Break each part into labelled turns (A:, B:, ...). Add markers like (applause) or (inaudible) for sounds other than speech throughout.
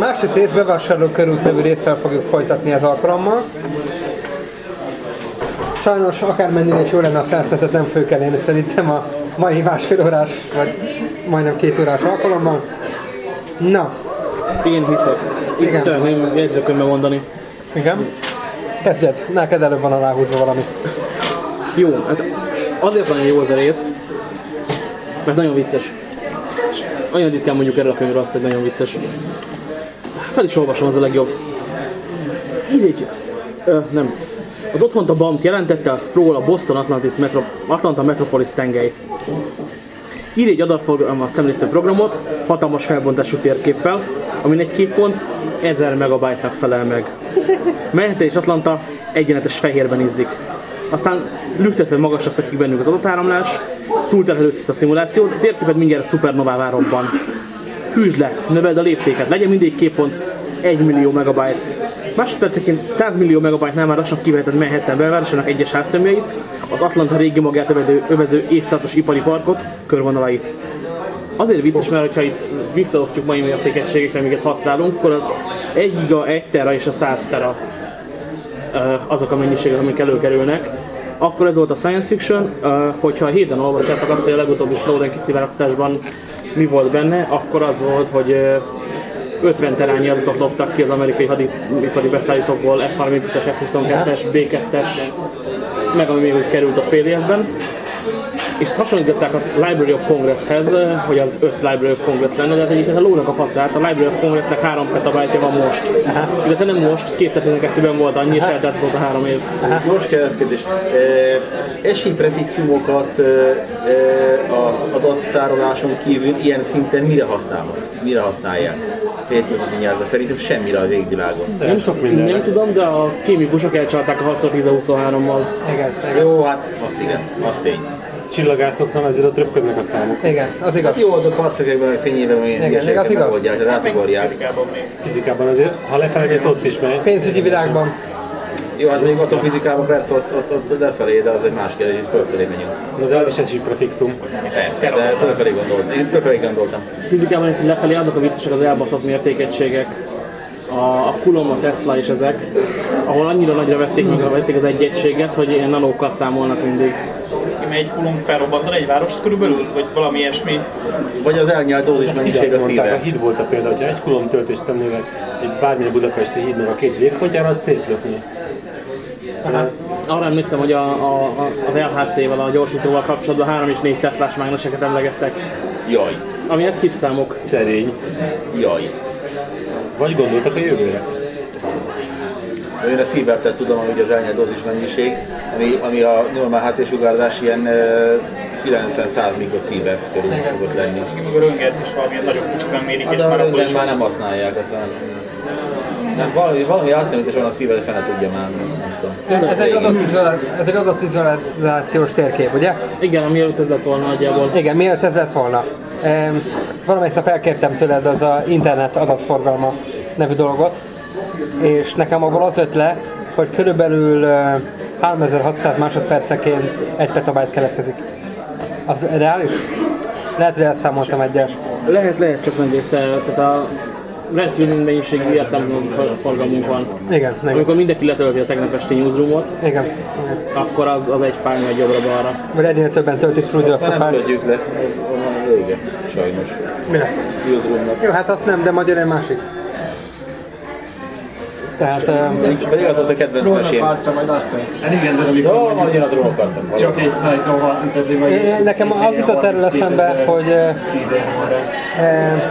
A: Másik rész bevásárló körút nevű résszel fogjuk folytatni ez alkalommal. Sajnos akármennyire is jó lenne a szerztetet nem fő kell élni szerintem a mai másfél órás, vagy majdnem két órás alkalommal. Na,
B: Én hiszek. Itt
A: Igen.
B: szeretném jegyzőkönyvben mondani.
A: igen. Kezdjed, neked előbb van aláhúzva valami.
B: Jó, hát azért nagyon jó az a rész, mert nagyon vicces. És olyan ritkán mondjuk erről a könyvről azt, hogy nagyon vicces. Fel is olvasom, az a legjobb. Így egy, ö, nem. Az otthont a BAMT jelentette a Sproul a Boston Atlantis Metro, Atlanta Metropolis tengely. Ír egy adatforgalmat szemlítő programot, hatalmas felbontású térképpel, amin egy képpont 1000 megabájtnak felel meg. Manhattan és Atlanta egyenetes fehérben izzik. Aztán lüktetve magasra szökik bennük az adatáramlás, túlterhelődik a szimulációt, térképet mindjárt szupernovává robban. Hűsd le, növeld a léptéket, legyen mindig képpont 1 millió megabyte. Másodperceként 100 millió megabyte-nál már lassan kiveheted Manhattan belvárosának egyes háztömbjeit, az Atlanta régi magát övező, övező évszázados ipari parkot, körvonalait. Azért vicces, mert ha itt visszaosztjuk mai mértékegységekre, amiket használunk, akkor az 1 giga, 1 tera és a 100 tera azok a mennyiségek, amik előkerülnek. Akkor ez volt a science fiction, hogyha a héten olvastátok azt, hogy a legutóbbi Snowden kiszivárogtatásban mi volt benne, akkor az volt, hogy 50 terányi adatot loptak ki az amerikai hadipari beszállítókból, F-35-es, F-22-es, B-2-es, meg ami még úgy került a PDF-ben. És hasonlították a Library of Congresshez, hogy az 5 Library of Congress lenne, de hát egyébként a lónak a faszát, a Library of Congressnek 3 petabájtja van most. Illetve nem most, 2012-ben volt annyi, és eltelt azóta 3 év.
C: Gyors kérdezkedés. E, esi prefixumokat e, a adattároláson kívül ilyen szinten mire használnak? Mire használják? Hétköznapi nyelvben szerintem semmire az égvilágon.
B: Nem, sok minden. nem tudom, de a kémikusok elcsalták a 6x10-23-mal.
A: Igen, igen.
C: Jó, hát azt igen, azt tény.
D: Csillagászoknál ezért ott röpködnek a számok.
A: Igen, az igaz.
C: Jó, de passzekekben, meg fényében, meg ilyen
A: Igen,
C: hülyeségeket
A: az igaz.
C: megoldják, tehát átugorják.
D: Fizikában azért, ha lefelé mész, ott is megy.
A: Pénzügyi világban.
C: Jó, hát még atomfizikában persze ott, ott, ott lefelé, de az egy más kérdés, itt fölfelé megyünk.
D: Na de az is egy prefixum.
C: Persze, de fölfelé gondoltam. Én fölfelé gondoltam.
B: Fizikában lefelé azok a viccesek az elbaszott mértékegységek, a, a Coulomb, a Tesla és ezek, ahol annyira nagyra vették meg vették az egy egységet, hogy ilyen nanókkal számolnak mindig.
E: Egy kulunk felrobbantani egy várost körülbelül? Vagy valami ilyesmi?
C: Vagy az elnyelt dózis mennyiség a
D: Mondták, a
C: szívet.
D: híd volt a példa, hogyha egy kulom töltést tennének egy bármilyen budapesti hídnak a két végpontjára, az szétlökni.
B: Arra emlékszem, hogy a, a, a, az LHC-vel, a gyorsítóval kapcsolatban 3 és 4 Teslás mágneseket emlegettek,
C: Jaj,
B: ami ez kis számok.
D: Szerény.
C: jaj.
D: Vagy gondoltak a jövőre?
C: Én a szívertet tudom, hogy az elnyelt dózis mennyiség, ami, ami a normál HT sugárzás ilyen ö, 90-100 mikrosievert körül szokott lenni.
E: Meg a röntget is valamilyen nagyobb kicsiben mérik,
C: Hát
E: és már
C: a
E: akkor is
C: már nem használják, azt már nem, valami, valami azt jelenti, hogy van a szívet, fene tudja már, nem tudom.
A: Ez egy, ez egy adatvizualizációs térkép, ugye?
B: Igen, ami előtt ez lett volna nagyjából.
A: Igen, miért ez lett volna? Em, Valamelyik nap elkértem tőled az a internet adatforgalma nevű dolgot, és nekem abból az jött le, hogy körülbelül ö, 3600 másodpercenként egy petabyte keletkezik. Az reális? Lehet, hogy elszámoltam egyel.
B: Lehet, lehet csak nagy része, tehát a rendkívül mennyiségű értelmű forgalmunk van.
A: Igen, igen.
B: Amikor mindenki letölti a tegnap esti newsroomot,
A: Igen. igen.
B: akkor az, az egy fáj megy jobbra-balra.
A: Vagy ennél többen töltik fel ugye azt a
C: Már nem töltjük le, az van vége, sajnos.
A: Mire?
C: Newsroomnak.
A: Jó, hát azt nem, de magyar egy másik. Tehát em,
C: Pedig az volt a kedvenc mesém.
F: Igen, de amikor
C: Jó, majd jön a drónokarcam.
F: csak egy.
A: Én- nekem az jutott erről eszembe, hogy eh, eh,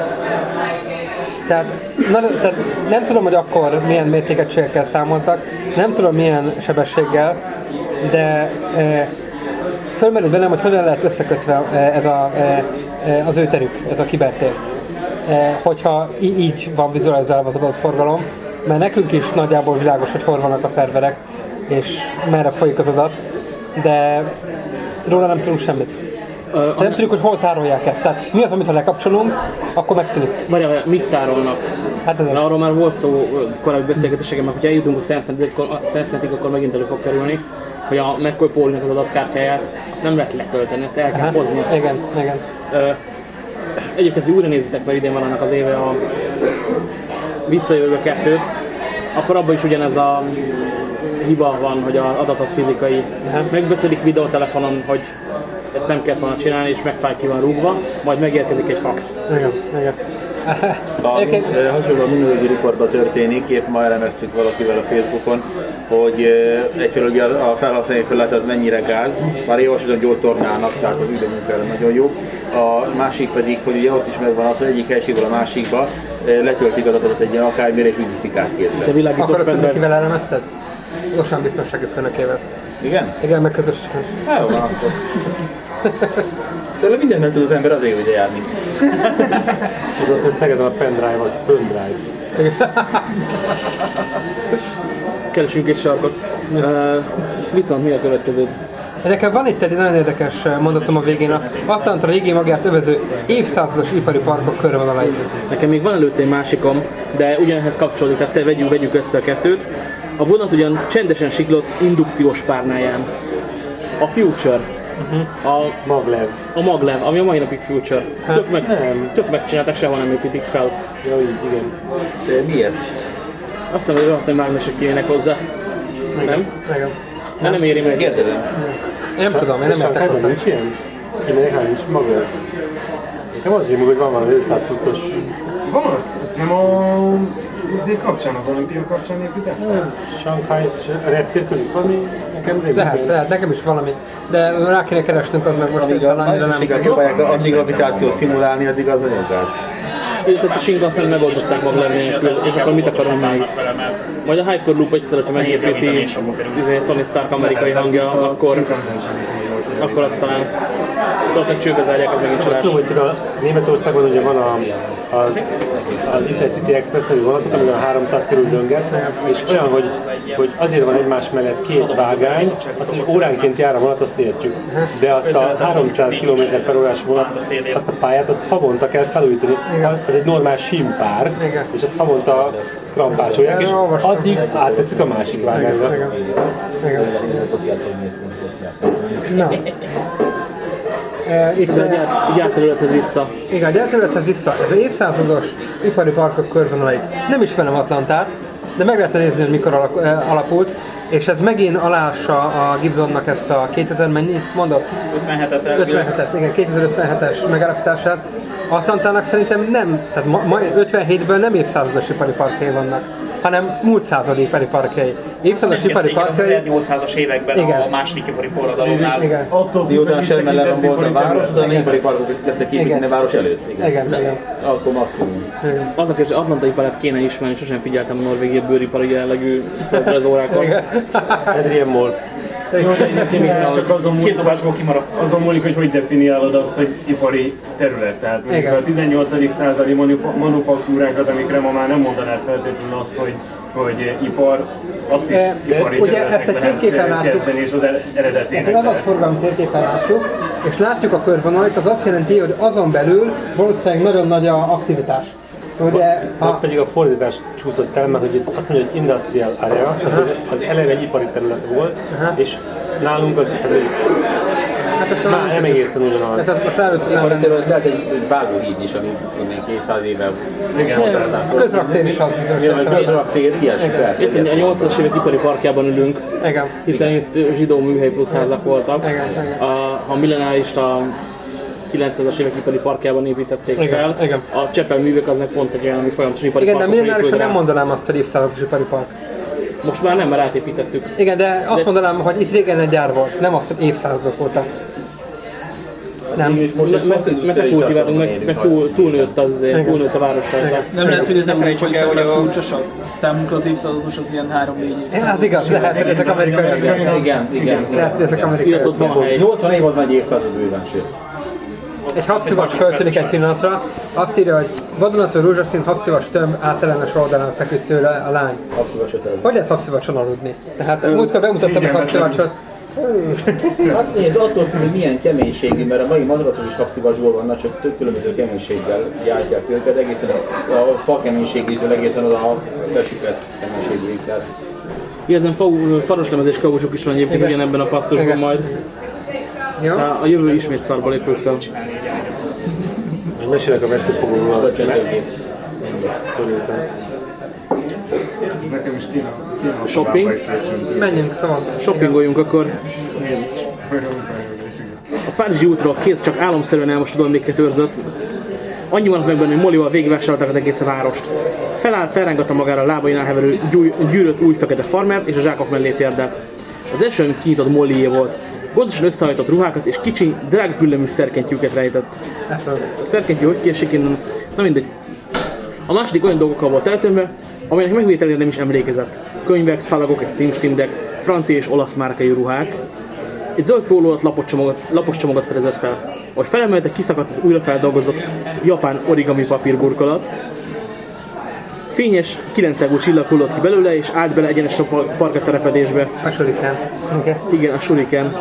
A: tehát, na, tehát nem tudom, hogy akkor milyen mértékegységekkel számoltak, nem tudom milyen sebességgel, de eh, fölmerült bennem, hogy hogyan lehet összekötve eh, ez a, eh, az ő terük, ez a kibertér. Eh, hogyha így van vizualizálva az adatforgalom, mert nekünk is nagyjából világos, hogy hol vannak a szerverek, és merre folyik az adat, de róla nem tudunk semmit.
B: Ö,
A: De nem tudjuk, hogy hol tárolják ezt. Tehát mi az, amit ha lekapcsolunk, akkor megszűnik.
B: Várjál, várjál, mit tárolnak?
A: Hát ez
B: arról már volt szó korábbi beszélgetéseken, mert hogyha eljutunk a Sensenetig, akkor, megint elő fog kerülni, hogy a McCoy az adatkártyáját, azt nem lehet letölteni, ezt el kell
A: Aha,
B: hozni.
A: Igen, igen.
B: Ö, egyébként, hogy újra nézzétek, mert idén van annak az éve a visszajövök a kettőt, akkor abban is ugyanez a hiba van, hogy az adat az fizikai. Megbeszélik videótelefonon, hogy ezt nem kellett volna csinálni, és megfáj ki van rúgva, majd megérkezik egy fax.
A: Igen, igen.
C: A, eh, hasonló a Minority Reportban történik, épp ma elemeztük valakivel a Facebookon, hogy eh, egyfelől a felhasználói felület az mennyire gáz, már javaslaton gyógytornának, tehát az ügymunkára nagyon jó. A másik pedig, hogy ugye ott is megvan az, hogy egyik helységből a másikba eh, letöltik az adatot egy ilyen akármire, és úgy viszik át
B: De
C: kézbe.
B: világítós
A: Akarod tudni,
B: pendrive.
A: kivel elemezted? Gyorsan biztonsági főnökével.
C: Igen?
A: Igen, meg közösen.
C: Hát jó van akkor. Tőle mindent meg tud az ember azért ugye járni.
G: Tudod, azt, hogy Szegeden a pendrive az pendrive.
B: Keresünk egy sarkot. Uh, viszont mi a következő?
A: Nekem van itt egy nagyon érdekes mondatom a végén, a Atlanta régi magát övező évszázados ipari parkok körvonalait.
B: Nekem még van előtte egy másikom, de ugyanehhez kapcsolódik, tehát te vegyük, vegyük össze a kettőt. A vonat ugyan csendesen siklott indukciós párnáján. A Future, a,
G: Maglev.
B: a Maglev, ami a mai napig Future. Tök, meg,
G: nem.
B: tök megcsinálták, sehol nem építik fel.
G: Ja, így, igen.
C: De miért?
B: Azt hiszem, hogy rohadt mágnesek kének hozzá. Nem?
A: Igen.
B: De nem éri meg.
C: Kérdezem.
A: Nem tudom, én nem értek hozzá.
G: nincs ilyen? Kinek hány nincs Maglev? Nekem az hogy hogy van valami 500 pluszos
F: Van? Nem a... Azért kapcsán, az olimpia kapcsán épített?
G: Shanghai reptér között valami? Nekem régen.
A: Lehet, lehet, nekem is valami. De rá kéne keresnünk, az meg most
C: a
A: annyira nem.
C: nagyobbségek próbálják a antigravitáció szimulálni, addig az nagyon gáz.
B: Illetve a Shinkansen megoldották Maglev nélkül, és akkor mit akarom még? Majd a Hyperloop egyszer, hogyha megépíti izé, Tony Stark amerikai hangja, akkor, akkor azt talán meg csőbe zárják, az megint
G: Azt
B: csalás.
G: tudom, hogy például Németországban ugye van a, az, az Intercity Express nevű vonatok, amivel a 300 körül dönget, és olyan, hogy, hogy azért van egymás mellett két vágány, az, hogy óránként jár a vonat, azt értjük. De azt a 300 km per órás vonat, azt a pályát, azt havonta kell felújítani. Az egy normál símpár,
A: Igen.
G: és azt havonta krampácsolják, és addig átteszik a másik vágányra.
A: Na. E, Itt,
B: De a gyár, a gyárterülethez vissza.
A: igen, a gyárterülethez vissza. Ez az évszázados ipari parkok körvonalait. Nem ismerem Atlantát, de meg lehetne nézni, hogy mikor alak- e, alapult. És ez megint alássa a Gibsonnak ezt a 2000 mennyit mondott?
E: 57-et
A: 57-et, igen, 2057-es megállapítását. Atlantának szerintem nem, tehát ma, ma 57-ből nem évszázados ipari parkjai vannak, hanem múlt századi ipari parkjai. Évszázados ipari
E: az
A: parkjai,
E: 1800-as években
A: Igen.
E: a második ipari forradalomnál.
A: igen,
F: Attól
C: Miután
F: tekintetsz
C: volt a város, utána ipari parkokat kezdtek építeni
A: Igen.
C: a város előtt. Igen.
A: igen, igen.
C: Akkor maximum.
B: Az a kérdés, Atlantai palett kéne ismerni, sosem figyeltem a norvégia bőripari jellegű (laughs) földrajzórákat.
G: Adrian Moll.
F: Jó, de egyébként ez csak azon múlik,
E: Két dobásból kimaradsz.
F: azon múlik, hogy hogy definiálod azt, hogy ipari terület. Tehát mondjuk a 18. századi manufa- manufaktúrákat, amikre ma már nem mondanád feltétlenül azt, hogy, hogy ipar, azt is
A: E,
F: ipari
A: ugye ezt
F: lehet
A: térképen
F: és az er-
A: Ezt adatforgalmi térképen látjuk, és látjuk a körvonalat, az azt jelenti, hogy azon belül valószínűleg nagyon nagy a aktivitás. Ugye, a...
G: Hát pedig a fordítás csúszott el, mert hogy itt azt mondja, hogy industrial area, uh-huh. az eleve egy ipari terület volt,
A: uh-huh.
G: és nálunk az, az egy
A: Hát ezt
G: Már nem egészen ugyanaz.
A: Ez most
C: már
A: hogy
C: lenni. Lehet egy, egy vágóhíd is, ami tudom én 200 éve
F: igen,
C: volt aztán.
A: A közraktér is az bizonyos. A
C: közraktér, ilyesmi persze.
B: Itt a 80-as évek ipari parkjában ülünk,
A: igen.
B: hiszen igen. itt zsidó műhely plusz házak voltak.
A: Igen, igen.
B: A, a millenárista 900-es évek ipari parkjában építették
A: igen,
B: fel.
A: Igen.
B: A Csepel művek az meg pont egy olyan, ami folyamatosan ipari
A: Igen, de millenárisan nem mondanám azt, hogy évszázados ipari park.
B: Most már nem, mert átépítettük.
A: Igen, de azt de... mondanám, hogy itt régen egy gyár volt, nem azt, hogy évszázadok óta. Nem,
C: és most ne,
B: mert, mert kultiváltunk, meg, meg túl, túlnőtt, az, túlnőtt a város
E: Nem lehet, hogy ezek
H: felejtsük el, hogy a furcsasak. Számunkra az évszázados az ilyen 3-4 év.
A: Hát igaz, lehet, hogy ezek amerikaiak.
C: Igen, igen.
A: Lehet, hogy ezek amerikaiak.
C: 80 év volt már egy évszázad bőven, sőt.
A: Egy habszivacs föltűnik egy pillanatra, azt írja, hogy vadonatúj rózsaszín habszivacs tömb átellenes oldalán feküdt tőle a lány.
C: Abszolút sötét.
A: Hogy lehet habszivacson aludni? Tehát múltkor bemutattam egy habszivacsot.
C: Hát nézd, attól függ, hogy milyen keménységű, mert a mai madracok is habszivacsból vannak, csak tök különböző keménységgel gyártják őket, egészen a, a fa keménységétől egészen oda a besipec keménységéig. Tehát
B: Ezen fa, faros lemezés kaucsuk is van egyébként
A: Igen.
B: ugyanebben a passzusban
A: Igen.
B: Majd.
A: Jó?
B: A jövő ismét szarból épült fel.
G: Hogy mesélek a veszélyfogóról a
C: a
G: sztori után.
F: Nekem is a
B: Shopping.
A: Menjünk tovább.
B: Shoppingoljunk akkor. A Párizsi útról kész csak álomszerűen elmosodó emléket őrzött. Annyi maradt meg benne, hogy Mollival végigvásárolták az egész várost. Felállt, felrángatta magára a lábainál heverő gyűrött új fekete farmert, és a zsákok mellé térdelt. Az első, amit kinyitott Mollié volt. Gondosan összehajtott ruhákat és kicsi, drága küllemű szerkentyűket rejtett. A szerkentyű hogy kiesik innen? Na mindegy. A második olyan dolgokkal volt eltömve, amelynek megvételére nem is emlékezett. Könyvek, szalagok, egy szímstindek, francia és olasz márkai ruhák, egy zöld póló alatt lapos csomagot, lapos csomagot fedezett fel. Ahogy felemelte, kiszakadt az újra feldolgozott japán origami papírburkolat. Fényes, kilencágú csillag hullott ki belőle, és állt bele egyenes a par- parketterepedésbe.
A: A surikán. Okay.
B: Igen, a shuriken.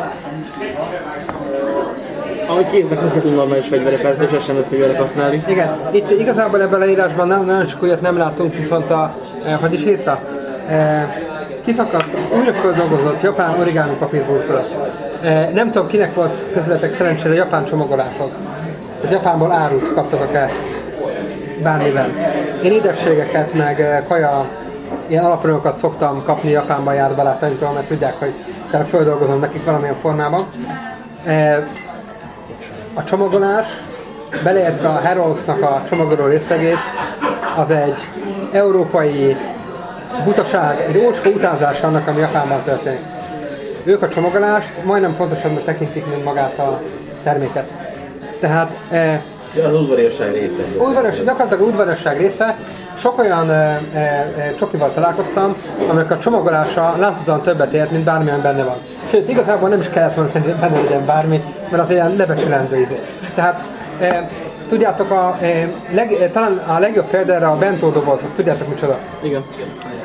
B: Ami kéznek egyetlen normális fegyvere, persze, és sem lehet fegyverek használni.
A: Igen, itt igazából ebben a leírásban nem, nagyon sok olyat nem látunk, viszont a, eh, hogy is írta? Eh, kiszakadt, újra földolgozott japán origami papírburkolat. Eh, nem tudom, kinek volt közületek szerencsére japán csomagoláshoz. Tehát Japánból árut kaptatok-e bármiben. Én édességeket, meg eh, kaja, ilyen alapanyagokat szoktam kapni Japánban járt barátaimtól, mert tudják, hogy kell földolgozom nekik valamilyen formában. Eh, a csomagolás, beleértve a Haroldsnak a csomagoló részlegét, az egy európai butaság, egy ócska utánzás annak, ami Japánban történik. Ők a csomagolást majdnem fontosabbnak tekintik, mint magát a terméket. Tehát eh,
C: Az udvariasság része.
A: udvaros, gyakorlatilag udvariasság része. Sok olyan e, e, csokival találkoztam, aminek a csomagolása láthatóan többet ért, mint bármilyen benne van. Sőt, igazából nem is kellett volna benne benne legyen bármi, mert az ilyen lebecsülendő izé. Tehát e, tudjátok, a, e, leg, e, talán a legjobb példa erre a bentó doboz, azt tudjátok micsoda?
B: Igen.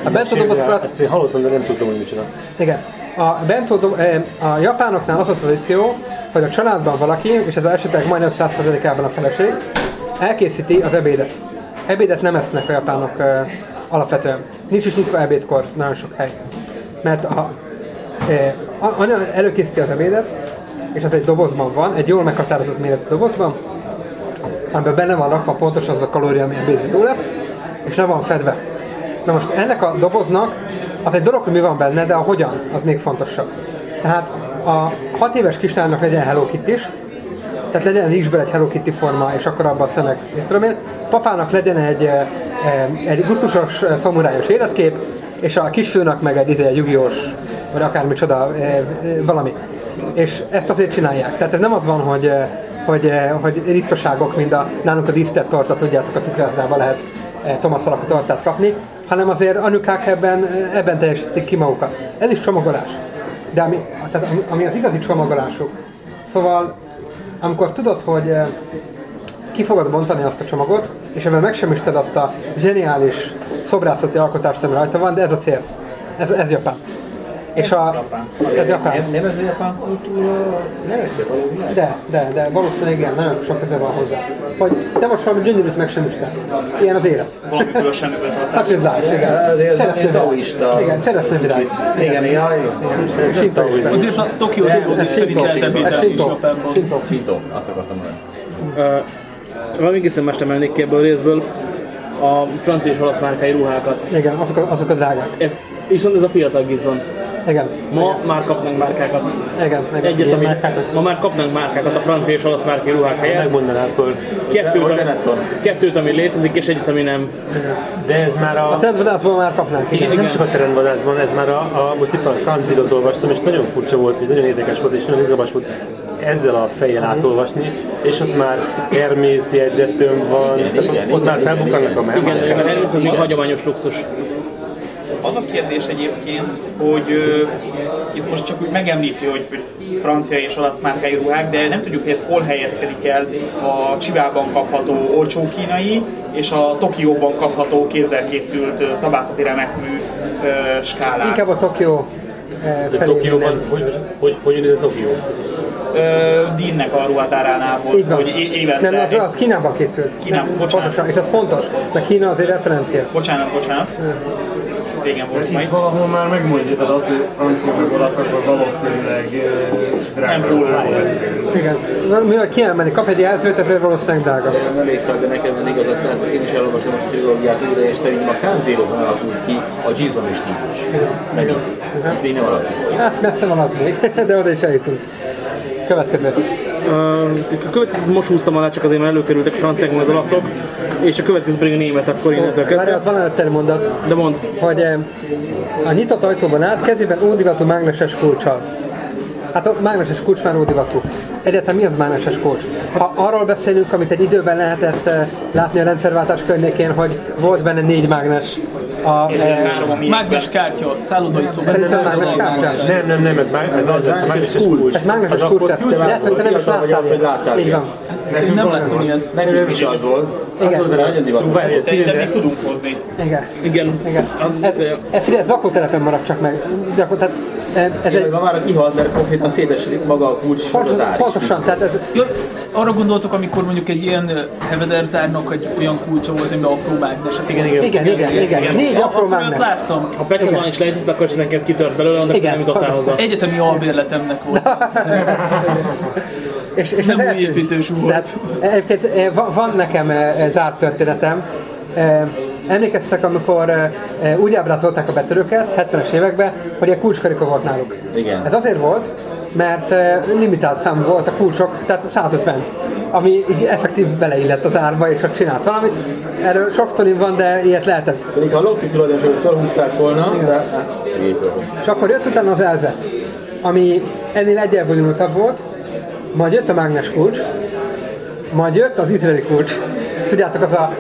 A: A bentó dobozokat
D: Ezt én hallottam, de nem tudtam, hogy micsoda.
A: igen. A, bentó, eh, a japánoknál az a tradíció, hogy a családban valaki, és ez esetek majdnem 100%-ában a feleség, elkészíti az ebédet. Ebédet nem esznek a japánok eh, alapvetően. Nincs is nyitva ebédkor nagyon sok hely. Mert a, eh, a- anya előkészíti az ebédet, és az egy dobozban van, egy jól meghatározott méretű dobozban, amiben benne van rakva pontosan az a kalória, ami ebédre jó lesz, és nem van fedve. Na most ennek a doboznak az egy dolog, hogy mi van benne, de a hogyan, az még fontosabb. Tehát a 6 éves kislánynak legyen Hello Kitty is, tehát legyen rizsből egy Hello Kitty forma, és akkor abban a szemek, tudom én. Papának legyen egy, eh, eh, egy gusztusos, eh, szamurájos életkép, és a kisfiúnak meg egy, izé, egy jugiós, vagy akármicsoda, eh, eh, valami. És ezt azért csinálják. Tehát ez nem az van, hogy, hogy, hogy ritkaságok, mint a, nálunk a díszített torta, tudjátok, a cukrászdában lehet eh, Thomas alakú tortát kapni, hanem azért anyukák ebben, ebben teljesítik ki magukat. Ez is csomagolás. De ami, tehát ami, ami az igazi csomagolásuk. Szóval, amikor tudod, hogy eh, ki fogod bontani azt a csomagot, és ebben megsemmisíted azt a zseniális szobrászati alkotást, ami rajta van, de ez a cél. Ez, ez Japán. És a, ez Japán.
C: Nem, nem ez a japán kultúra nevető való világ?
A: De, de, de valószínűleg igen, nagyon sok köze van hozzá. Hogy te most valami gyönyörűt megsemmisítesz. Ilyen az élet.
E: Valami különösen.
A: Such is life, igen.
C: Azért
A: virág.
C: taoista.
A: Igen, cseresznye virág.
C: Igen, jaj.
A: Sintoista.
H: Azért a Tokió is szerint lehet ebédelni is. Japánban.
A: Shinto.
C: Shinto, azt akartam mondani.
B: Valami egészen más emelnék ki ebből a részből. A francia és olasz márkai ruhákat.
A: Igen, azok a, azok a drágák.
B: Ez, viszont ez a fiatal Gizon.
A: Igen.
B: Ma már kapnánk márkákat.
A: Igen, igen.
B: Egyet, ami,
A: márkákat.
B: ma már kapnánk márkákat a francia és olasz márkai ruhák helyett.
D: Megmondaná, akkor...
B: Kettőt,
C: Hogy
B: ami, kettőt, ami létezik, és egyet, ami nem.
D: De ez már a...
A: A trendvadászból már kapnánk, igen.
D: Igen, nem csak a terendvadászban, ez már a, a most éppen a Kanzilot olvastam, és nagyon furcsa volt, és nagyon érdekes volt, és nagyon izgalmas volt ezzel a fejjel átolvasni, és ott már Hermész jegyzettöm van,
C: Igen,
D: tehát
C: igen,
D: ott, ott
C: igen,
D: már felbukkannak a
B: Igen,
D: márkák.
B: igen, ez az még a hagyományos luxus.
E: Az a kérdés egyébként, hogy ö, itt most csak úgy megemlíti, hogy hogy francia és olasz márkájú ruhák, de nem tudjuk, hogy ez hol helyezkedik el a Csivában kapható olcsó kínai és a Tokióban kapható kézzel készült ö, szabászati remekmű ö, skálán.
A: Inkább a Tokió
D: De Tokióban, hogy, hogy, hogy jön ide Tokió?
E: Ö, Deannek a ruhatáránál volt,
A: Így van.
E: hogy é- évente...
A: Nem, az, az Kínában készült.
E: Kínában, bocsánat.
A: Pontosan, és ez fontos, mert Kína azért referencia.
E: Bocsánat, bocsánat. Régen volt
F: Itt valahol már megmondja, tehát az, hogy francia meg olasz, akkor valószínűleg drága.
A: Igen. Mivel kiemelni, kap egy jelzőt, ezért valószínűleg drága.
C: Nem emlékszel, de neked van igazad, tehát én is elolvasom a trilógiát újra, és szerintem a Kanzéróban alakult ki a Jason stílus. Megint. Még nem alakult.
A: Hát messze van az még, (laughs) de oda is eljutunk. Következő.
B: A következőt most húztam alá, csak azért mert előkerültek franciák, az olaszok, és a következő pedig a német, akkor innentől kezdve.
A: ott van előtte mondat,
B: De mond,
A: hogy a nyitott ajtóban át kezében ódivatú mágneses kulcsal. Hát a mágneses kulcs már ódivatú. Egyetem mi az mágneses kulcs? Ha arról beszélünk, amit egy időben lehetett eh, látni a rendszerváltás környékén, hogy volt benne négy mágnes. A, eh,
E: miénkben.
H: Mágnes kártya, szállodai szoba.
A: Szerintem mágnes kártyás.
D: Nem, nem, nem, ez, má- ez az lesz, a mágneses kulcs.
A: Ez mágneses
D: Az
A: kulcs
D: akkor
A: lesz. Lehet, hogy te nem is láttál Így van.
H: Én nem láttam ilyet.
C: Nekünk is az volt. Az
A: Igen.
C: volt, de nagyon divatos.
E: Szerintem még tudunk hozni.
A: Igen.
B: igen,
A: Igen.
B: Az,
A: Ez, ez, figyelj, ez lakótelepen maradt csak meg. Gyakor, tehát, eh, ez egy,
C: ma már kihalt, mert konkrétan szétesedik maga a kulcs, az
A: pontosan,
C: ár
A: pontosan, tehát ez,
H: Jó, arra gondoltok, amikor mondjuk egy ilyen ö, Hevederzárnak egy olyan kulcsa volt, amiben apró mágnesek. Igen,
A: igen, igen, igen, négy apró mágnes.
H: láttam.
B: ha Pekkerban is lejtett, akkor is neked kitört belőle, annak
A: Igen.
B: nem jutottál hozzá.
H: Egyetemi albérletemnek volt. (laughs)
A: És, és
H: Nem
A: ez
H: új építésű volt.
A: Tehát egyébként eh, va- van nekem eh, zárt történetem. Eh, Emlékeztek, amikor eh, eh, úgy ábrázolták a betörőket 70-es években, hogy egy kulcskarika volt náluk.
C: Igen.
A: Ez azért volt, mert eh, limitált szám volt a kulcsok, tehát 150 ami így effektív beleillett az árba, és ott csinált valamit. Erről sok sztorim van, de ilyet lehetett.
C: Pedig ha a lopni tulajdonosok felhúzták volna, de hát, végül.
A: És akkor jött utána az elzet, ami ennél egyel bonyolultabb volt, majd jött a mágnes kulcs, majd jött az izraeli kulcs. Tudjátok, az a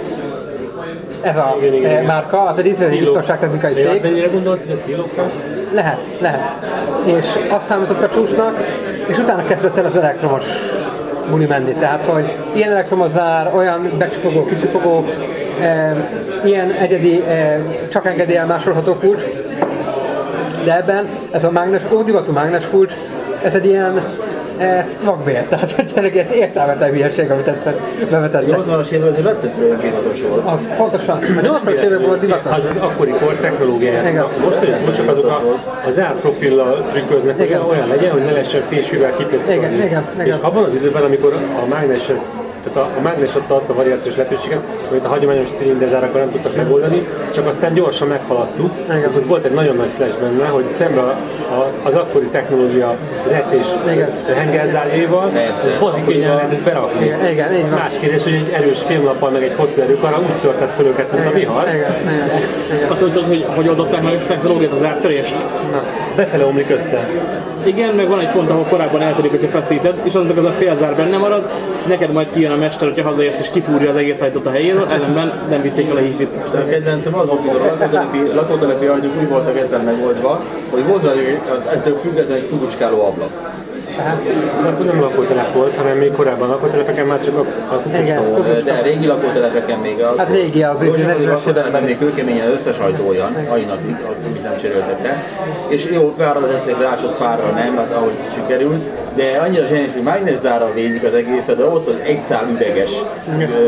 A: ez a eh, márka, az egy izraeli biztonságtechnikai cég.
D: mennyire gondolsz, hogy tilokra?
A: Lehet, lehet. És azt számított a csúcsnak, és utána kezdett el az elektromos buli menni. Tehát, hogy ilyen elektromos zár, olyan becsipogó, kicsipogó, e, ilyen egyedi, e, csak engedéllyel másolható kulcs. De ebben ez a mágnes, ódivatú mágnes kulcs, ez egy ilyen e, vakbél. Tehát, hogy tényleg egy értelmetlen hülyeség, amit egyszer bevetettek.
C: 80-as évben azért rettetően divatos volt.
A: Az, pontosan. A 80-as években volt divatos.
D: Az az akkori kor technológiája. Most, hogy csak azok a, az árprofillal trükköznek, hogy olyan legyen, hogy ne lehessen fésűvel kipeckolni.
A: Igen, igen, igen.
D: És abban az időben, amikor a mágneshez, tehát a, a mágnes adta azt a variációs lehetőséget, amit a hagyományos cilinderzárakkal nem tudtak megoldani, csak aztán gyorsan meghaladtuk. Viszont volt egy nagyon nagy flash benne, hogy szembe a, a, az akkori technológia recés
A: Igen.
D: hengerzárjaival, ez bazi könnyen lehetett berakni.
A: Igen, igen, így van.
D: Más kérdés, hogy egy erős fémlappal meg egy hosszú erőkarral úgy törtett föl őket, mint a vihar.
A: Igen, igen, igen.
B: Azt mondtad, hogy hogy oldották meg ezt a technológiát, az ártörést?
D: Na, befele omlik össze.
B: Igen, meg van egy pont, ahol korábban eltörik, hogyha feszíted, és azonnak az a félzár benne marad, neked majd kijön a mester, hogyha hazaérsz és kifúrja az egész ajtót a helyéről, ellenben nem vitték el a hifit.
C: A kedvencem az volt, mikor a lakótelepi, lakótelepi ajtók úgy voltak ezzel megoldva, hogy volt rajta ettől függetlenül egy kukucskáló ablak.
D: Ez akkor nem lakótelep volt, hanem még korábban lakótelepeken már csak a, a
A: Igen.
D: volt.
C: De a régi lakótelepeken még a...
A: Hát régi az,
C: Jó,
A: izé,
C: csak a
A: 40-es
C: lakótelepen még kőkeményen az összes ajtó olyan, mai napig, amit nem cseréltek le. És jó, párra vezették rácsot, párra nem, hát ahogy sikerült. De annyira zseniális, hogy mágnes zárral védik az egészet, de ott az egy szál üveges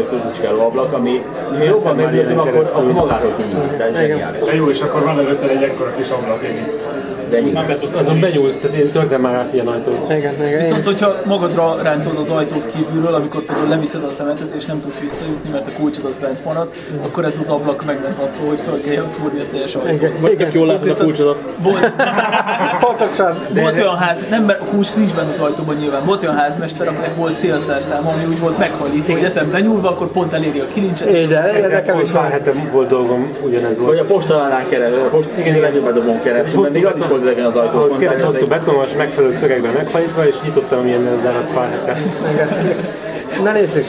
C: kukucskáló ablak, ami ha jobban megjöttünk, akkor, akkor magáról kinyílt. Tehát zseniális.
F: Jó, és akkor van előtte egy ekkora kis ablak.
C: De ennyi.
D: Azon benyúlsz, tehát én törtem már át ilyen ajtót.
A: Igen, igen,
H: Viszont, hogyha magadra rántod az ajtót kívülről, amikor például leviszed a szemetet és nem tudsz visszajutni, mert a kulcsod az bent marad, akkor ez az ablak megment attól, hogy fel kelljen fúrni a teljes ajtót.
A: Igen,
B: Vagy
A: igen.
B: tök jól látod a kulcsodat.
H: Volt, (laughs)
A: Pontosan.
H: volt olyan ház, nem mert a kulcs nincs benne az ajtóban nyilván, volt olyan házmester, akinek volt célszerszáma, ami úgy volt meghajlítva, hogy ezen benyúlva, akkor pont eléri a kilincset.
A: Ide, ide nekem is
D: pár hete volt dolgom, ugyanez
C: Vagy
D: volt.
C: a postalánál keresztül, a post, igen, lenyomodobon keresztül, mert még az is volt ezeken az
D: Ahhoz
C: ajtókon.
D: kellett hosszú betonos, megfelelő szögekben meghajítva, és nyitottam ilyen zárat pár hete.
A: Na nézzük.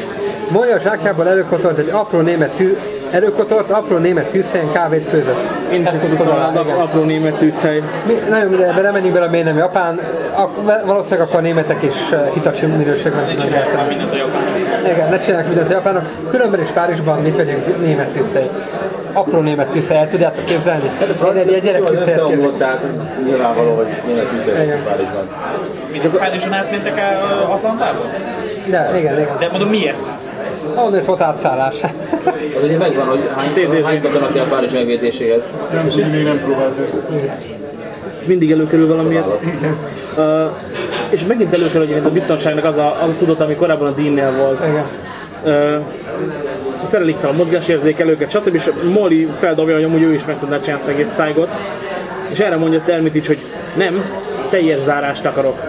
A: Molya zsákjából előkotolt egy apró német tű, előkotolt apró német tűzhelyen kávét főzött.
B: Én is ezt hoztam az ap- apró német tűzhely.
A: Mi, nagyon mire belemenjünk bele, miért nem japán. A, valószínűleg akkor a németek is eh, Hitachi minőségben gyártani.
E: Mindent a japánok.
A: Igen, ne csinálják mindent a japánok. Különben is Párizsban mit vegyünk német tűzhely. Apró német tűzhely, el tudjátok képzelni?
C: Hát
A: egy, egy gyerek
C: jól
A: tűzhelyet
C: tehát nyilvánvaló, hogy német tűzhelyet. Párizsban.
E: Mint a Párizson átmentek el Atlantába?
A: De, igen, igen.
E: De mondom miért?
A: Onnét volt átszállás.
C: Az ugye megvan, hogy hány, hány katona kell Párizs megvédéséhez.
F: Nem, még nem próbáltuk.
B: mindig előkerül valamiért. Uh, és megint előkerül egyébként a biztonságnak az a, az a tudat, ami korábban a Dean-nél volt.
A: Igen.
B: Uh, szerelik fel a mozgásérzékelőket, stb. És Molly feldobja, hogy amúgy ő is meg tudná csinálni ezt egész cájgot. És erre mondja ezt Ermitics, hogy nem, teljes zárást akarok.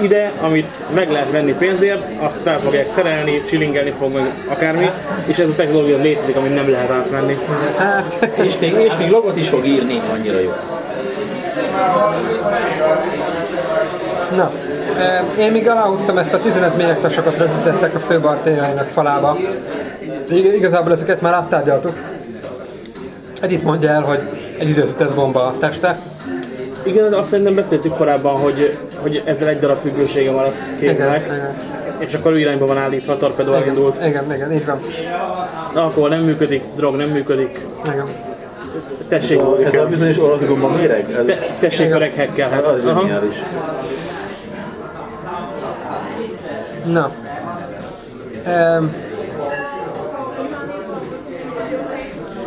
B: Ide, amit meg lehet venni pénzért, azt fel fogják szerelni, chillingelni fog meg akármi, és ez a technológia létezik, amit nem lehet átvenni.
A: Hát,
C: És még, és még logot is fog írni, annyira jó.
A: na. Eh, Én még aláhúztam ezt a 15 méregtasokat rögzítettek a főbartérjainak falába. Ig- Igazából ezeket már áttárgyaltuk. Edith mondja el, hogy egy időzített bomba a teste.
B: Igen, de azt szerintem beszéltük korábban, hogy, hogy ezzel egy darab függősége maradt kéznek,
A: igen.
B: és akkor ő irányba van állítva, a torpedó elindult.
A: Igen, igen, így van.
B: Alkohol nem működik, drog nem működik,
A: Igen.
B: tessék,
C: Ez a bizonyos orosz gomba méreg?
B: te,
C: Ez,
B: tessék öreg hekkelhet.
C: az
B: Aha.
C: zseniális.
A: Na. Um,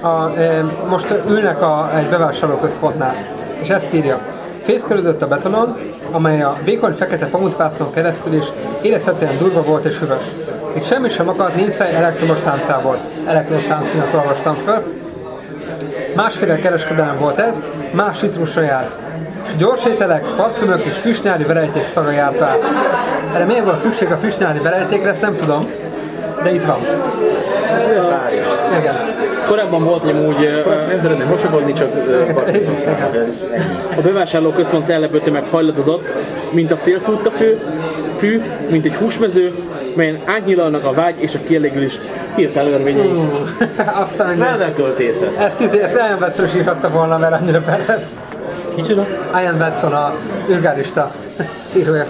A: a, em, most ülnek a, egy bevásárlóközpontnál, és ezt írja. Fészkörödött a betonon, amely a vékony fekete pamutvászton keresztül is érezhetően durva volt és üres. Itt semmi sem akadt Ninsai elektromos táncából. Elektromos tánc miatt olvastam föl. Másféle kereskedelem volt ez, más citrusra járt. És gyors ételek, parfümök és füstnyári verejték szaga járta át. Erre miért volt szükség a füstnyári verejtékre, ezt nem tudom, de itt van.
C: Párizs.
A: Igen.
B: Korábban volt hogy amúgy
C: Akkor nem szeretném mosogodni, csak (laughs)
B: a bevásárlóközpont ellepődte meg hajlatozott, mint a szélfutta fű, fű, mint egy húsmező, melyen átnyilalnak a vágy és a kielégülés hirtelen örvényei. (laughs)
A: Aztán
C: Na,
A: minden.
C: ez a költészet.
A: Ezt, ezt, ezt Ian Watson is írhatta volna, mert annyira persze.
C: Kicsoda?
A: Ian Watson a űrgárista írója.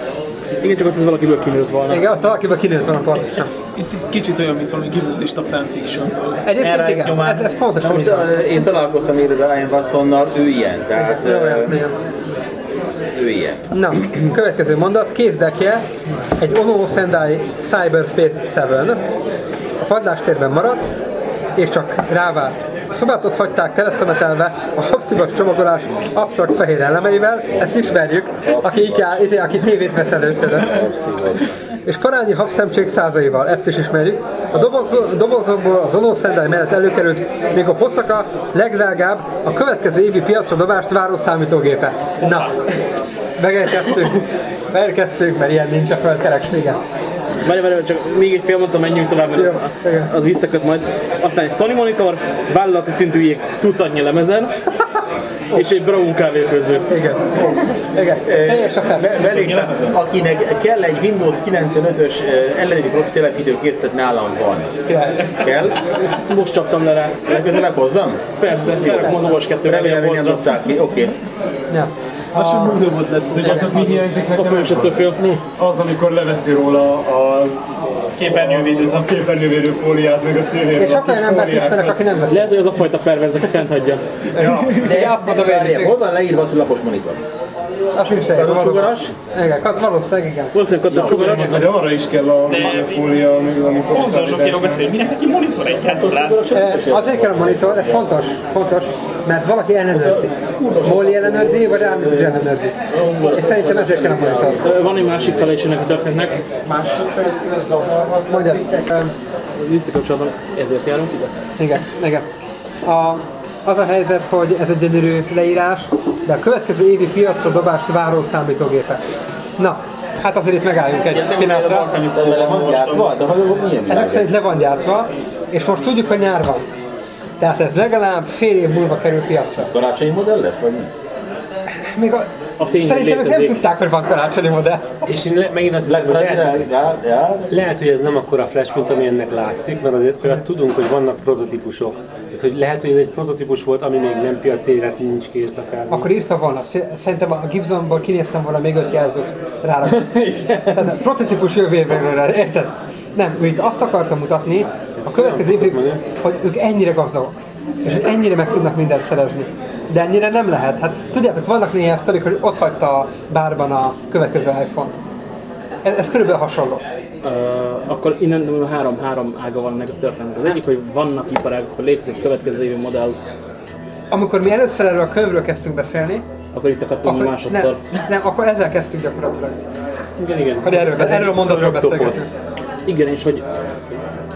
B: Igen, csak ott ez valakiből kinőtt volna.
A: Igen, ott valakiből kinőtt volna pontosan.
H: Itt kicsit olyan, mint valami gimnazista fanfictionből.
A: Egyébként
E: Erre
A: igen,
E: nyomán.
A: ez, ez pontosan
C: most ö, én találkoztam élőben Ian Watsonnal, ő ilyen, tehát
A: Jó,
C: ő ilyen.
A: Na, következő mondat, kézdekje, egy Ono Sendai Cyberspace 7, a padlástérben maradt, és csak rávárt. A szobát ott hagyták teleszemetelve a habszibas csomagolás absztrakt fehér elemeivel, ezt ismerjük, aki, IKEA, aki tévét vesz elő például. És parányi habszemcsék százaival, ezt is ismerjük. A doboz, dobozokból az Ono Sendai mellett előkerült még a Hosszaka legdrágább, a következő évi piacra dobást váró számítógépe. Na, megérkeztünk. Megérkeztünk, mert ilyen nincs a földkereksége.
B: Várj, várj, csak még egy fél mondatot menjünk tovább, mert
A: Jó,
B: az, az visszaköt majd. Aztán egy Sony monitor, vállalati szintű tucatnyi lemezen, (laughs) és egy Brown kávéfőző.
A: Igen. Igen. Teljes a szem.
C: Akinek kell egy Windows 95-ös ellenőri telepítő készlet nálam van. Kell?
B: Most csaptam le rá.
C: Legközelebb hozzam?
B: Persze, felrak mozogos kettő
C: Remélem, hogy nem dobták ki. Oké.
A: Ja.
H: Lassan múzeumot lesz.
F: Hogy azok mi hiányzik nekem?
B: Akkor is ettől fél.
F: Az, amikor leveszi róla a
E: Képernyővédőt.
F: a képernyővédő fóliát, meg a szélén.
A: És sok olyan embert ismerek, aki nem veszi.
B: Lehet, hogy az a fajta perverz, aki fent hagyja.
A: De én azt mondom,
C: Várjál,
A: hogy
C: hol van leírva az, hogy lapos monitor?
A: Azt is lehet.
C: Kazacsugaras?
A: Igen, kat- valószínűleg igen.
B: Valószínűleg kattad sugaras.
F: De arra is kell a fólia, amikor amikor
E: Konzolzsokról beszél, minek neki monitor egyáltalán?
A: Azért kell a monitor, ez fontos, fontos, mert valaki ellenőrzi. Molly ellenőrzi, vagy Armitage ellenőrzi. És szerintem ezért kell a monitor.
B: Van egy másik fele is ennek a történetnek.
A: Mondjad. Eh,
B: Visszakapcsolatom, ezért járunk ide.
A: Igen, igen. A, az a helyzet, hogy ez egy gyönyörű leírás, de a következő évi piacra dobást váró számítógépe. Na, hát azért itt megálljunk egy pillanatra.
C: Van gyártva? De milyen
A: Ezek szerint
C: ez?
A: le van gyártva, és most tudjuk, hogy nyár van. Tehát ez legalább fél év múlva kerül piacra.
C: Karácsonyi modell lesz, vagy mi?
A: Még a,
B: A tény, hogy
A: szerintem ők nem
B: létezik.
A: tudták, hogy van karácsonyi modell.
G: És én le, megint azt hiszem, lehet, lehet, hogy ez nem akkora flash, mint ami ennek látszik, mert azért olyat tudunk, hogy vannak prototípusok. Tehát, hogy lehet, hogy ez egy prototípus volt, ami még nem piaci élet, nincs kész akár.
A: Akkor írta volna, szerintem a Gibsonból kinéztem volna még öt jelzőt rára. (laughs) Tehát prototípus jövő évre, érted? Nem, ő itt azt akarta mutatni, a következő évig, hogy ők ennyire gazdagok, és hogy ennyire meg tudnak mindent szerezni. De ennyire nem lehet. Hát tudjátok, vannak néhány sztorik, hogy ott hagyta a bárban a következő iPhone-t. Ez, ez körülbelül hasonló.
B: uh, akkor innen három, három ága van ennek a történetnek. Az egyik, hogy vannak iparágok, akkor létezik következő évi modell,
A: Amikor mi először erről a könyvről kezdtünk beszélni,
B: akkor itt akadtunk
A: akkor,
B: másodszor.
A: nem, nem, akkor ezzel kezdtünk gyakorlatilag.
B: Igen, igen.
A: Hogy erről, erről a mondatról beszélgetünk.
B: Igen, és hogy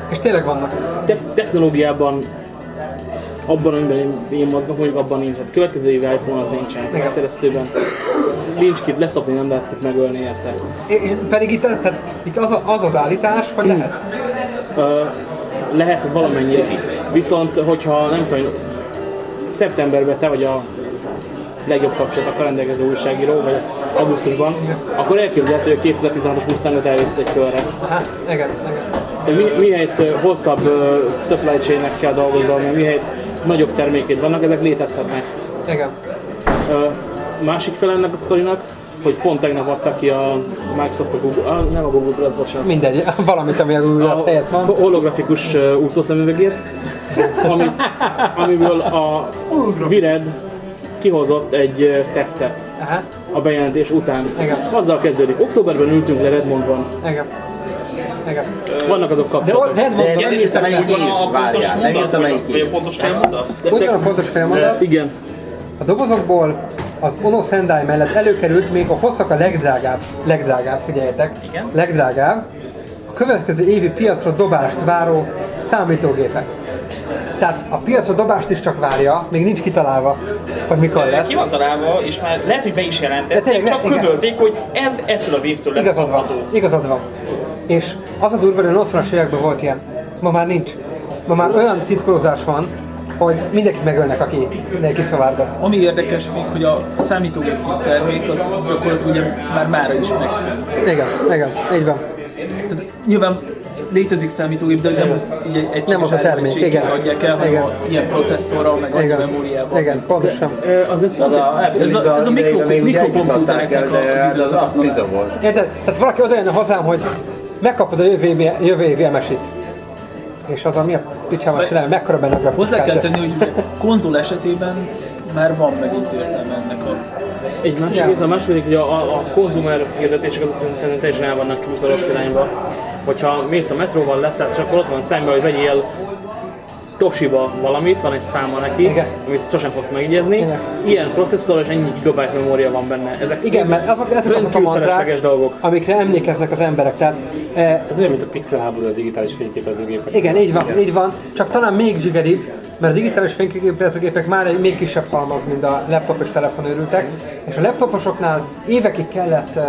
A: És tényleg vannak.
B: te- technológiában abban, amiben én, én mozgok, mondjuk abban nincs. Hát következő évi iPhone az nincsen. Megszereztőben. Nincs kit leszopni, nem lehet kit megölni érte.
A: É- é- Pedig itt, tehát, itt az, a, az az állítás, hogy lehet.
B: Ö, lehet valamennyire. Viszont, hogyha nem tudom, szeptemberben te vagy a legjobb kapcsolatokkal rendelkező újságíró, vagy augusztusban, akkor elképzelhető, hogy a 2016-os Mustangot elvitt egy körre.
A: Hát, igen, igen.
B: De mi, mihelyett ö, hosszabb uh, supply chain-ekkel dolgozol, mert mihelyett nagyobb termékét vannak, ezek létezhetnek.
A: igen.
B: Ö, másik fel ennek a sztorinak, hogy pont tegnap adtak ki a Microsoft a Google, a, nem a Google Glass, bocsánat,
A: Mindegy, (laughs) valamit, ami a Google Glass helyett van.
B: holografikus uh, úszószemüvegét, amit, amiből a Vired kihozott egy tesztet
A: Aha,
B: a bejelentés után.
A: Igen.
B: Azzal kezdődik. Októberben ültünk le Redmondban.
A: igen. Igen.
B: Vannak azok
A: De
B: kapcsolatok.
A: o- Redmondban
C: De nem
A: nem
C: írta melyik
E: Van
C: év, várjál, nem
E: mondat,
C: írta
E: vagy a-
C: melyik
E: vagy a
C: év.
E: pontos félmondat?
A: Úgy van a pontos félmondat.
B: Igen.
A: A dobozokból az Ono Sendai mellett előkerült még a hosszak a legdrágább, legdrágább, figyeljetek,
E: Igen.
A: legdrágább, a következő évi piacra dobást váró számítógépek. Tehát a piacra dobást is csak várja, még nincs kitalálva, hogy mikor lesz.
E: Ki van találva, és már lehet, hogy be is
A: De
E: jelentették,
A: tényleg,
E: csak
A: igen.
E: közölték, hogy ez ettől az évtől lesz
A: Igazad van, igazad van. És az a durva, hogy a 80-as években volt ilyen. Ma már nincs. Ma már olyan titkolózás van, hogy mindenkit megölnek, aki neki kiszivárgat.
H: Ami érdekes még, hogy a számítógép termék az gyakorlatilag ugye már mára is megszűnt.
A: Igen, igen, így van.
H: Tehát nyilván létezik számítógép, de nem így egy
A: Nem az a termék, igen.
H: adják el, hanem
A: Igen.
H: a ilyen processzorral, meg
A: Igen,
H: memóriával.
A: igen, pontosan.
B: Pont
C: Az a Apple
H: Ez a- ez a mikrokomputereknek
C: el, de
H: az
C: az volt.
A: Érted? Tehát valaki oda jönne hozzám, hogy megkapod a jövő évi, jövő évi MS-it. És az mi a picsámat csinálja, mekkora benne a grafikus
H: Hozzá kell tenni, hogy konzol esetében már van megint értelme ennek a
B: Egy másik
A: Ja.
B: rész, a másik pedig, hogy a, a, a konzumer hirdetések azok szerintem teljesen el vannak csúszva rossz irányba. Hogyha mész a metróval, leszállsz, és akkor ott van szemben, hogy vegyél Toshiba valamit, van egy száma neki,
A: Igen.
B: amit sosem fogsz megjegyezni.
A: Igen.
B: Ilyen processzor és ennyi gigabyte memória van benne. Ezek
A: Igen, mert azok, ezek azok a mantrák,
B: dolgok.
A: amikre emlékeznek az emberek. Tehát, eh,
G: Ez olyan, mint a pixel háború a digitális fényképezőgépek.
A: igen, így van, így van, csak talán még zsigeribb, mert a digitális fényképezőgépek már egy még kisebb halmaz, mint a laptop és telefonőrültek, és a laptoposoknál évekig kellett eh,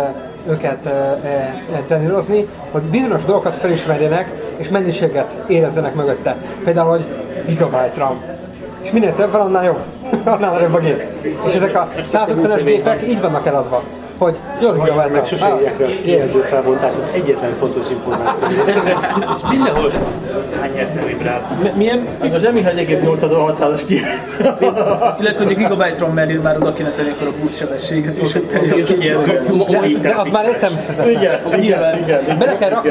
A: őket eh, eh, trenírozni, hogy bizonyos dolgokat felismerjenek, és mennyiséget érezzenek mögötte. Például, hogy gigabyte RAM. És minél több van, annál jobb. (laughs) annál jobb a gép. És ezek a 150-es gépek így vannak eladva, hogy 8 gigabyte
G: Meg
A: RAM.
G: sose írják le a kijelző felbontás, az egyetlen fontos információ.
E: És mindenhol hány hertzen vibrál.
H: Mi- Milyen,
C: az nem 1,8600-as ki.
H: illetve hogy a gigabyte RAM mellé már oda kéne tenni akkor a buszsebességet is, hogy teljesen
E: Kijelző.
A: De, az már értelmezhetetlen.
C: Igen, igen, igen.
A: Bele kell rakni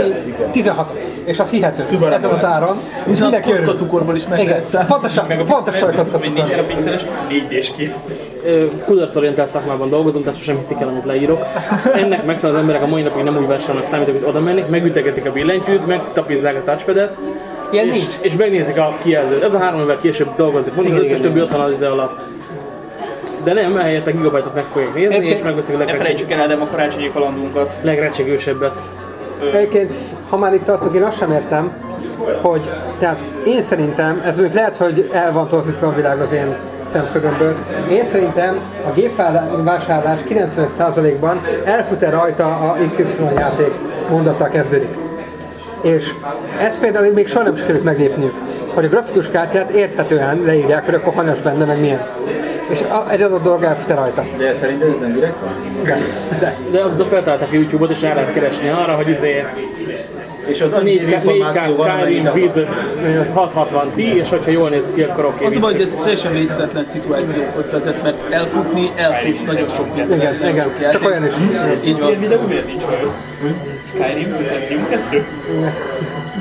A: 16-ot, és az hihető. Ezen az áron. És mindenki örül.
H: kockacukorból is meg lehet
A: pontosan, pontosan, hogy
E: Vagy 4 terapixeles, 4 és 9.
B: Ö, kudarcorientált szakmában dolgozom, tehát sosem hiszik el, amit leírok. Ennek megfelelően az emberek a mai napig nem úgy vásárolnak számítógépet, hogy oda mennek, megütegetik a billentyűt, megtapizzák a touchpadet,
A: Ilyen
B: és,
A: nincs.
B: és megnézik a kijelzőt. Ez a három évvel később dolgozik, mondjuk az összes többi otthon az izé alatt. De nem, ehelyett a gigabajtot meg fogják nézni,
A: Egyébként
B: és megveszik a
E: Ne felejtsük el Ádám a karácsonyi kalandunkat.
B: legrecségősebbet.
A: Egyébként, ha már itt tartok, én azt sem értem, hogy tehát én szerintem, ez még lehet, hogy el van torzítva a világ az én szemszögömből, én szerintem a gépvásárlás 95%-ban elfut-e rajta a XY játék mondattal kezdődik. És ezt például még soha nem sikerült meglépniük, hogy a grafikus kártyát érthetően leírják, hogy akkor hanyas benne, meg milyen. És a- egy adott dolog elfut-e rajta.
C: De szerinted ez nem direkt van?
B: De azóta feltalálták a YouTube-ot, és rá lehet keresni arra, hogy izé
C: És ott annyi
B: 4K, 4K
C: információ van,
B: Skyrim vid
C: akarsz.
B: 660 ti, és hogyha jól néz ki, akkor oké,
H: Az a baj, hogy ez teljesen létetetlen szituációhoz vezet, mert elfutni, elfut nagyon sok minden.
A: Igen, igen,
H: sok
A: csak olyan is.
H: Így van.
E: Ilyen videó miért nincs meg? Skyrim, Skyrim 2?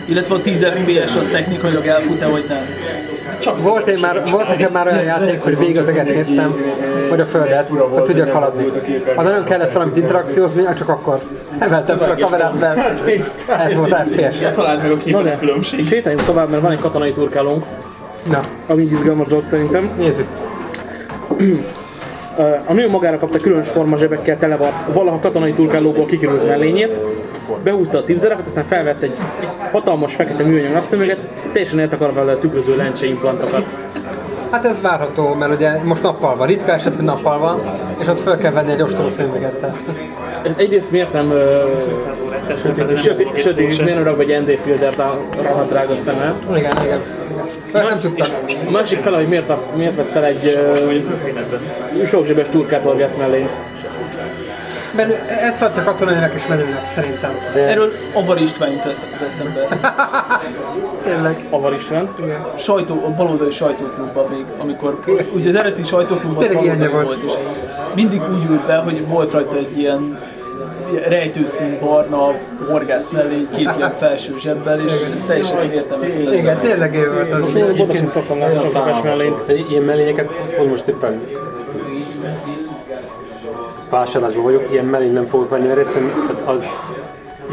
H: Illetve a 10 FPS az technikailag elfut-e, vagy nem.
E: Csak
A: Volt, én már, volt nekem már olyan játék, hogy végig az eget néztem, vagy a földet, hogy tudjak haladni. Ha nagyon kellett valamit interakciózni, csak akkor emeltem fel a kamerát, mert ez volt FPS.
E: Találd meg a
B: Na
E: képen
B: de,
E: a különbség.
B: sétáljunk tovább, mert van egy katonai turkálónk,
A: Na,
B: ami izgalmas dolog szerintem.
A: nézzük.
B: A nő magára kapta különös formazsebekkel televart valaha katonai turkálóból kikerült mellényét, behúzta a cipzereket, aztán felvett egy hatalmas fekete műanyag napszemüveget, teljesen eltakarva vele a tükröző lencse implantokat.
A: Hát ez várható, mert ugye most nappal van, ritka eset, hogy nappal van, és ott fel kell venni egy ostrom szemüveget. Tehát.
B: Egyrészt miért nem sötét, sötét miért nem rak egy ND filtert a rohadt drága szemmel?
A: Igen, igen. igen. Nem tudtam.
B: A másik fele, hogy miért, a- miért vesz fel egy ö, sokzsebes turkát orgász mellényt.
A: Mert ez szartja katonainak és menőnek szerintem.
H: Erről Avar István jut esz- az eszembe. (laughs)
A: Tényleg.
B: Avar István.
H: Sajtó, a baloldali sajtóklubban még, amikor ugye az eredeti sajtóklubban
A: Tényleg
H: baloldali
A: volt.
H: volt, és mindig úgy ült be, hogy volt rajta egy ilyen rejtőszín barna horgász mellé, két ilyen felső zsebbel, és teljesen értelmezhetetlen.
A: Igen, tényleg ő volt az.
B: Most én bodakint szoktam látni sokzsebes mellényt.
G: De ilyen mellényeket, pont most éppen vásárlásban vagyok, ilyen mellényt nem fogok venni, mert egyszerűen az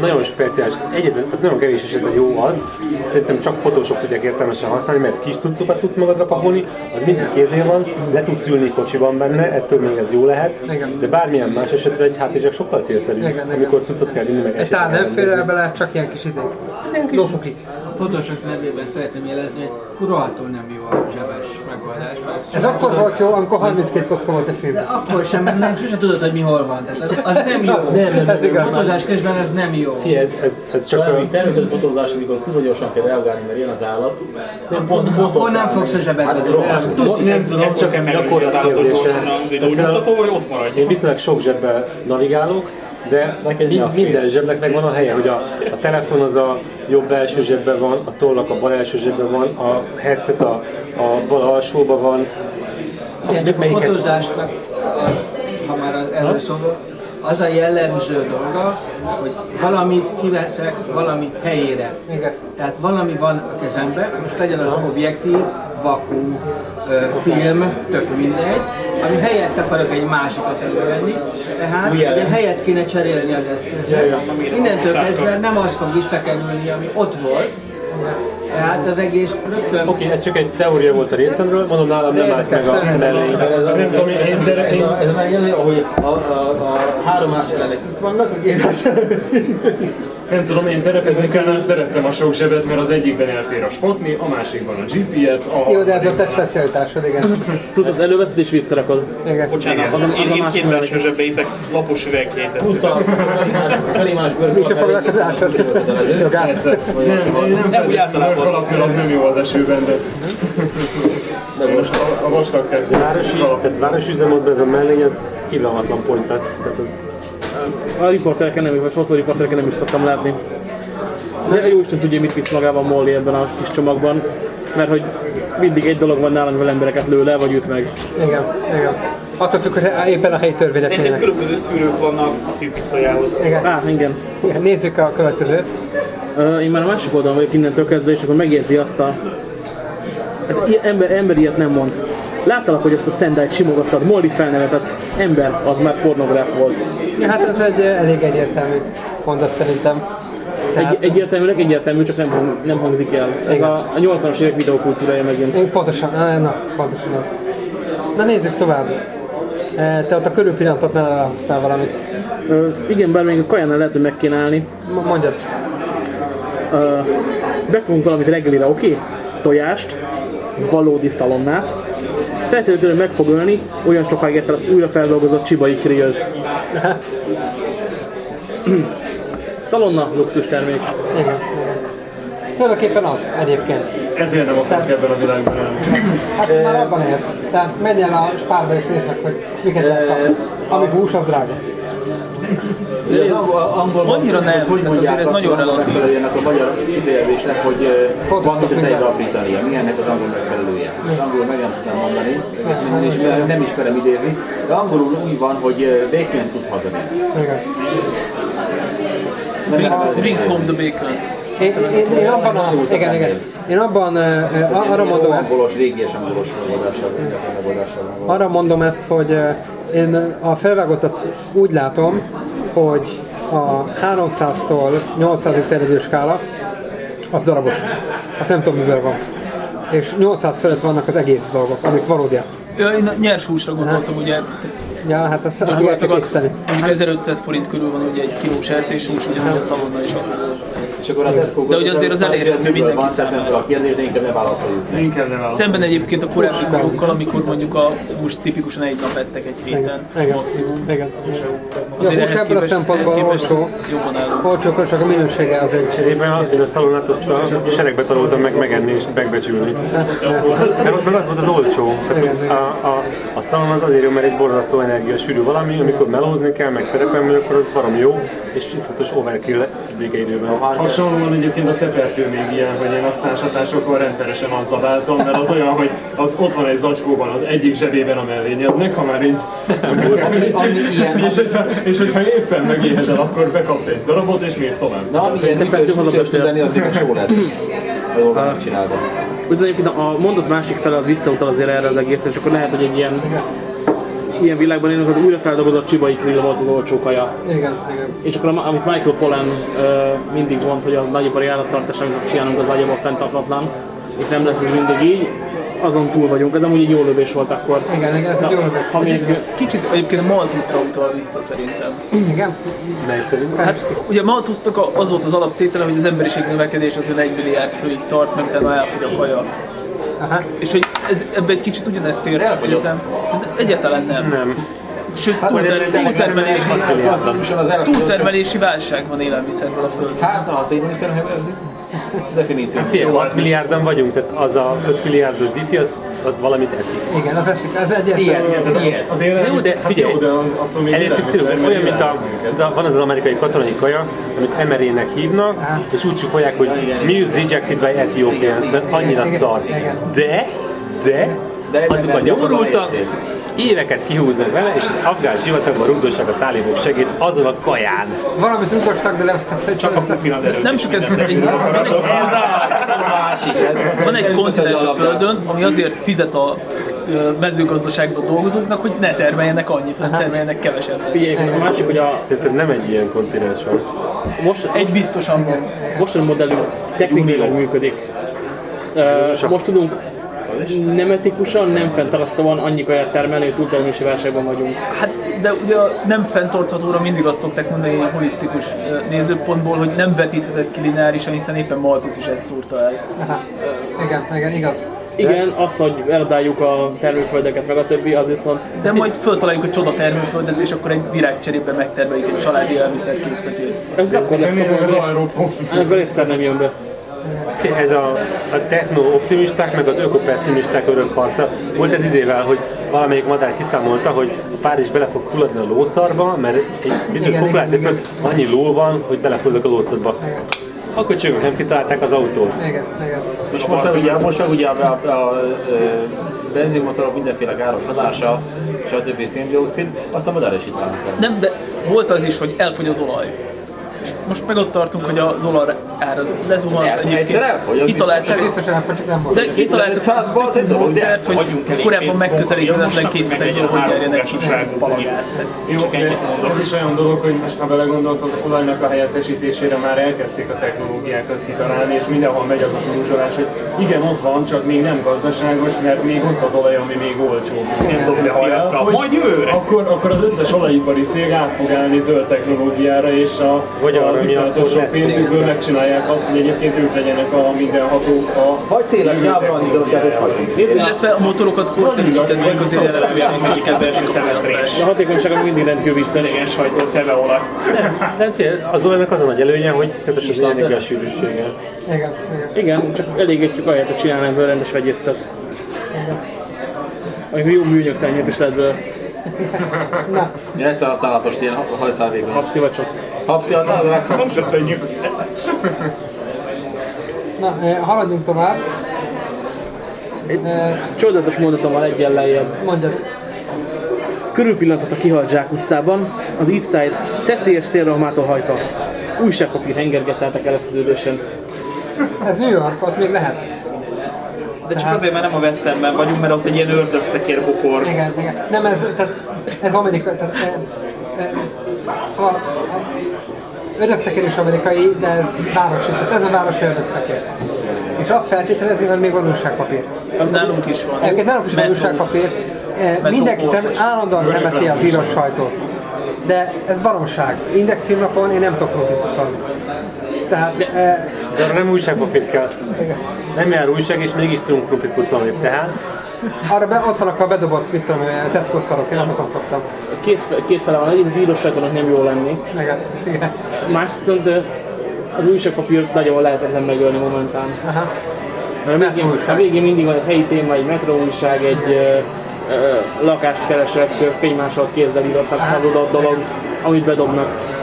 G: nagyon speciális, egyetlen, tehát nagyon kevés esetben jó az, szerintem csak fotósok tudják értelmesen használni, mert kis cuccokat tudsz magadra pakolni, az mindig kéznél van, le tudsz ülni kocsiban benne, ettől még ez jó lehet,
A: Igen.
G: de bármilyen más esetre egy hátizsák sokkal célszerűbb,
A: Igen, igen.
G: amikor cuccot kell vinni, meg
A: Egy nem fér bele, csak ilyen kis izék. Lófukik.
I: A fotósok nevében szeretném jelezni, hogy kurvahatul nem jó a zsebes megoldás. mert-
A: Ez akkor volt jó, amikor 32 kocka volt a film.
I: De akkor sem, mert nem, sosem tudod, hogy mi hol van. Tehát az, nem jó. (laughs)
G: Nem, nem,
A: Ez
G: nem.
A: igaz.
I: Fotózás közben ez nem jó.
G: Figyelj, ez, ez, ez csak
C: Valami
G: olyan,
C: természetes fotózás, amikor kurva gyorsan kell reagálni, mert jön az állat. Nem, pont, pont
I: Akkor
C: ott
I: nem fogsz a zsebedbe
C: Hát, rohadt.
E: Tudsz, ez, ez csak emelődik az állatot gyorsan az egy úgy mutató, hogy ott maradj.
G: Én viszonylag sok zsebbel navigálok, de
C: Neked mi
G: minden zsebnek megvan a helye, hogy a, a telefon az a jobb első zsebben van, a tollak a bal első zsebben van, a headset a, a bal alsóban van.
I: Igen, a fotózásnak, ha már az- erről szólok, az a jellemző dolga, hogy valamit kiveszek valami helyére. Tehát valami van a kezembe, most legyen az objektív, ö, film, tök mindegy, ami helyett akarok egy másikat elővenni, tehát ugye helyet kéne cserélni az eszközzel. Innentől kezdve nem az fog visszakerülni, ami ott volt, tehát az egész rögtön
G: Oké, ez csak egy teória volt a részemről, mondom nálam nem állt meg a mellény.
C: Ez a,
F: Nem tudom, én- én-
C: ez a, ez a megjelző, ahogy a, a, a három más elemek itt vannak, a
F: Nem tudom, én terepezőkkel szerettem a sok zsebet, mert az egyikben elfér a spotni, a másikban a GPS, a
A: Jó, de ez a te specialitásod, igen. (laughs)
B: Plusz az előveszed és visszarakod.
A: igen.
E: Bocsánat,
B: Az a- az
E: én,
B: a
E: én
B: másik
E: két
B: mellék.
E: belső zsebbe hiszek lapos üvegjegyzet.
C: 20 kalimás bőrgő.
A: Mikrofoglalkozásod. Jogát.
F: Persze. Nem, én nem
E: Nem, úgy általában.
F: az nem jó az esőben, de Én most a, a vastag textil
G: Városi, tehát városüzemotban ez a mellény, ez killalmatlan pont lesz. Tehát az,
B: A riportereken nem, vagy fotóriportereken nem is szoktam látni. De jó Isten tudja, mit visz magában Molly ebben a kis csomagban. Mert hogy mindig egy dolog van nálam, amivel embereket lő le, vagy üt meg.
A: Igen, igen. Attól függ, hogy éppen a helyi törvények
E: Szerintem különböző szűrők vannak a tűpisztolyához.
A: Igen.
B: Á, igen.
A: igen. Nézzük a következőt.
B: Ö, Én már a másik oldalon vagyok innentől kezdve, és akkor megjegyzi azt a... Hát ember, ember ilyet nem mond. Láttalak, hogy ezt a Szendályt simogattad, Molly felnevetett ember, az már pornográf volt.
A: Ja, hát ez egy eh, elég egyértelmű mondat szerintem. Tehát,
B: Egy, egyértelműleg egyértelmű, csak nem, hang, nem hangzik el. Ez a, a 80-as évek videókultúrája megint.
A: Pontosan, na, na, pontosan az. Na nézzük tovább. Eh, Te ott a körülpillantotnál elhoztál valamit.
B: Ö, igen, bár még a kajánál lehet, hogy meg kéne állni.
A: M- Mondjad.
B: Ö, valamit reggelire, oké? Okay? Tojást, valódi szalonnát. Feltétlenül meg fog ölni, olyan sokáig ettel azt újra feldolgozott csibai grillt. (clears throat) Szalonna, luxus termék.
A: Igen. Tulajdonképpen az egyébként.
F: ezért nem akarok ebben a világban élni.
A: Hát már abban élsz. Tehát menj el a spárba és nézd hogy miket lehet kapni. Ami hús, az drága.
C: Ugye az angol, angolban
H: Annyira nem,
C: hogy hogy mondják
H: azért ez
C: azt, hogy
H: nagyon
C: angol
H: relatív.
C: megfelelőjének a magyar kifejezésnek, hogy van, mint a
A: minden.
C: tejrabbítania. Mi ennek az angol megfelelője? Az angol meg nem tudnám mondani, és nem- nem ismerem idézni, de angolul úgy van, hogy bacon tud. Nem
H: Brings, brings home the bacon.
A: Én, én, én abban a, igen, igen, én abban ö, arra mondom ezt,
C: Angolos, angolos megoldással,
A: arra mondom ezt, hogy én a felvágottat úgy látom, hogy a 300-tól 800-ig terjedő skála az darabos. Azt nem tudom, mivel van. És 800 fölött vannak az egész dolgok, amik valódiak.
H: Ja, én nyers húsra gondoltam, ugye
A: Ja, hát azt, azt kell
H: gyakorlatilag
A: készíteni.
H: mondjuk 1500 forint körül van ugye egy kiló sertéshús, ugyanúgy a szalonna is akkor.
C: És akkor a Tesco
H: De ugye azért az elérhető mindenki
C: van, teszem
H: számára.
C: fel a kérdést, de inkább ne válaszoljuk.
F: Inkább nem válaszol.
H: Szemben egyébként a korábbi korokkal, amikor mondjuk a húst tipikusan egy nap ettek egy héten
A: Igen.
H: maximum.
A: Igen.
H: Azért
A: Ja, most ebből a szempontból olcsó. Olcsó, csak a minősége az egy
G: Cserében én a szalonnát azt a seregbe tanultam meg megenni és megbecsülni. Mert ott meg az volt az olcsó. A, a, a szalon az azért jó, mert egy borzasztó energia sűrű valami, amikor melózni kell, meg terepen vagy, akkor az barom jó, és iszonyatos overkill békeidőben.
F: Hasonlóan egyébként a tepertő még ilyen, hogy én aztán satásokon rendszeresen azzal váltom, mert az olyan, hogy az ott van egy zacskóban az egyik zsebében a mellényednek, ha már így és, hogyha, és hogyha éppen megéhezel, akkor bekapsz egy darabot és mész tovább.
C: na, ami ilyen ütős, ütős
B: beszélsz.
C: lenni, az még a só lett. Jól van megcsinálva.
B: Viszont egyébként a mondat másik fele az visszautal azért erre az egészre, és akkor lehet, hogy egy ilyen ilyen világban élünk, hogy újra feldolgozott csibai grill volt az olcsó kaja.
A: Igen, igen.
B: És akkor am- amit Michael Pollan ö, mindig mond, hogy a nagyipari állattartás, amit csinálunk, az nagyjából fenntarthatatlan, és nem lesz ez mindig így, azon túl vagyunk. Ez amúgy egy jó lövés volt akkor.
A: Igen, igen, ez
B: Na,
A: egy jó lövés.
B: ha még,
H: Kicsit egyébként a Malthusra utal vissza szerintem.
A: Igen.
G: Nejszerű.
H: Hát ugye Malthusnak a- az volt az alaptétele, hogy az emberiség növekedés az ön 1 milliárd főig tart, meg utána elfogy a kaja.
A: Aha.
H: És hogy ez, ebbe egy kicsit ugyanezt. De egyáltalán nem.
G: Nem.
H: Sőt,
C: Hát,
H: túlter- túltermelési,
C: az
H: túltermelési válság van élelmiszerből a földön.
C: Hát, ha a szétminiszteren nevezzük, definíció.
G: Fél, 6 milliárdan vagyunk, tehát az a 5 milliárdos diffi, az, az valamit eszik.
A: Igen, az eszik, ez egyértelmű.
C: Ilyet.
F: Az
G: Jó, de
F: hát
G: figyelj,
F: jó, de az, attól még
G: Elértük
F: élelmiszer,
G: célunk,
F: mert
G: olyan, mint a, de van az az amerikai katonai kaja, amit MRE-nek hívnak, és úgy csúfolják, hogy Meals Rejected by Ethiopians, mert annyira szar. De, de,
C: De
G: azok a nyomorultak. Éveket kihúznak vele, és az afgán sivatagban rugdossák a tálibok segít azon a kaján.
A: Valamit rugostak, de nem...
F: Csak a pufinad előtt.
H: Nem csak ez, van egy, van egy, van egy kontinens a Földön, ami azért fizet a mezőgazdaságban dolgozóknak, hogy ne termeljenek annyit, hanem termeljenek kevesebbet.
B: figyelj, a másik, hogy a
G: Szerintem nem egy ilyen kontinens van.
B: most,
H: Egy biztosan van.
B: mostani modellünk technikailag működik. Uh, most tudunk nem etikusan, nem fenntartatóan annyi kaját termelni, hogy túltermelési válságban vagyunk.
H: Hát, de ugye a nem fenntarthatóra mindig azt szokták mondani ilyen holisztikus nézőpontból, hogy nem vetítheted ki lineárisan, hiszen éppen Malthus is ezt szúrta el.
A: Aha. Igen, igen, igaz.
B: Igen, az, hogy erodáljuk a termőföldeket, meg a többi, az viszont
H: De majd föltaláljuk a csoda termőföldet, és akkor egy virág cserébe megtermeljük egy családi élelmiszerkészletét.
B: ez akkor lesz
F: Európa.
B: akkor egyszer nem jön be.
G: Ez a, a techno-optimisták, meg az ökopesszimisták örök harca. Volt ez izével, hogy valamelyik madár kiszámolta, hogy a Párizs bele fog fulladni a lószarba, mert egy bizonyos populáció annyi ló van, hogy belefulladnak a lószarba. Akkor csöngök nem kitalálták az autót.
A: Igen, igen.
C: És most meg ugye, most meg ugye a, a, a, a benzinmotorok mindenféle káros hatása, stb. széndiokszid, azt a madár is itt.
H: Nem, de volt az is, hogy elfogy az olaj. És most meg ott tartunk, hogy az olaj ár az lezuhant.
C: Elfogy,
H: Egyébként
C: egyszer elfogy, az
H: kitalálták,
A: Biztos elfogy, csak nem volt.
H: de kitaláltak
C: százban az egy dolog, de
H: módszert, hogy korábban megközelíthetetlen
E: most
H: hogy
E: meg
H: nyerjenek
E: egy
H: ki
E: három
H: palagázt.
F: Jó, ez is olyan dolog, hogy most ha belegondolsz, az olajnak a helyettesítésére már elkezdték a technológiákat kitalálni, és mindenhol megy az a konzsolás, hogy igen, ott van, csak még nem gazdaságos, mert még ott az olaj, ami még olcsó.
E: Nem dobja a piacra, majd jövőre.
F: Akkor, akkor az összes olajipari cég át fog állni zöld technológiára, és a,
G: Vagy arra,
F: a
G: ami
F: iszonyatos
G: akkor
F: sok pénzükből megcsinálják azt, hogy egyébként ők legyenek a mindenhatók a
C: Hagy széles nyelvre, addig hagyjuk.
H: Illetve a motorokat korszerűsítették azért jelentősen csökkentették a fogyasztást.
B: A hatékonysága mindig rendkívül vicces.
E: Igen, sajtó, teveolaj.
G: De figyelj, az olajnak az a nagy előnye, hogy szintos az energia sűrűsége.
A: Igen, igen.
B: Igen, csak elégetjük ahelyett, hogy csinálnánk belőle rendes vegyésztet. Amikor jó műanyag tenyét is lehet belőle.
C: Én egyszer használatos ilyen hajszál végül. Hapszi, az a legfontosabb.
E: Köszönjük.
A: Na, haladjunk tovább.
B: Csodálatos mondatom van egyen lejjebb.
A: Mondjad.
B: Körülpillantott a kihalt Zsák utcában, az East Side szeszélyes szélrohamától hajtva. Újságpapír hengerget álltak el ezt az ülősen.
A: Ez New York, ott még lehet.
E: De csak azért, mert nem a West Endben vagyunk, mert ott egy ilyen ördögszekér bokor.
A: Igen, igen. Nem, ez, tehát, ez amerikai, tehát, e, e, szóval a ördögszekér is amerikai, de ez városi, tehát ez a városi ördögszekér. És azt feltételezi, hogy még van újságpapír.
E: Nálunk is van.
A: Egyébként nálunk is van újságpapír, mindenki tem, állandóan temeti az írott sajtót. De ez baromság. Index hírnapon én nem tudok pucolni. Tehát e,
G: De arra nem újságpapír kell. Nem jár újság, és mégis tudunk krumplit pucolni. Tehát
A: arra be, ott vannak a bedobott, mit tudom, én, Tesco szarok, én azokon szoktam.
B: Két, két fele van, egyrészt az írosságnak nem jó lenni.
A: Igen, igen.
B: Másrészt viszont ö, az újságpapírt nagyon lehetetlen megölni momentán.
A: Aha.
B: Mert a végén, a végén mindig van egy helyi téma, egy metróújság, egy ö, ö, lakást keresek, fénymásolt kézzel tehát hazudott dolog, amit bedobnak.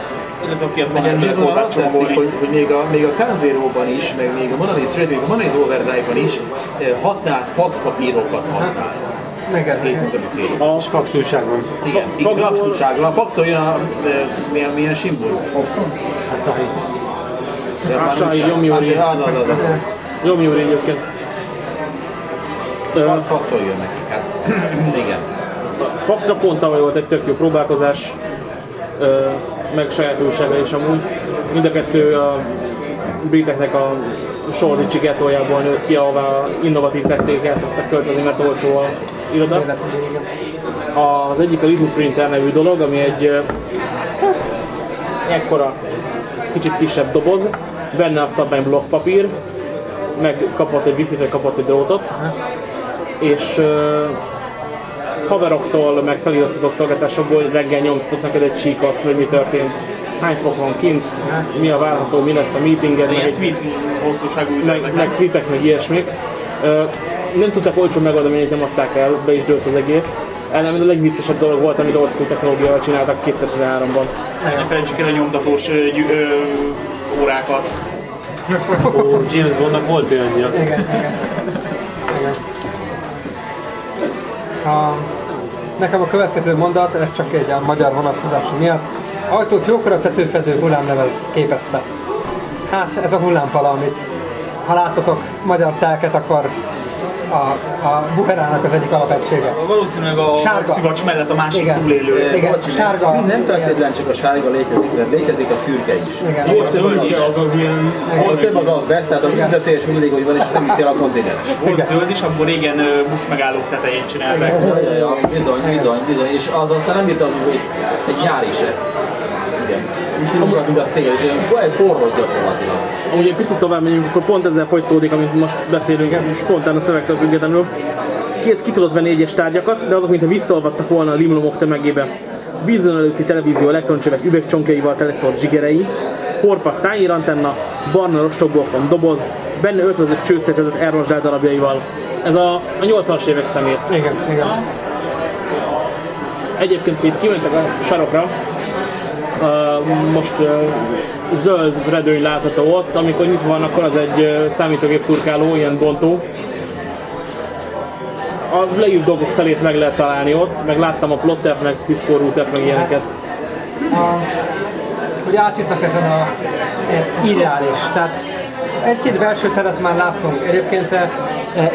E: Illetve aki tudja
C: bizony azt látszik, hogy, hogy még a, még a Kanzero-ban is, meg még a Monaliz, sőt, még a Monaliz Overdrive-ban is eh, használt faxpapírokat használ. Célokra.
G: és fax újság van.
C: Igen, így
B: faxból-
C: grafúságban. Faxoljon a, eh, milyen, milyen simbol?
G: Asahi.
B: Asahi,
C: újság.
B: Yomiuri.
C: Az, az, az, az.
B: Úr egyébként.
C: Fax, faxoljon nekik, hát. Igen.
B: Faxra pont tavaly volt egy tök jó próbálkozás, meg saját újsága is amúgy. Mind a kettő a briteknek a Shoreditch gettójából nőtt ki, ahová innovatív tech cégek el szoktak költözni, mert olcsó a iroda. Az egyik a Little Printer nevű dolog, ami egy hát, ekkora, kicsit kisebb doboz, benne a szabvány blokkpapír, meg kapott egy wifi-t, kapott egy drótot, és haveroktól, meg feliratkozott szolgáltatásokból reggel nyomtatott neked egy csíkot, hogy mi történt, hány fok van kint, mi a várható, mi lesz a meetinged, meg, egy,
E: tweet hosszúságú
B: meg, meg tweetek, meg ilyesmik. Nem tudták olcsó megoldani, amit nem adták el, be is dőlt az egész. Ellenben a legviccesebb dolog volt, amit old school technológiával csináltak 2013-ban.
E: Ne felejtsük el a nyomtatós ö, gyű- ö, órákat.
G: Ó, James Bondnak volt olyanja.
A: Igen, igen. igen. A, nekem a következő mondat, ez csak egy a magyar vonatkozása miatt. Ajtót jókora tetőfedő hullámlevez képezte. Hát ez a hullámpala, amit ha láttatok magyar telket, akkor a, a buherának az egyik alapegysége.
E: Valószínűleg a
A: Sárga.
E: szivacs mellett a másik
A: Igen.
E: túlélő.
A: Igen,
C: Bocs,
A: sárga.
C: Nem feltétlenül csak a sárga létezik, mert létezik a szürke is.
A: Igen.
F: Volt zöldje, az az ilyen...
C: Ahol több az az best, tehát a veszélyes hulladék, hogy van, és nem viszi el a konténeres.
E: Volt zöld is, abból régen ö, buszmegállók tetején csinálták.
C: Bizony, bizony, bizony, és az aztán nem írtam, hogy egy nyári se. Igen. Kilógott, mint a szél, és olyan porrot gyakorlatilag.
B: Amúgy egy picit tovább megyünk, akkor pont ezzel folytódik, amit most beszélünk, spontán a szövegtől függetlenül. Kész ki tudott venni egyes tárgyakat, de azok, mintha visszaolvadtak volna a limlomok tömegébe. Vízön előtti televízió elektroncsövek üvegcsonkjaival teleszólt zsigerei, horpak tányérantenna, barna rostokból van doboz, benne ötvözött csőszek között elrosdált darabjaival. Ez a, a 80-as évek szemét.
A: Igen, igen.
B: Egyébként, hogy itt kimentek a sarokra, most zöld redőny látható ott, amikor nyitva van, akkor az egy számítógép turkáló, ilyen bontó. A leírt dolgok felét meg lehet találni ott, meg láttam a plottert, meg Cisco routert, meg ilyeneket.
A: hogy átjutnak ezen a ideális. Tehát egy-két belső teret már láttunk. Egyébként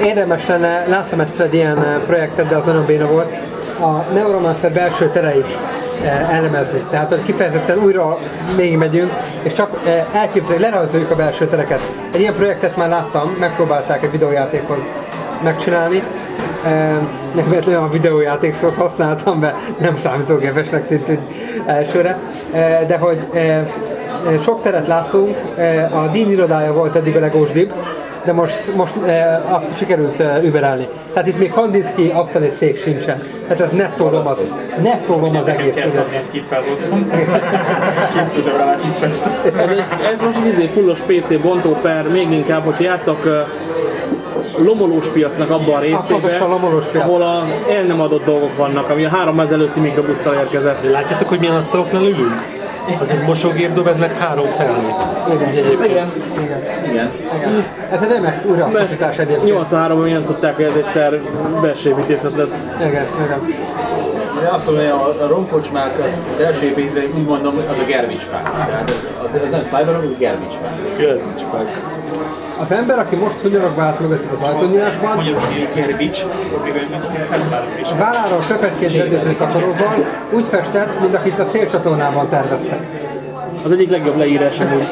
A: érdemes lenne, láttam egyszer egy ilyen projektet, de az nagyon béna volt, a Neuromancer belső tereit elemezni. Tehát, hogy kifejezetten újra még megyünk, és csak e, elképzeljük, lerajzoljuk a belső tereket. Egy ilyen projektet már láttam, megpróbálták egy videójátékhoz megcsinálni. E, Nekem egy olyan videójáték szót használtam be, nem számítógépesnek tűnt úgy elsőre, E, de hogy sok teret láttunk, a Dean irodája volt eddig a legós dib, de most, most e, azt sikerült e, überelni. Tehát itt még Kandinsky asztal és szék sincsen. Tehát ez nettó romaz. Nettó romaz
E: Nekem
A: egész.
E: kell
A: ugye.
E: Tarneszkit felhoztam. (laughs) Készültem rá már 10 percet.
B: Ez, most egy fullos PC bontó per, még inkább, hogy jártak uh, lomolós piacnak abban a részében,
A: piac.
B: ahol a el nem adott dolgok vannak, ami a három ezelőtti mikrobusszal érkezett.
G: Látjátok, hogy milyen asztaloknál ülünk? Az egy mosógépdob, ez meg három felnő.
C: Igen, igen.
A: Igen. Ez egy remek újrahasznosítás egyébként.
B: 83-ban jelentották, hogy ez egyszer belső építészet lesz.
A: Igen, igen.
C: Én azt mondom, hogy a, romkocsmák az első építők, úgy mondom, az a pár. Tehát ez, az, az nem Cyberpunk, az a Gervics pár.
A: Az ember, aki most hunyorogva állt mögöttük az ajtónyílásban, a válláról köpetként zsedőző takaróval úgy festett, mint akit a szélcsatornában terveztek.
B: Az egyik legjobb leírás amúgy.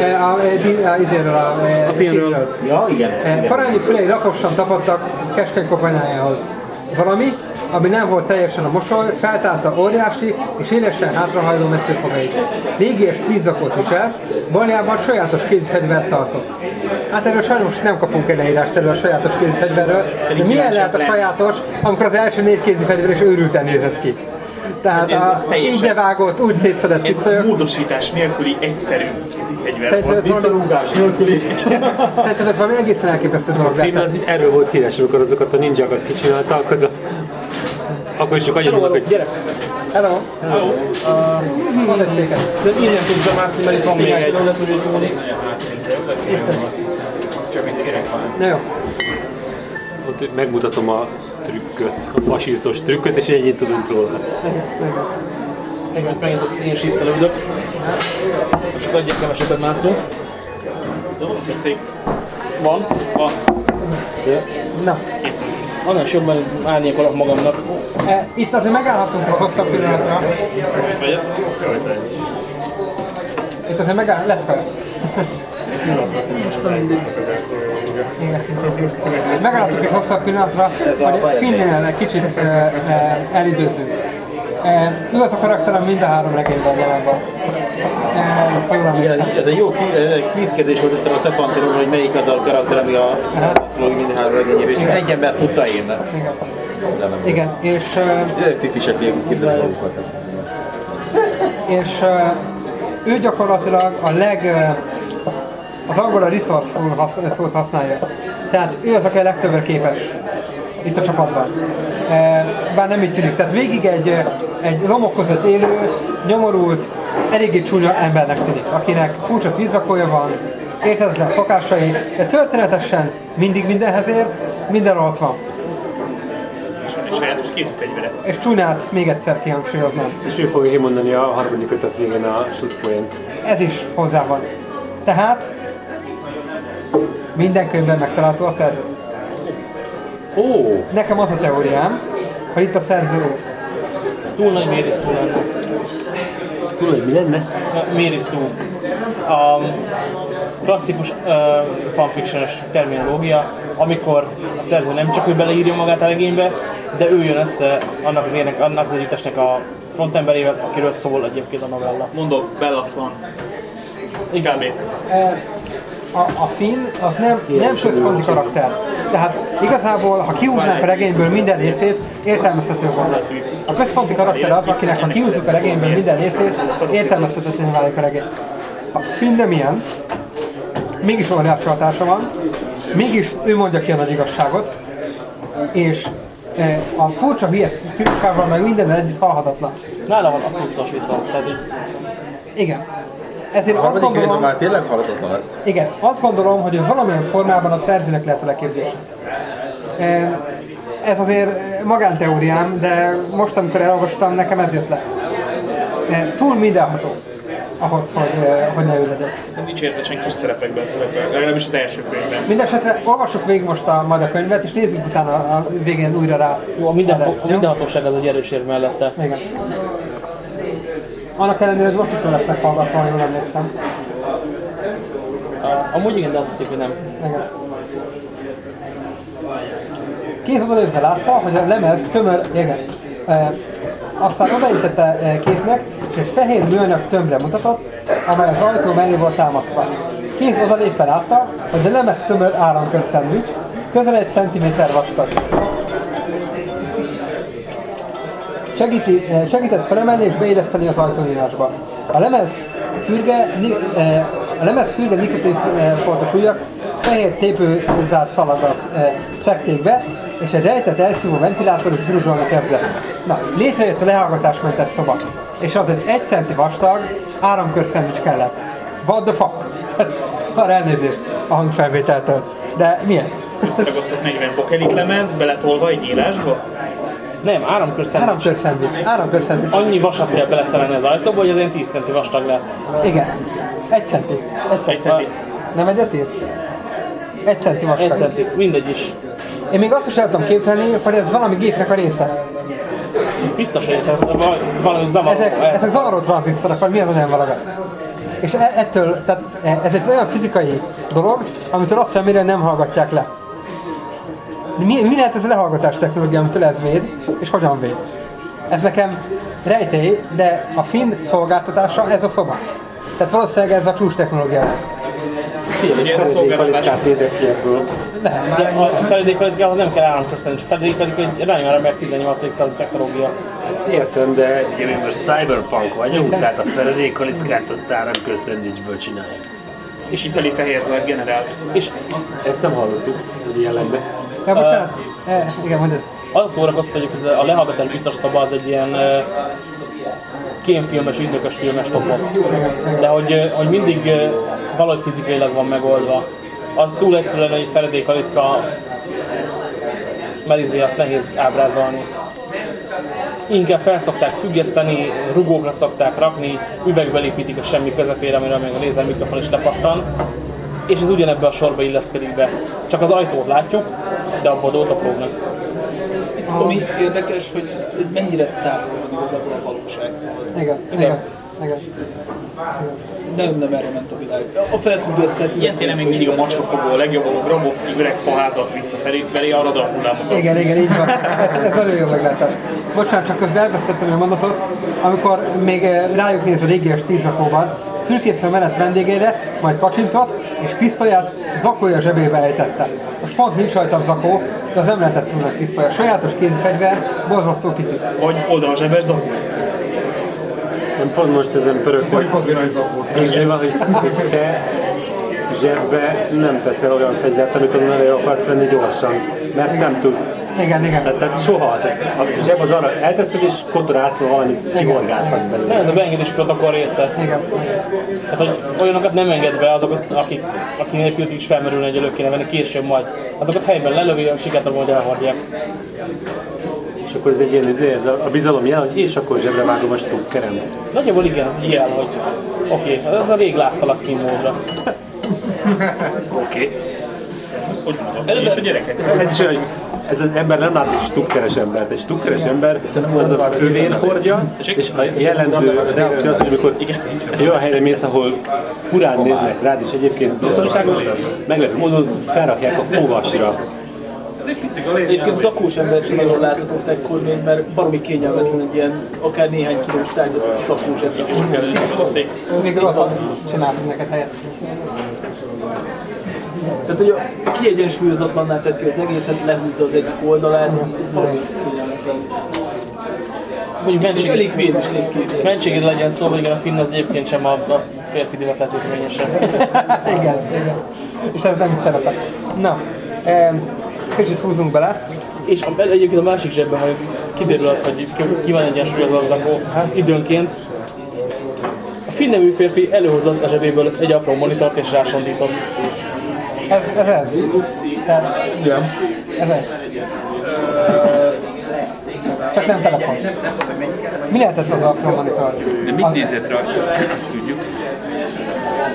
A: E, A, a, di- a, izéről, a, e,
B: A filmről.
C: Ja, igen.
A: E,
C: igen.
A: Parányi fülei laposan tapadtak keskeny koponyájához. Valami, ami nem volt teljesen a mosoly, feltárta óriási és élesen hátrahajló metszőfogait. Régi és tweedzakot viselt, baljában sajátos kézfegyvert tartott. Hát erről sajnos nem kapunk egy leírást erről a sajátos kézfegyverről, de milyen lehet a sajátos, amikor az első négy kézifegyver is őrülten nézett ki. Tehát
E: Hát ez- ez
A: a, így levágott, úgy szétszedett
E: ez
A: pisztolyok.
E: módosítás nélküli egyszerű kézifegyver
A: Szerintem
E: volt.
A: ez
C: Visszarúgás nélküli.
A: szerintem ez valami egészen elképesztő dolog
G: A film az erről volt híres, amikor azokat a ninjákat kicsinálta, akkor, az a, akkor is csak annyira hogy
B: Gyere!
A: Hello! Hello! Uh, Hoz egy széket.
B: Szerintem innen tudsz bemászni, mert itt van még egy.
A: Na jó.
G: ott megmutatom a trükköt, a fasírtos trükköt, és ennyit tudunk róla.
B: Sőt, megint az én shift ülök. És akkor egyre kevesebbet mászunk.
E: Tetszik.
B: Van. Van.
A: Na,
B: Annál is jobban árnyékolok magamnak.
A: e, itt azért megállhatunk egy hosszabb pillanatra. Itt azért megáll, lett fel. Megállhatunk egy hosszabb pillanatra, hogy Finnél egy kicsit e, e, elidőzzünk. E, ő az a karakterem mind a három regényben jelen van.
C: Igen, ez egy jó kvíz kérdés volt egyszer a Szefantinon, hogy melyik az a karakter, ami a asztrológia minden három regényében, és egy ember tudta én.
A: Igen, és
C: Ezek szifisek képzelik magukat.
A: és ő gyakorlatilag a leg, az angol a resourceful hasz, szót használja. Tehát ő az, aki a legtöbbre képes itt a csapatban. Uh, bár nem így tűnik. Tehát végig egy, egy romok között élő, nyomorult, eléggé csúnya embernek tűnik, akinek furcsa tízakója van, érthetetlen szokásai, de történetesen mindig mindenhez ért, minden alatt van.
E: És sajátos kézifegyvere.
A: És csúnyát még egyszer kihangsúlyoznám.
G: És ő fogja kimondani a harmadik kötet végén a slusszpoént.
A: Ez is hozzá van. Tehát minden könyvben megtalálható a szerző.
G: Ó,
A: Nekem az a teóriám, hogy itt a szerző.
B: Túl nagy mériszó lenne.
G: tudod, hogy mi lenne?
B: Mériszó. A klasszikus uh, fanfictionos terminológia, amikor a szerző nem csak ő beleírja magát a regénybe, de ő jön össze annak az, ének, annak az együttesnek a frontemberével, akiről szól egyébként a novella.
E: Mondok, Bella Swan.
B: Igen.
A: E, A, a Finn az nem, nem központi karakter. Tehát igazából, ha kihúznánk a regényből minden részét, értelmezhető volna. A központi karakter az, akinek ha kihúzzuk a regényből minden részét, értelmezhetetlenül válik a regény. A Finn nem ilyen, mégis óriási hatása van, mégis ő mondja ki a nagy igazságot, és e, a furcsa hülye stílusával meg minden együtt halhatatlan.
B: Nála van a cuccos viszont. Így
A: Igen. Ezért
C: A
A: azt gondolom,
C: már tényleg halatatlan lesz.
A: igen, azt gondolom, hogy ő valamilyen formában a szerzőnek lehet a leképzése. E, Ez azért magánteóriám, de most, amikor elolvastam, nekem ez jött le. E, Túl mindenható ahhoz, hogy, e, hogy ne legyen.
E: Szóval dicséretesen kis szerepekben szerepel, legalábbis az első könyvben.
A: Mindenesetre olvassuk végig most a, majd a könyvet, és nézzük utána a végén újra rá.
B: jó, a, minden, mindenhatóság az egy erős érv mellette.
A: Igen. Annak ellenére, hogy most is le lesz meghallgatva, ha jól emlékszem.
B: A, amúgy igen, de azt hiszik, hogy nem.
A: Igen. Kéz odalépve látta, hogy a lemez tömör, igen. E, aztán odaintette e, kéznek, és egy fehér műanyag tömbre mutatott, amely az ajtó mellé volt támasztva. Kéz odalépve látta, hogy a lemez tömör szendvics, közel egy centiméter vastag. Segíti, eh, segített felemelni és beéleszteni az ajtónyílásba. A lemez fürge, eh, a lemez fürge nikotinfoltos ujjak fehér tépőzárt szalaggal eh, szekték be, és egy rejtett elszívó ventilátor is druzsolni kezdett. Na, létrejött a lehallgatásmentes szoba, és az egy egy centi vastag áramkör szendvics kellett. What the fuck? (laughs) Már elnézést a hangfelvételtől. De mi ez?
E: Összeragasztott 40 bokelit lemez, beletolva egy írásba.
B: Nem, áramkör szendvics.
A: Áramkör szendvics. Áramkör szendvics.
B: Annyi vasat kell beleszerelni az ajtóba, hogy az ilyen 10 centi vastag lesz.
A: Igen. Egy centi.
E: Egy centi.
A: Nem egyet ír? Egy centi vastag.
B: Egy centi, mindegy is.
A: Én még azt is el tudom képzelni, hogy ez valami gépnek a része.
B: Biztos, hogy val- valami zavaró.
A: Ezek, ezek zavaró tranzisztorok, vagy mi az nem valaga. És e- ettől, tehát e- ez egy olyan fizikai dolog, amitől azt hogy nem hallgatják le. De mi, mi lehet ez a lehallgatás technológia, amitől ez véd, és hogyan véd? Ez nekem rejtély, de a finn szolgáltatása ez a szoba. Tehát valószínűleg ez a csúcs technológia. lehet.
B: De a feledékpolitikához nem kell államköszönni, csak feledékpolitika egy nagyon remek 18. század technológia.
G: Ezt értem, de
J: Ugye mi most cyberpunk vagyunk, tehát a feledékalitkát azt áramkör szendvicsből csináljuk.
E: És itt elé fehér generál.
B: És
G: ezt nem hallottuk, hogy lenne.
A: Ja, bocsánat. E, igen, mondod.
B: az a szórakoztató, hogy a lehallgatás biztos szoba az egy ilyen ö, kémfilmes, ügynökös filmes toposz. De hogy, hogy mindig ö, valahogy fizikailag van megoldva. Az túl egyszerűen egy feledékalitka melizé, azt nehéz ábrázolni. Inkább felszokták függeszteni, rugókra szokták rakni, üvegbe építik a semmi közepére, amire még a lézer mikrofon is lepattan. És ez ugyanebbe a sorba illeszkedik be. Csak az ajtót látjuk, de a bodót próbnak.
H: Ami érdekes, hogy mennyire távol van igazából a valóságtól.
A: Igen, igen, igen.
H: Nem, nem erre ment a világ. A felfüggesztett...
E: Ilyen tényleg még mindig a macskafogó, a legjobb a Grabowski üreg faházat visszafelé, belé a radar hullámokat.
A: Igen, igen, így van. Ez, ez nagyon jó meglátás. Bocsánat, csak közben elvesztettem egy mondatot, amikor még eh, rájuk néz a régies tízakóban, fülkészül menet vendégére, majd kacsintott, és pisztolyát zakója zsebébe ejtette. Most pont nincs rajtam zakó, de az nem lehetett túl nagy pisztoly. A sajátos kézfegyver, borzasztó pici.
E: Vagy oldalzseber zakó.
G: Én pont most ezen pörögtem.
E: Vagy pozirai zakó.
G: És van, hogy, hogy te zsebbe nem teszel olyan fegyvert, amit onnan elő akarsz venni gyorsan, mert nem tudsz.
A: Igen, igen.
G: Tehát, tehát soha. Tehát a zseb az arra elteszed, és kotorász, valami kihorgászhatsz belőle.
B: Ez a beengedés protokoll része.
A: Igen.
B: Hát, hogy olyanokat nem enged be, azokat, akik, akik nélkül is felmerülne, hogy elő kéne venni később majd. Azokat helyben lelövi, a sikertem, hogy elhordják.
G: És akkor ez egy ilyen, ez a, a bizalom jel, hogy és akkor zsebre vágom a stukkerem.
B: Nagyjából igen, ez jel, hogy oké, okay, ez a rég láttalak filmmódra. (laughs)
J: Oké.
E: Hogy van az és a gyerekek?
G: Ez is olyan, hogy ez az ember nem lát egy stukkeres embert. Egy stukkeres ember az az övén hordja, és a jellemző reakció az, hogy amikor egy olyan helyre mész, ahol furán néznek rád, és egyébként biztonságos, meglepő módon felrakják a fogasra.
H: Egyébként zakós ember sem nagyon láthatott ekkor még, mert baromi kényelmetlen egy ilyen akár néhány kilós tárgyat zakós ember.
A: Még rosszat csináltunk neked helyet.
H: Tehát, hogy a kiegyensúlyozatlanná teszi az egészet, lehúzza az egyik oldalát, baromi kényelmetlen.
B: Mondjuk
H: És elég véd is néz ki.
B: mentséged legyen szó, hogy igen, a finn az egyébként sem a, a férfi divat letéteményesen. (laughs)
A: igen, igen. És ez nem is szeretek. Na, kicsit húzunk bele.
B: És a, egyébként a másik zsebben, hogy kiderül az, hogy ki van egyensúlyozva az zakó, hát időnként. A finn nevű férfi előhozott a zsebéből egy apró monitort és rásondított.
A: Ez, ez ez. Tehát,
C: Igen.
A: ez ez. Csak nem telefon. Mi lehetett az apró monitor?
E: De mit nézett rajta? Azt tudjuk.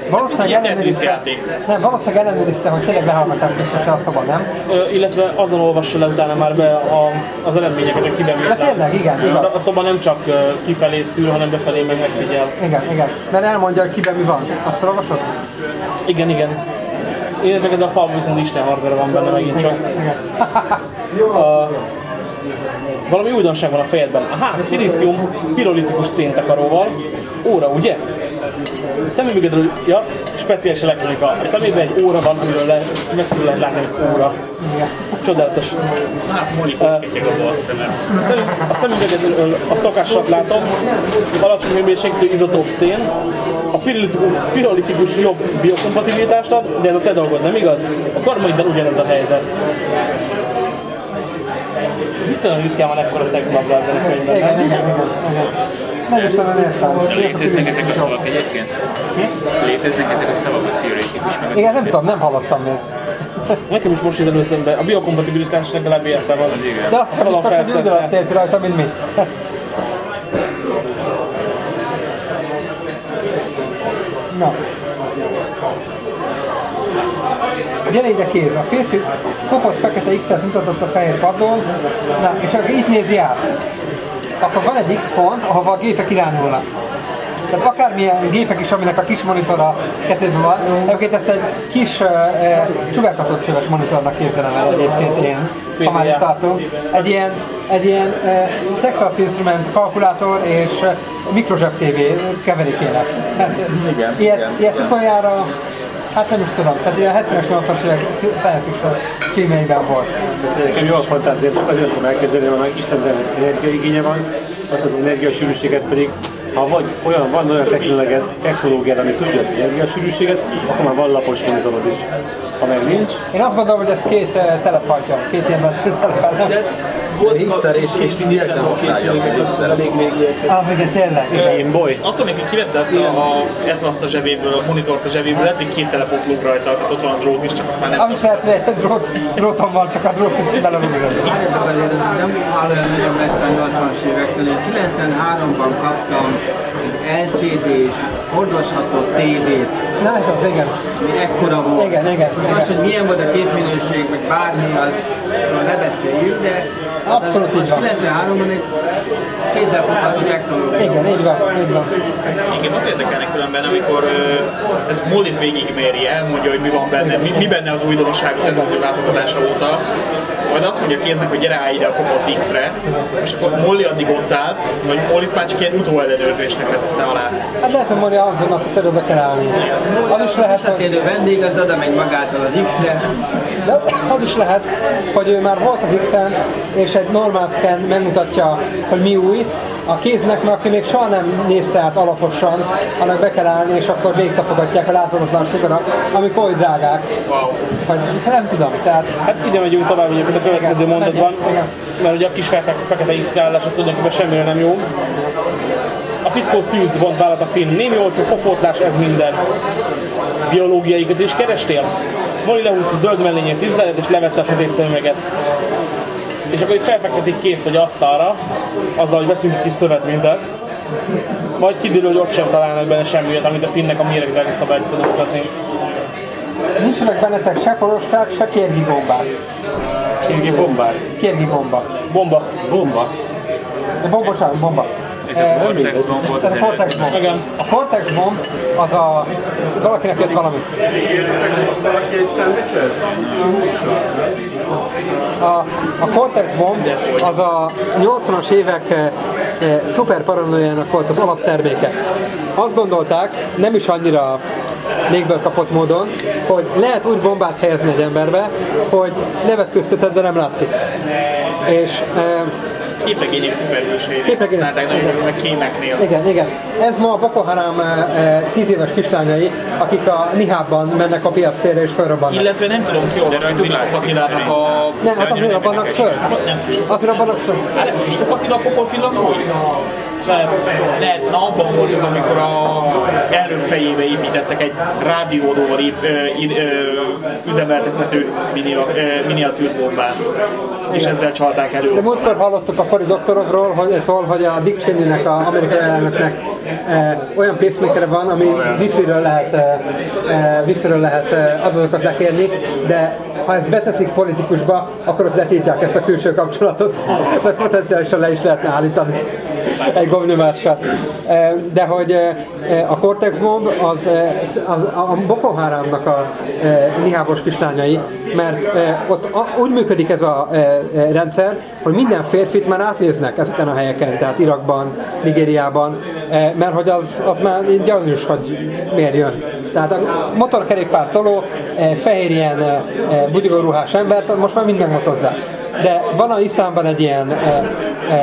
A: Valószínűleg ellenőrizte, nem, valószínűleg ellenőrizte, hogy tényleg lehallgatás biztos a szoba, nem?
B: Ö, illetve azon olvassa le utána már be a, az eredményeket, hogy kiben mit lát.
A: tényleg, igen, igaz.
B: A, a szoba nem csak kifelé szűr, hanem befelé meg megfigyel.
A: Igen, igen. Mert elmondja, hogy kiben mi van. Azt felolvasod?
B: Igen, igen. Illetve ez a fal viszont Isten hardware van benne megint csak. A, valami újdonság van a fejedben. Aha, szilícium pirolitikus széntakaróval. Óra, ugye? Szemüvegedről, ja, speciális elektronika. A szemében egy óra van, amiről le, messziről lehet látni, hogy óra. Csodálatos.
E: Hát Monikot ketyeg a szemem.
B: A, szemü- a szemüvegedről a szokásat látom, alacsony hőmérsékletű izotóp szén, a pirolitikus, jobb biokompatibilitást ad, de ez a te dolgod, nem igaz? A karmaiddal ugyanez a helyzet. Viszonylag ritkán van ekkora technabla a könyvben, nem?
A: is tudom, értem.
E: Léteznek ezek a szavak egyébként? Léteznek ezek a szavak, a teoretikus meg
A: Igen, nem tudom, nem hallottam még.
B: Nekem is most jött először be. A biokompatibilitás legalább értem az.
A: De azt hiszem biztos, hogy
B: felszedte.
A: ugyanazt érti rajta, mint mi. Na. gyere ide kéz, a férfi kopott fekete X-et mutatott a fehér padlón, na, és akkor itt nézi át. Akkor van egy X pont, ahova a gépek irányulnak. Tehát akármilyen gépek is, aminek a kis monitora kezében van, egyébként ezt egy kis uh, uh, sugárkatott csöves monitornak képzelem el egyébként én, ha már itt tartunk. Egy ilyen, egy ilyen uh, Texas Instrument kalkulátor és uh, mikrozseb TV keverékének. Hát,
C: Igen,
A: ilyet,
C: igen,
A: ilyet
C: igen.
A: utoljára, hát nem is tudom, tehát ilyen 70-es, 80-as évek science fiction filmeiben volt.
D: Ez nekem jó a fantáziám, csak azért tudom elképzelni, hogy annak Isten energiaigénye van, azt az energiasűrűséget pedig, ha vagy olyan, van olyan technológiád, ami tudja az energiasűrűséget, akkor már van lapos monitorod is. Ha meg nincs,
A: Én azt gondolom, hogy ez két uh, telephatja, két ilyen telepel.
C: Hipster és kis direkt nem használja. Hipster.
H: Még még.
A: Az igen, tényleg.
D: Game Boy.
E: Attól még, hogy kivette azt a, a Atlas-t a zsebéből, a monitort a zsebéből, lehet, hogy két teleport lóg rajta, tehát ott van a drót is, csak azt már nem
A: Az is lehet, hogy egy drót, dróton van, csak a drót belerúgod.
I: Várjatok azért, ez nem áll olyan nagyon messze a 80-as évektől. Én 93-ban kaptam egy LCD-s, hordozható tévét,
A: Na, ez az, igen.
I: ami ekkora volt.
A: Igen, igen.
I: Most, hogy milyen volt a képminőség, meg bármi, az ne beszéljük, de
A: Abszolút így van.
I: 93-ban egy kézzelfogható technológia.
A: Igen, így van, így van.
E: Igen, az érdekelne különben, amikor uh, Mollit végigméri, elmondja, hogy mi van benne, mi, mi benne az újdonság az előző látogatása óta, majd azt mondja kéznek, hogy gyere állj ide a kopott X-re, és akkor Molly addig ott állt, vagy Mollit már csak ilyen utóellenőrzésnek vetette alá.
A: Hát lehet, hogy mondja, Amazonnal tudod oda kell állni. Az is lehet, hogy,
I: Visszatérő vendég az oda megy magától az X-re,
A: de az is lehet, hogy ő már volt az X-en, és egy normál scan megmutatja, hogy mi új, a kéznek, mert aki még soha nem nézte át alaposan, annak be kell állni, és akkor végtapogatják a láthatatlan sugarak, amik oly drágák. Vagy nem tudom, tehát
B: Hát ide megyünk tovább egyébként a következő
A: Igen,
B: mondatban,
A: igen.
B: mert ugye a kis fekete, fekete X-rállás az tulajdonképpen semmire nem jó. A fickó szűz, bont vállat a finn. Némi olcsó kopótlás, ez minden. Biológiaikat is kerestél? Molly lehúzta zöld mellényét cipzáját és levette a sötét szemüveget. És akkor itt felfektetik kész egy asztalra, azzal, hogy veszünk egy kis szövetmintet. Majd kiderül, hogy ott sem találnak benne semmit, amit a finnek a méregdrági szabályt tudnak mutatni.
A: nincsenek bennetek se poroskák, se kérgi gombák.
D: Kérgi bombár.
A: Kérgi gomba.
B: Bomba.
D: Bomba.
A: De bomb, bocsánat, bomba.
C: És a Cortex bomb volt
A: Ez
C: az
A: a Cortex bomb.
B: Igen.
A: A Cortex bomb az a... Valakinek jött valamit. A, a Cortex bomb az a 80-as évek eh, eh, szuper paranoiának volt az alapterméke. Azt gondolták, nem is annyira légből kapott módon, hogy lehet úgy bombát helyezni egy emberbe, hogy levetközteted, de nem látszik. És eh,
E: Képregények szuperhősei.
A: Képregények
E: használták nagyon meg kémeknél.
A: Igen, igen. Ez ma a Boko Haram e, 10 éves kislányai, akik a Nihában mennek a piac térre és felrobbannak.
E: Illetve nem tudom ki olvasni Kristóf Attilának a...
A: Ne, hát azért robbannak föl.
E: Nem,
A: Azért robbannak föl.
E: Hát Kristóf Attila pokol pillangó? Lehet, lehet, na abban volt az, amikor a elnök fejébe építettek egy rádiódóval ép, ö, üzemeltethető miniatűrbombát. És ezzel csalták elő.
A: De múltkor hallottuk a Cory Doktorovról, hogy, tól, hogy a Dick Cheney-nek, a amerikai elnöknek e, olyan pacemaker van, ami wifi-ről lehet, e, wifi-ről lehet e, adatokat lekérni, de ha ezt beteszik politikusba, akkor ott letiltják ezt a külső kapcsolatot, mert potenciálisan le is lehetne állítani egy gombnyomással. De hogy a Cortex bomb az, az a Boko Haramnak a nihábos kislányai, mert ott úgy működik ez a rendszer, hogy minden férfit már átnéznek ezeken a helyeken, tehát Irakban, Nigériában, mert hogy az, az már gyanús, hogy miért jön. Tehát a motorkerékpár toló, fehér ilyen bugyogóruhás embert, most már mind megmotozzák. De van a iszlámban egy ilyen e, e,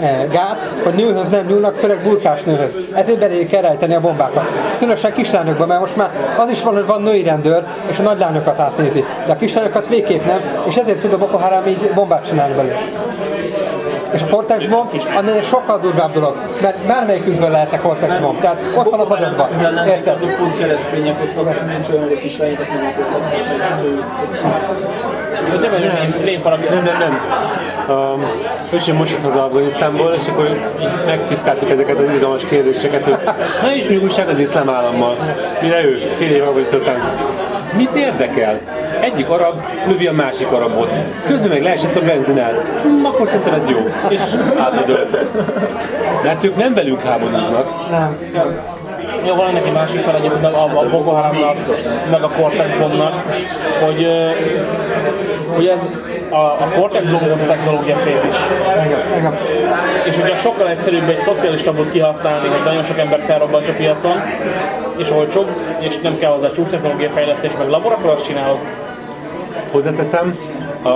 A: e, gát, hogy nőhöz nem nyúlnak, főleg burkás nőhöz. Ezért belé kell rejteni a bombákat. Különösen kislányokban, mert most már az is van, hogy van női rendőr, és a nagylányokat átnézi. De a kislányokat végképp nem, és ezért tud a Boko Haram így bombát csinálni belőle. És a Cortex bomb annál sokkal durvább dolog, mert bármelyikünkből lehetne Cortex bomb. Tehát ott van az adatban. Érted?
H: azok pont keresztények, ott azt hiszem nincs olyan, hogy kislányokat nem
B: Hogy nem olyan lép valami.
D: Nem, nem, nem. Um, öcsém most jött haza Afganisztánból, és akkor megpiszkáltuk ezeket az izgalmas kérdéseket, hogy na és mi újság az iszlám állammal? Mire ő fél év Afganisztán után
G: Mit érdekel? Egyik arab lövi a másik arabot. Közben meg leesett a benzinel. Hm, akkor szerintem ez jó. És átadott. Mert ők nem velünk háborúznak.
A: Nem.
B: Jó, van egy másik fel egyébként a, a Boko Haramnak, meg a Cortex bombnak, hogy, hogy ez a, a Cortex bomb az a technológia fétis.
A: Igen, igen.
B: És ugye sokkal egyszerűbb egy szocialista bombot kihasználni, hogy nagyon sok embert felrobbants a piacon, és olcsóbb, és nem kell hozzá csúcs technológia fejlesztés, meg labor, akkor azt csinálod.
G: Hozzáteszem, a,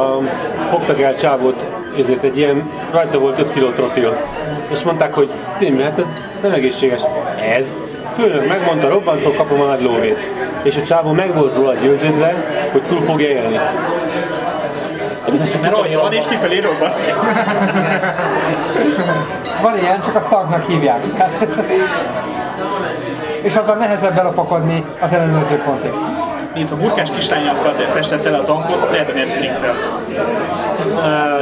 G: fogtak el csávót, ezért egy ilyen, rajta volt 5 kg trotil. És mondták, hogy című, hát ez nem egészséges. Ez? Főnök megmondta, robbantó kapom a nagy lóvét. És a csávó meg volt róla győződve, hogy túl fogja élni.
E: Mert rajta van és kifelé robban.
A: Van ilyen, csak azt tanknak hívják. És azzal nehezebb belopakodni az ellenőrző pontig.
E: Nézd, a burkás kislányokkal festette le a tankot, lehet, hogy nem tűnik fel.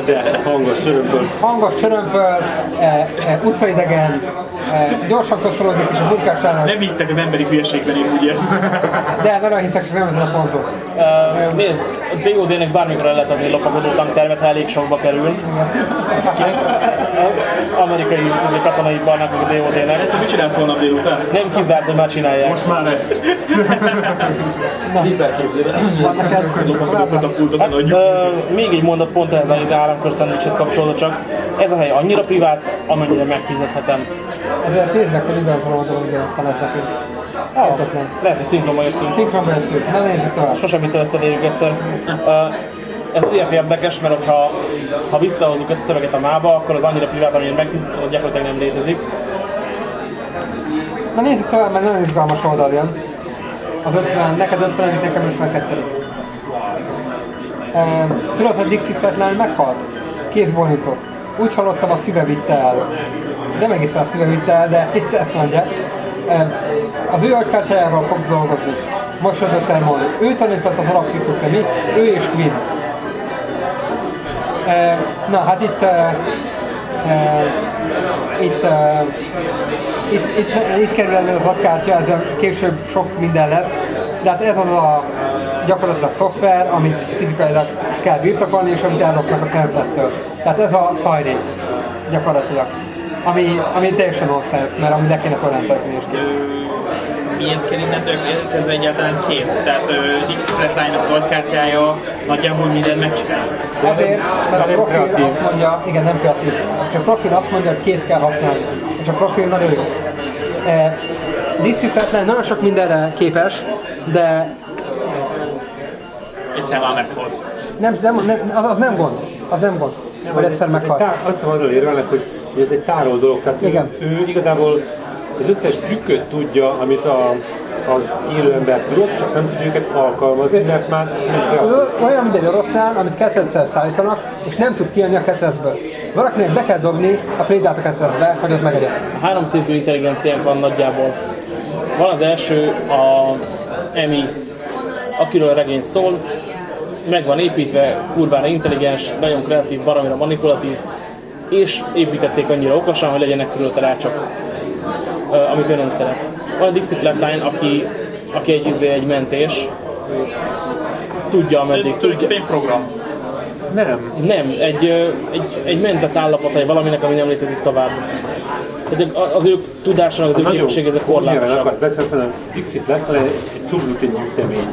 G: De hangos sörömből.
A: Hangos csörömpöl, e, e, utcaidegen, gyorsan köszönődik is a burkáslának,
E: Nem hisztek az emberi hülyeségben, én úgy érzem.
A: de nagyon hiszek, csak nem ezen a ponton.
B: Uh, nézd, a DOD-nek bármikor el lehet adni lopakodó tanktervet, ha elég sokba kerül. A amerikai izé, katonai barnak a DOD-nek.
E: Egyszer mit csinálsz holnap délután?
B: Nem kizárt, hogy már csinálják.
F: Most már ezt.
A: Van neked továbbra?
E: A pultot
B: Hát, ö, még egy mondat pont ehhez az áramkörszendvicshez kapcsolódó csak. Ez a hely annyira privát, amennyire megfizethetem.
A: Ezért nézd meg, hogy igazol oldalon, ugye ott van nekünk. Értetlen.
B: Lehet, hogy szinkronba jöttünk.
A: Szinkronba jöttünk, na nézzük tovább.
B: Sosem itt ezt elérjük egyszer. Ö, Ez azért érdekes, mert ha, ha visszahozzuk ezt a szöveget a mába, akkor az annyira privát, amilyen megfizetett, az gyakorlatilag nem létezik.
A: Na nézzük tovább, mert nagyon izgalmas oldal jön. Az 50, neked 50 nekem 52 e, Tudod, hogy Dixie Flatline meghalt? Kézborított. Úgy hallottam, a szíve vitte el. Nem egészen a szíve vitte el, de itt ezt mondja. Az ő agykártyájával fogsz dolgozni. Most jött el mondani. Ő tanított az alaptitkot, mi? Ő és Quinn. Na, hát itt e, e, itt, e, itt, itt, itt kerül elő az adkártya, ezzel később sok minden lesz, de hát ez az a gyakorlatilag szoftver, amit fizikailag kell birtokolni, és amit ellopnak a szervezettől. Tehát ez a szajré gyakorlatilag. Ami, ami teljesen nonsense, mert ami le kéne torrentezni és kész.
E: Miért kell innentől kezdve egyáltalán kész? Tehát Dixie Flatline-nak az agykártyája nagyjából mindent megcsinál.
A: Azért, mert a
G: nem
A: profil
G: kreatív.
A: azt mondja, igen, nem kreatív, és a profil azt mondja, hogy kész kell használni, és a profil nagyon jó. E, Flatline nagyon sok mindenre képes, de
E: Egyszer már meghalt.
A: nem, nem, nem, az, az nem gond, az nem gond, hogy egyszer meghalt.
G: Azt hiszem azzal érvelnek, hogy, hogy ez egy tárol dolog, tehát ő,
A: Igen.
G: ő igazából az összes trükköt tudja, amit a, az élő ember tudott, csak nem tudja őket alkalmazni, mert már.
A: Ő olyan, mint egy oroszlán, amit ketreccel szállítanak, és nem tud kijönni a ketrecből. Valakinek be kell dobni a prédát a ketrecbe, hogy az megegye.
B: Három szintű intelligenciánk van nagyjából. Van az első, a Emi, akiről a regény szól, meg van építve, kurvára intelligens, nagyon kreatív, baromira manipulatív, és építették annyira okosan, hogy legyenek körülötte rácsok, ö, amit ő nem szeret. Van a Dixie Flatline, aki, aki egy, izé, egy mentés, tudja, ameddig tudja.
E: Egy program.
G: Nem.
B: Nem, egy, egy, egy mentett állapota egy valaminek, ami nem létezik tovább. Tehát az ő tudásának, az ő képessége, ezek
G: Nyilván
B: korlátosak.
G: akarsz beszélni, hanem Dixie Flatline egy szubrutin gyűjtemény.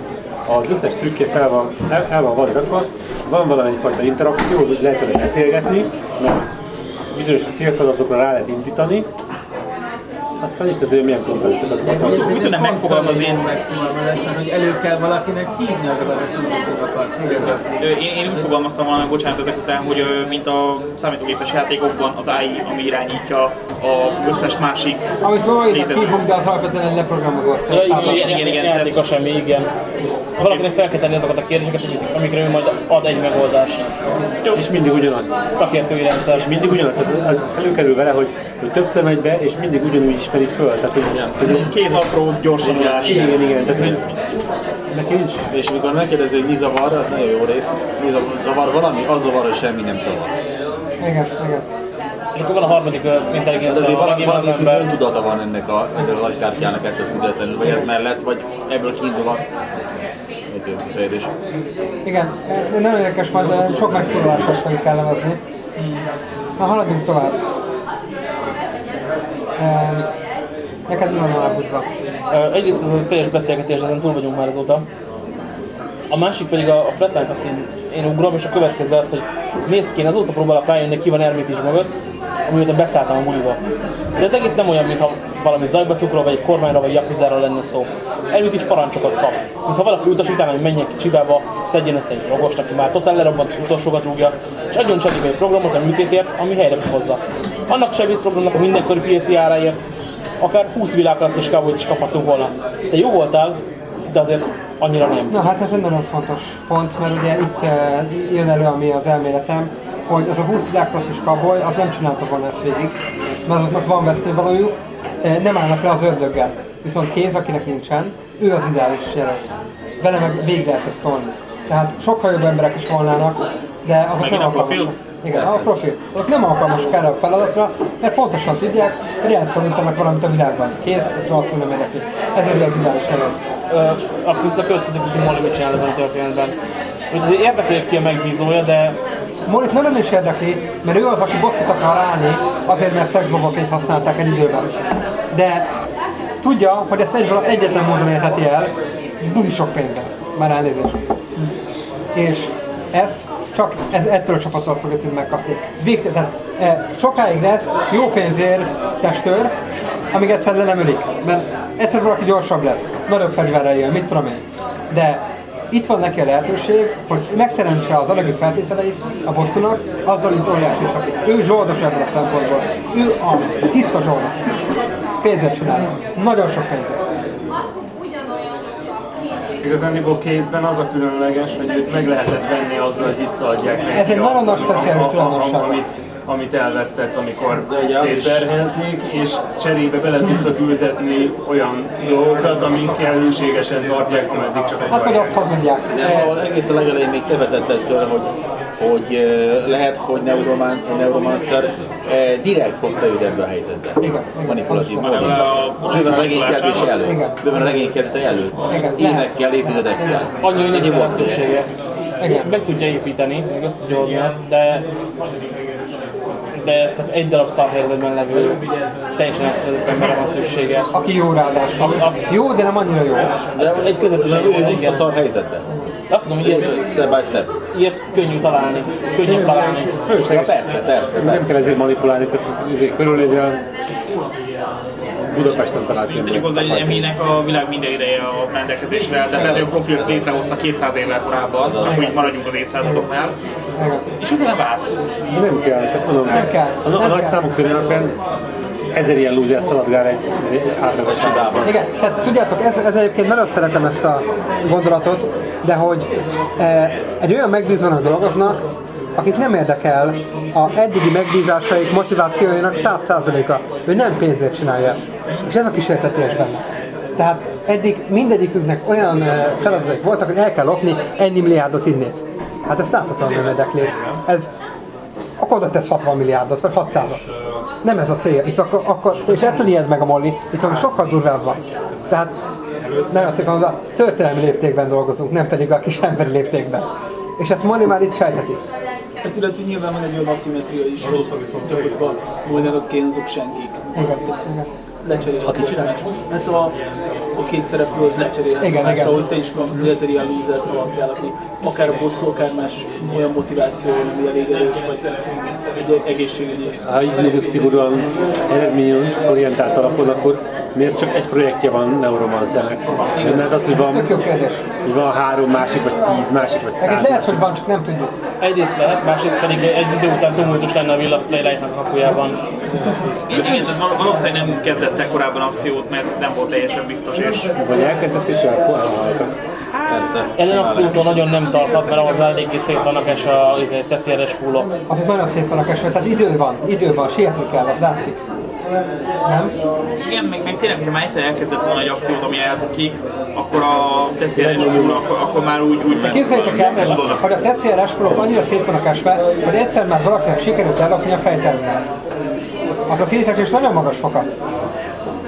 G: Az összes trükkje fel van, el, el van vadrakva, van valamennyi fajta interakció, hogy lehet vele beszélgetni, mert bizonyos célfeladatokra rá lehet indítani, aztán is hogy milyen kontextusokat kaphatunk.
E: Mit tudnám megfogalmazni én?
I: Megfogalmazni, hogy elő kell valakinek hívni azokat a szubrutokat.
E: Ö, Én, én úgy fogalmaztam volna, bocsánat ezek után, hogy mint a számítógépes játékokban az AI, ami irányítja az összes másik
A: Amit ma majd
E: létező.
A: hívunk, de az alapvetően leprogramozott
B: Ja, igen, igen, igen, igen, játék a semmi, igen. Valakinek fel kell tenni azokat a kérdéseket, amik- amikre ő majd ad egy megoldást.
G: És mindig ugyanaz.
B: Szakértői rendszer.
G: És mindig ugyanaz. Tehát az előkerül vele, hogy, hogy többször megy be, és mindig ugyanúgy ismerik föl. Tehát, hogy, hogy
E: Kéz apró gyorsanulás.
G: igen, igen, tehát, hogy neki nincs
C: És amikor megkérdezi, hogy mi zavar, az nagyon jó rész. Mi zavar, zavar valami? Az zavar, hogy semmi nem zavar.
A: Igen, igen.
B: És akkor van a harmadik intelligencia,
C: azért valami,
B: valaki van az
C: valami
B: ember.
C: öntudata van ennek a, ennek a nagykártyának ettől függetlenül, vagy ez mellett, vagy ebből kiindulva egy kifejezés.
A: Igen, de nagyon érdekes, majd sok megszólalásos fogjuk elemezni. Na, haladjunk tovább. Eh, Neked mi van aláhúzva?
B: Egyrészt ez a teljes beszélgetés, ezen túl vagyunk már azóta. A másik pedig a, a flatline azt én, én ugrom, és a következő az, hogy nézd ki, én azóta próbálok rájönni, ki van ermítés mögött, amióta beszálltam a buliba. De ez egész nem olyan, mintha valami zajba cukról, vagy egy kormányra, vagy jakuzára lenne szó. Ermítés parancsokat kap. Mintha valaki utasítaná, hogy menjek ki Csibába, szedjen össze egy rogost, aki már totál lerobbant, és utolsókat rúgja, és adjon cserébe egy programot a műtétért, ami helyre hozza. Annak a sebész programnak a mindenkori piaci áráért akár 20 világklasszis kávolyt is kaphatunk volna. Te jó voltál, de azért annyira nem.
A: Na hát ez egy nagyon fontos pont, mert ugye itt eh, jön elő, ami az elméletem, hogy az a 20 világklasszis kaboly, az nem csinálta volna ezt végig, mert azoknak van vesztővalójuk, eh, nem állnak le az ördöggel. Viszont kéz, akinek nincsen, ő az ideális jelölt. Vele meg végig lehet ezt tolni. Tehát sokkal jobb emberek is volnának, de azok
E: Megint
A: nem
E: a profil?
A: alkalmasak. Igen, a profil. Azok nem alkalmasak erre a feladatra, mert pontosan tudják, hogy elszorítanak valamit a világban. Kész, ez rohadtul nem érdekli. Ez az ideális jelölt.
B: Ö, akkor ezt a következő kicsit Molly mit csinál ebben a történetben. Hogy azért érdekli, ki a megbízója, de
A: Molit nagyon is érdekli, mert ő az, aki bosszút akar állni, azért, mert szexbobaként használták egy időben. De tudja, hogy ezt egy, egyetlen módon érheti el, buzi sok pénzzel. Már elnézést. És ezt csak ez, ettől a csapattól fogja tudni megkapni. Végte, tehát e, sokáig lesz jó pénzért testőr, amíg egyszer le nem ölik. Mert egyszer valaki gyorsabb lesz, nagyobb fegyverrel jön, mit tudom én. De itt van neki a lehetőség, hogy megteremtse az anyagi feltételeit a bosszúnak, azzal, mint óriási szakít. Ő zsoldos ebből a szempontból. Ő a tiszta zsoldos. Pénzet csinál. Nagyon sok pénzet.
F: Igazániból kézben az a különleges, hogy őt meg lehetett venni azzal, hogy visszaadják neki
A: Ez egy nagyon nagy speciális tulajdonság.
F: Amit, amit elvesztett, amikor szétterhelték, és cserébe bele tudtak ültetni olyan dolgokat, amik kellőségesen tartják, ameddig csak
A: Hát vagy azt hazudják.
C: De valahol egész a legelején még te vetetted föl, hogy, hogy eh, lehet, hogy neurománc vagy neuromancer direkt hozta őt ebbe a helyzetbe. Manipulatív módon.
E: a-
C: Bőven a regénykezés
A: Igen.
C: előtt. Bőven a regénykezete előtt.
A: Igen.
C: Évekkel, évtizedekkel.
B: annyi, hogy nincs szüksége. Meg tudja építeni, meg azt tudja hozni azt, de de tehát egy darab szar helyzetben levő teljesen elkezdett emberre van szüksége.
A: Aki jó ráadásul.
B: A- a-
A: Jó, de nem annyira jó.
C: De
B: Egy közepes
C: ő,
B: jó,
C: húzta
B: igen.
C: szar helyzetbe.
B: Azt mondom, hogy ilyet,
C: Step by step.
B: ilyet könnyű találni, könnyű találni.
C: Ja, persze, persze,
G: Nem
C: persze.
G: kell ezért manipulálni, tehát ezért körülnézel, Budapesten találsz ilyen
E: hozzá, hogy. Eminek a világ minden ideje a rendelkezésre, de lehet, hogy a profilt létrehozta 200 évvel korábban, csak hogy maradjunk az évszázadoknál, és utána várt.
G: De nem kell, tehát mondom,
A: Nem kell,
G: a, a
A: nem
G: nagy számú körülményben ezer ilyen lúzer szaladgál egy, átlagos csodában.
A: Igen, tehát tudjátok, ez, ez egyébként nagyon szeretem ezt a gondolatot, de hogy e, egy olyan megbízónak dolgoznak, akit nem érdekel a eddigi megbízásaik, motivációinak 100%-a. Ő nem pénzért csinálja ezt. És ez a kísértetés benne. Tehát eddig mindegyiküknek olyan e, feladatok voltak, hogy el kell lopni ennyi milliárdot innét. Hát ezt láthatóan nem érdekli. Ez akkor oda tesz 60 milliárdot, vagy 600-at. Nem ez a célja. Itt akkor, akkor, és ettől ijed meg a Molly, itt valami sokkal durvább van. Tehát nagyon szépen oda történelmi léptékben dolgozunk, nem pedig a kis emberi léptékben. És ezt Molly már itt sejtheti.
H: Hát illetve nyilván van egy olyan aszimetria is, hogy gyakorlatilag Molnárok azok senkik.
A: Igen, igen.
H: Lecserélhető. Aki csinál? Hát a, a két szereplő az lecserélhető
A: Igen,
H: másra,
A: igen.
H: hogy te is mondod, az ezer ilyen loser szaladtál, aki akár a bosszú, akár más olyan motiváció, ami elég erős, vagy egy egészségügyi.
G: Ha így nézzük szigorúan eredményorientált alapon, akkor miért csak egy projektje van Neuromancernek? Nem lehet az, hogy van, hogy van három másik, vagy tíz másik, vagy
A: Egyébként
G: száz
A: lehet, hogy van, csak nem tudjuk.
B: Egyrészt lehet, másrészt pedig egy idő után tumultus lenne a villasztrailájtnak a kapujában.
E: Igen, tehát val- valószínűleg nem kezdett el korábban akciót, mert nem volt teljesen biztos, és
G: Vagy elkezdett és elfogadtak.
C: Persze.
B: Ezen akciótól nagyon nem tarthat, mert ahhoz már eléggé szét vannak és a izé, teszélyes púlok.
A: Azok nagyon szét vannak esve, tehát idő van, idő van, sietni kell, az látszik. Nem?
E: igen, meg, meg tényleg, hogyha már egyszer elkezdett volna egy akciót, ami elbukik, akkor a teszélyes akkor, akkor már úgy, úgy
A: De képzeljétek el, hogy a TCRS prolog annyira szét vannak esve, hogy egyszer már valakinek sikerült ellopni a fejterminát. Az a szétetés nagyon magas foka.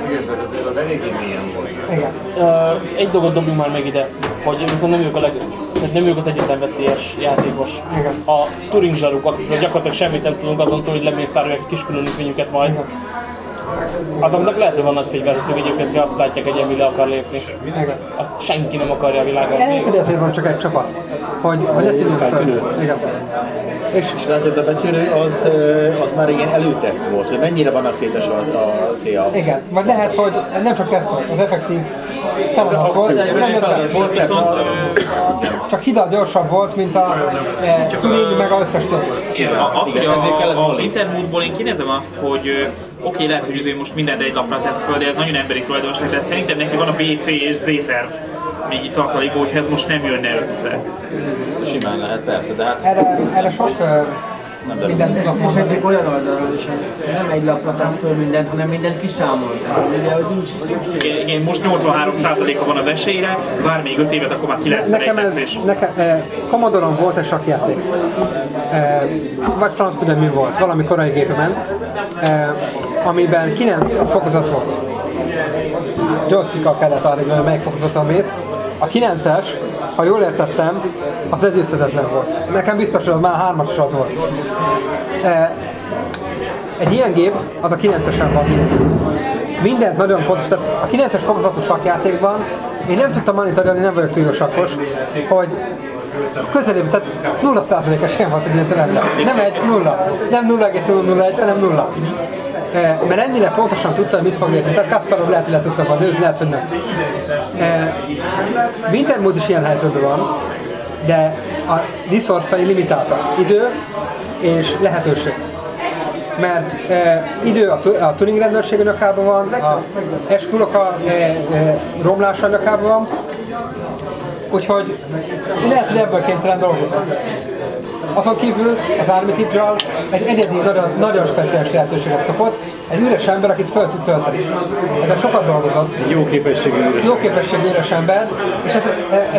F: Igen, az eléggé mélyen volt.
A: Igen.
B: Ö, egy dolgot dobjunk már meg ide. hogy viszont nem ők, a leg, tehát nem ők az egyetlen veszélyes játékos.
A: Igen.
B: A Turing zsaruk, akikről gyakorlatilag semmit nem tudunk azon túl, hogy lemészárolják a kis különítményüket majd. Azoknak lehet, hogy van nagy fegyverzető egyébként, hogy azt látják, hogy Emily akar lépni.
A: Igen.
B: Azt senki nem akarja a világon.
A: Lehet, hogy ezért van csak egy csapat, hogy, hogy ne tűnjünk föl. Igen. És
C: És látod, ez a betűnő, az, az már ilyen előteszt volt, hogy mennyire van a szétes a, a TA.
A: igen, vagy lehet, hogy nem csak teszt volt, az effektív feladat volt, nem jött
C: volt, persze,
A: csak hidat gyorsabb volt, mint a e, Turing meg a összes többi.
E: Igen, a- az, hogy a, a
C: volna.
E: Intermoodból én kinézem azt, hogy oké, okay, lehet, hogy azért most mindent egy lapra tesz föl, de ez nagyon emberi tulajdonság, tehát szerintem neki van a B, C és Z terv még itt tartalékban, hogy ez most nem jönne össze.
C: Simán lehet, persze, de hát
A: Erre, erre sok mindent tudok
I: És
A: mondani.
I: egyik olyan oldalról is, nem egy lapra tett föl mindent, hanem mindent kiszámolták. Ugye, hogy nincs
E: Igen, igen, most 83%-a van az esélyre, vár még 5 évet, akkor már 91
A: Nekem ez,
E: és
A: nekem, eh, Commodore-on volt egy sakjáték. Eh, vagy franc tudom mi volt, valami korai gépemen, eh, amiben 9 fokozat volt. Joystickkal kellett arra, hogy melyik fokozaton mész. A 9-es, ha jól értettem, az legyőzhetetlen volt. Nekem biztos, hogy az már 3-as az volt. Egy ilyen gép, az a 9-esen van mindig. Mindent nagyon pontos, tehát a 9-es fokozatos sakjátékban én nem tudtam monitorolni, nem vagyok túl jó sakkos, hogy közelében, tehát 0% esélye volt, hogy ez nem. Nem egy, nulla. Nem 0,001, hanem nulla. E, mert ennyire pontosan tudta, mit fog lépni. Tehát Kasparov lehet, hogy le tudta volna nőzni, lehet, hogy nem. E, Wintermood is ilyen helyzetben van, de a resource limitáltak. Idő és lehetőség mert e, idő a, a Turing rendőrség anyakában van, a eskulok a e, e, romlás anyakában van, úgyhogy lehet, hogy ebből kénytelen dolgozom. Azon kívül az Armitage egy egyedi, nagyon, nagyon speciális lehetőséget kapott, egy üres ember, akit fel tud tölteni. Ezen sokat dolgozott,
G: Jó képességű üres.
A: jó képességű éres ember, és ez,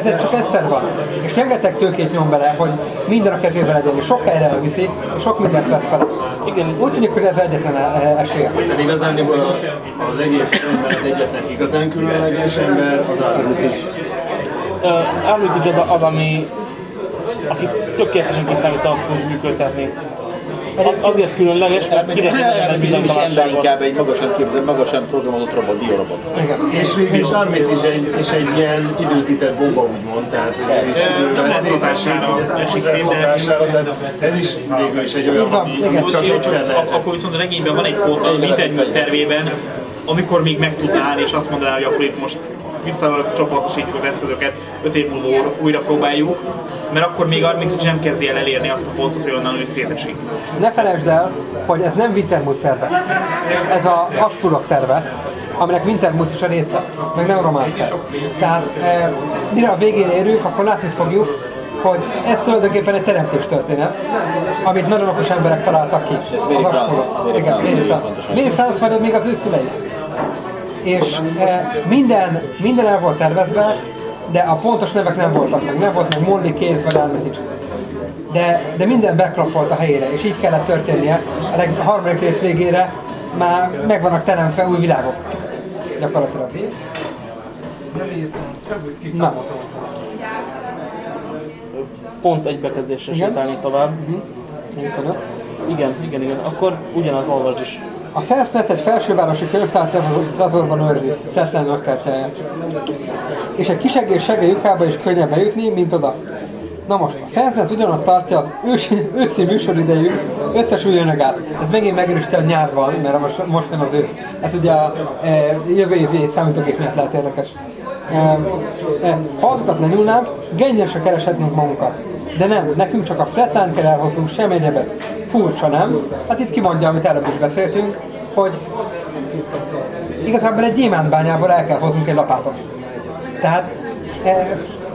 A: ez csak egyszer van. És rengeteg tőkét nyom bele, hogy minden a kezébe legyen, és sok helyre elviszi, és sok mindent vesz fel.
B: Igen,
A: Úgy tűnik, hogy ez egyetlen e- esélye.
F: Tehát igazán az egész filmben az egyetlen igazán különleges ember az Armitage.
B: uh, Armitage az, az, ami aki tökéletesen kiszámíthatóan tud működtetni. Az- Azért különleges, mert
C: is ember
B: bizonytalanságot.
C: inkább egy magasan képzelt, magasan programozott robot, biorobot.
F: És, és Armit is egy, és egy ilyen időzített bomba úgymond, tehát hogy ez is
E: stressz hatására esik szét,
F: ez is végül is egy olyan, ami csak egyszer lehet.
E: ak- akkor viszont a regényben van egy pont a Internet tervében, amikor még meg tudná állni, és azt mondaná, hogy akkor itt most visszacsoportosítjuk az eszközöket, 5 év múlva újra próbáljuk, mert akkor még Armitage nem kezdi el elérni azt a pontot, hogy onnan ő szétesik.
A: Ne felejtsd el, hogy ez nem Wintermut terve. Ez a Askurok terve, aminek Wintermut is a része, meg Neuromancer. Tehát e, mire a végén érünk, akkor látni fogjuk, hogy ez tulajdonképpen egy teremtés történet, amit nagyon okos emberek találtak ki.
C: Ez Mary
A: Az
C: France. Mary France
A: vagy még az ő szülei. És e, minden, minden el volt tervezve, de a pontos nevek nem voltak meg. Nem volt meg Molly, Kéz vagy Armitage de, de minden beklapolt a helyére, és így kellett történnie. A, leg, a harmadik rész végére már meg vannak teremtve új világok. Gyakorlatilag. Na,
B: Pont egy bekezdésre sétálni tovább.
A: van.
B: Igen, igen, igen. Akkor ugyanaz olvasd is.
A: A Selfnet egy felsővárosi könyvtár trezorban őrzi, Flatland lakkártyáját. És egy kisegész segély lyukába is könnyebb bejutni, mint oda. Na most, a Selfnet ugyanott tartja az ősi, őszi műsoridejű összes új anyagát. Ez megint megerősíti, hogy nyár van, mert most, most nem az ősz. Ez ugye a e, jövő évi számítógép miatt lehet érdekes. E, e, ha azokat lenyúlnánk, gennyesre kereshetnénk magunkat. De nem, nekünk csak a flatán kell elhoznunk, sem egyebet. Furcsa, nem? Hát itt kimondja, amit előbb is beszéltünk, hogy igazából egy gyémántbányából el kell hoznunk egy lapátot. Tehát eh,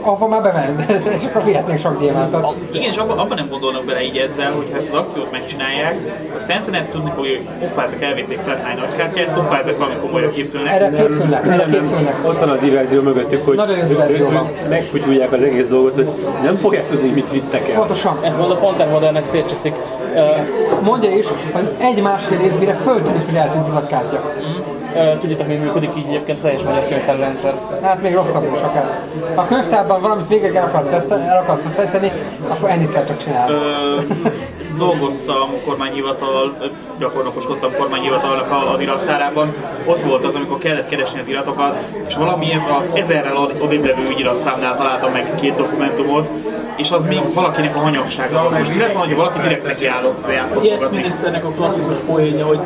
A: ahova már bement, (laughs) és akkor vihetnénk sok gyémántot.
E: Igen, és abban, abban nem gondolnak bele így ezzel, hogy ha ezt az akciót megcsinálják, a Sensenet tudni fogja, hogy hoppá, ezek elvitték Flatline nagykártyát, hoppá, ezek valami komolyra készülnek.
A: Erre készülnek, erre készülnek.
G: Ott van a diverzió mögöttük, hogy
A: Nagyon jó diverzió van.
G: megkutyulják az egész dolgot, hogy nem fogják tudni, mit vittek el.
A: Pontosan.
B: Ezt pont a modellnek szétcseszik. Uh,
A: Mondja is, hogy egy-másfél év, mire föltűnik, hogy eltűnt az a kártya.
B: Ö, Tudjátok, hogy működik így egyébként a teljes magyar könyvtárrendszer.
A: Hát még rosszabb is akár. Ha a könyvtárban valamit végig el akarsz, veszteni, el akarsz veszíteni, akkor ennyit kell csak csinálni.
E: Ö, dolgoztam kormányhivatal, gyakornokoskodtam kormányhivatalnak a- az irattárában. Ott volt az, amikor kellett keresni az iratokat, és valamiért az ezerrel od- odébb levő ügyiratszámnál találtam meg két dokumentumot, és az még valakinek a hanyagsága van. Most volna, hogy valaki direkt nekiállott
H: Yes
E: játszogatni?
H: miniszternek a klasszikus poénja, hogy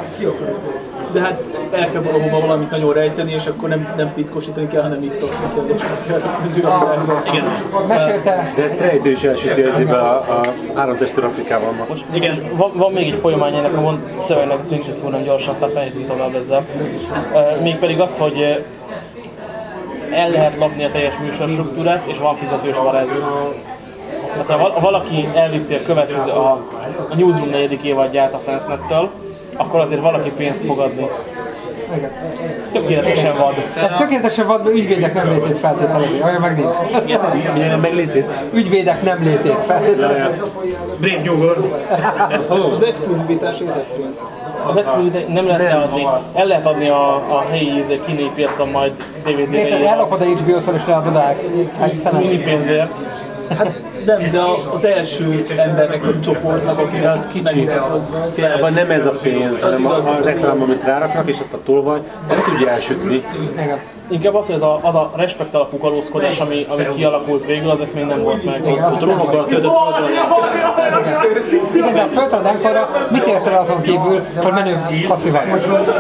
H: de hát el kell valahova valamit nagyon rejteni, és akkor nem, nem titkosítani kell, hanem iktatni kell, és meg kell
E: Igen,
A: Mesélte,
G: De ezt rejtő is elsüti ezében a, a három testőr Afrikában ma.
E: igen.
B: Van, van még egy folyamány ennek a mond szövegnek, ezt mégis szólom gyorsan, aztán fejezünk tovább ezzel. Mégpedig az, hogy el lehet lapni a teljes műsorstruktúrát, és van fizetős van ez. Hát ha val- valaki elviszi a következő, a, a Newsroom negyedik évadját a Sense-nettől, akkor azért valaki pénzt fog adni. Tökéletesen vad.
A: tehát tökéletesen vadban ügyvédek nem létét feltételezi, olyan meg nincs.
G: Milyen nem meglétét?
A: Ügyvédek nem létét feltételezi.
E: Brave New World. (laughs)
H: Az exkluzivitás pénzt.
B: Az exkluzivitát nem lehet leadni. El lehet adni a, a helyi izé, kínai piacon majd
A: Érted,
B: DVD-re
A: ellopod a HBO-tól és leadod a
B: mini pénzért.
H: Nem, de a- az első embernek a csoportnak, aki
G: De az kicsi. Abban nem ez a pénz, hanem a, a reklám, amit ráraknak, és azt a tolvaj nem tudja elsütni.
A: Igen.
B: Inkább az, hogy ez a, az a respekt alapú kalózkodás, ami, ami kialakult végül, azok még nem volt meg.
A: Igen, az
C: Drónokkal töltött
A: Igen, de a földtaradenkorra mit ért el azon kívül, hogy menő faszi vagy?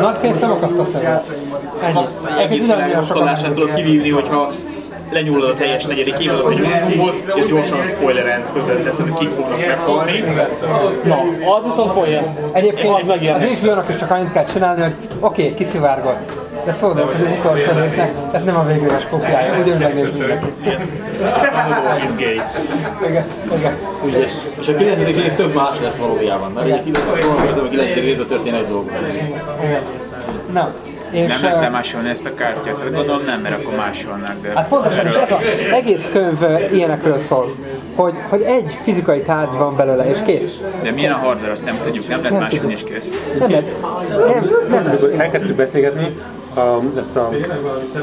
A: Nagy pénzt nem akasztasz el. Ennyi.
E: Egész világ rosszallását tudod kivívni, hogyha lenyúlod a teljes negyedik évadot a Newsroomból, és gyorsan spoileren közölteszed, hogy kik fognak meghalni.
B: Na, az viszont poén. Az
A: Egyébként az
B: megjelenik.
A: HBO-nak is csak annyit kell csinálni, hogy oké, okay, kiszivárgott. De szóval ez az utolsó résznek, ez nem a végleges kópiája, ugyanúgy megnéz mindenki.
E: Ez gay.
A: Igen, igen.
C: Ügyes. És a 9. rész több más lesz valójában, mert ugye a 9. részben történik egy dolog.
A: igen. Na, és...
K: Nem lehet
A: eh,
K: lemásolni ezt a kártyát? Hát gondolom nem, mert akkor másolnák, de...
A: Hát pontosan, és ez az egész könyv ilyenekről szól, hogy, hogy egy fizikai tárgy van belőle, és kész.
K: De milyen a hardware, azt nem tudjuk, nem lehet
A: Nem
K: másolni
A: tudom.
K: és kész.
A: Nem, lehet- nem, nem lesz.
G: Elkezdtük beszélgetni a, ezt a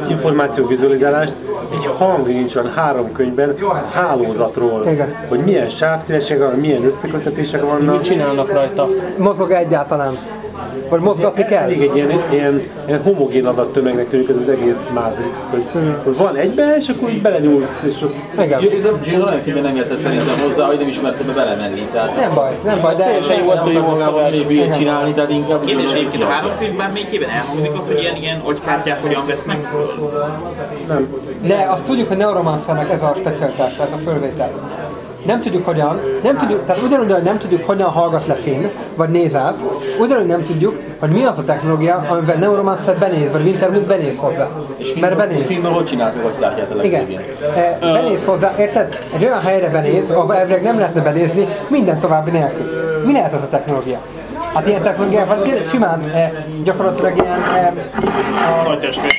G: információ vizualizálást, egy hang nincs van három könyvben hálózatról,
A: Igen.
G: hogy milyen sávszélesek van, milyen összekötetések vannak.
B: Mit csinálnak rajta?
A: Mozog egyáltalán. Vagy mozgatni kell.
G: Elég egy ilyen, ilyen, ilyen homogén adattömegnek tűnik ez az egész Matrix, hogy, hogy van egybe, és akkor így belenyúlsz, és ott
A: Igen.
C: Jill olyan nem érte szerintem hozzá, hogy nem ismerte be belemenni. Tehát
A: Nem baj, nem baj, de
B: teljesen jó,
C: nem
B: hogy jó
C: hülyét csinálni, tehát inkább...
E: Kérdés egyébként a három könyvben melyikében elhangzik az, hogy ilyen, ilyen agykártyát hogyan vesznek föl?
A: De azt tudjuk, hogy Neuromancernek ez a specialitása, ez a fölvétel. Nem tudjuk hogyan, nem tudjuk, tehát ugyanúgy, hogy nem tudjuk, hogyan hallgat le Finn, vagy néz át, ugyanúgy nem tudjuk, hogy mi az a technológia, amivel Neuromancer benéz, vagy Wintermute benéz hozzá. Mert benéz.
C: Filmben hogy csináltuk a kártyát a
A: Igen. E, benéz hozzá, érted? Egy olyan helyre benéz, ahol elvileg nem lehetne benézni minden további nélkül. Mi lehet ez a technológia? Hát ilyen technológia van, simán e, gyakorlatilag ilyen e,
E: testvér.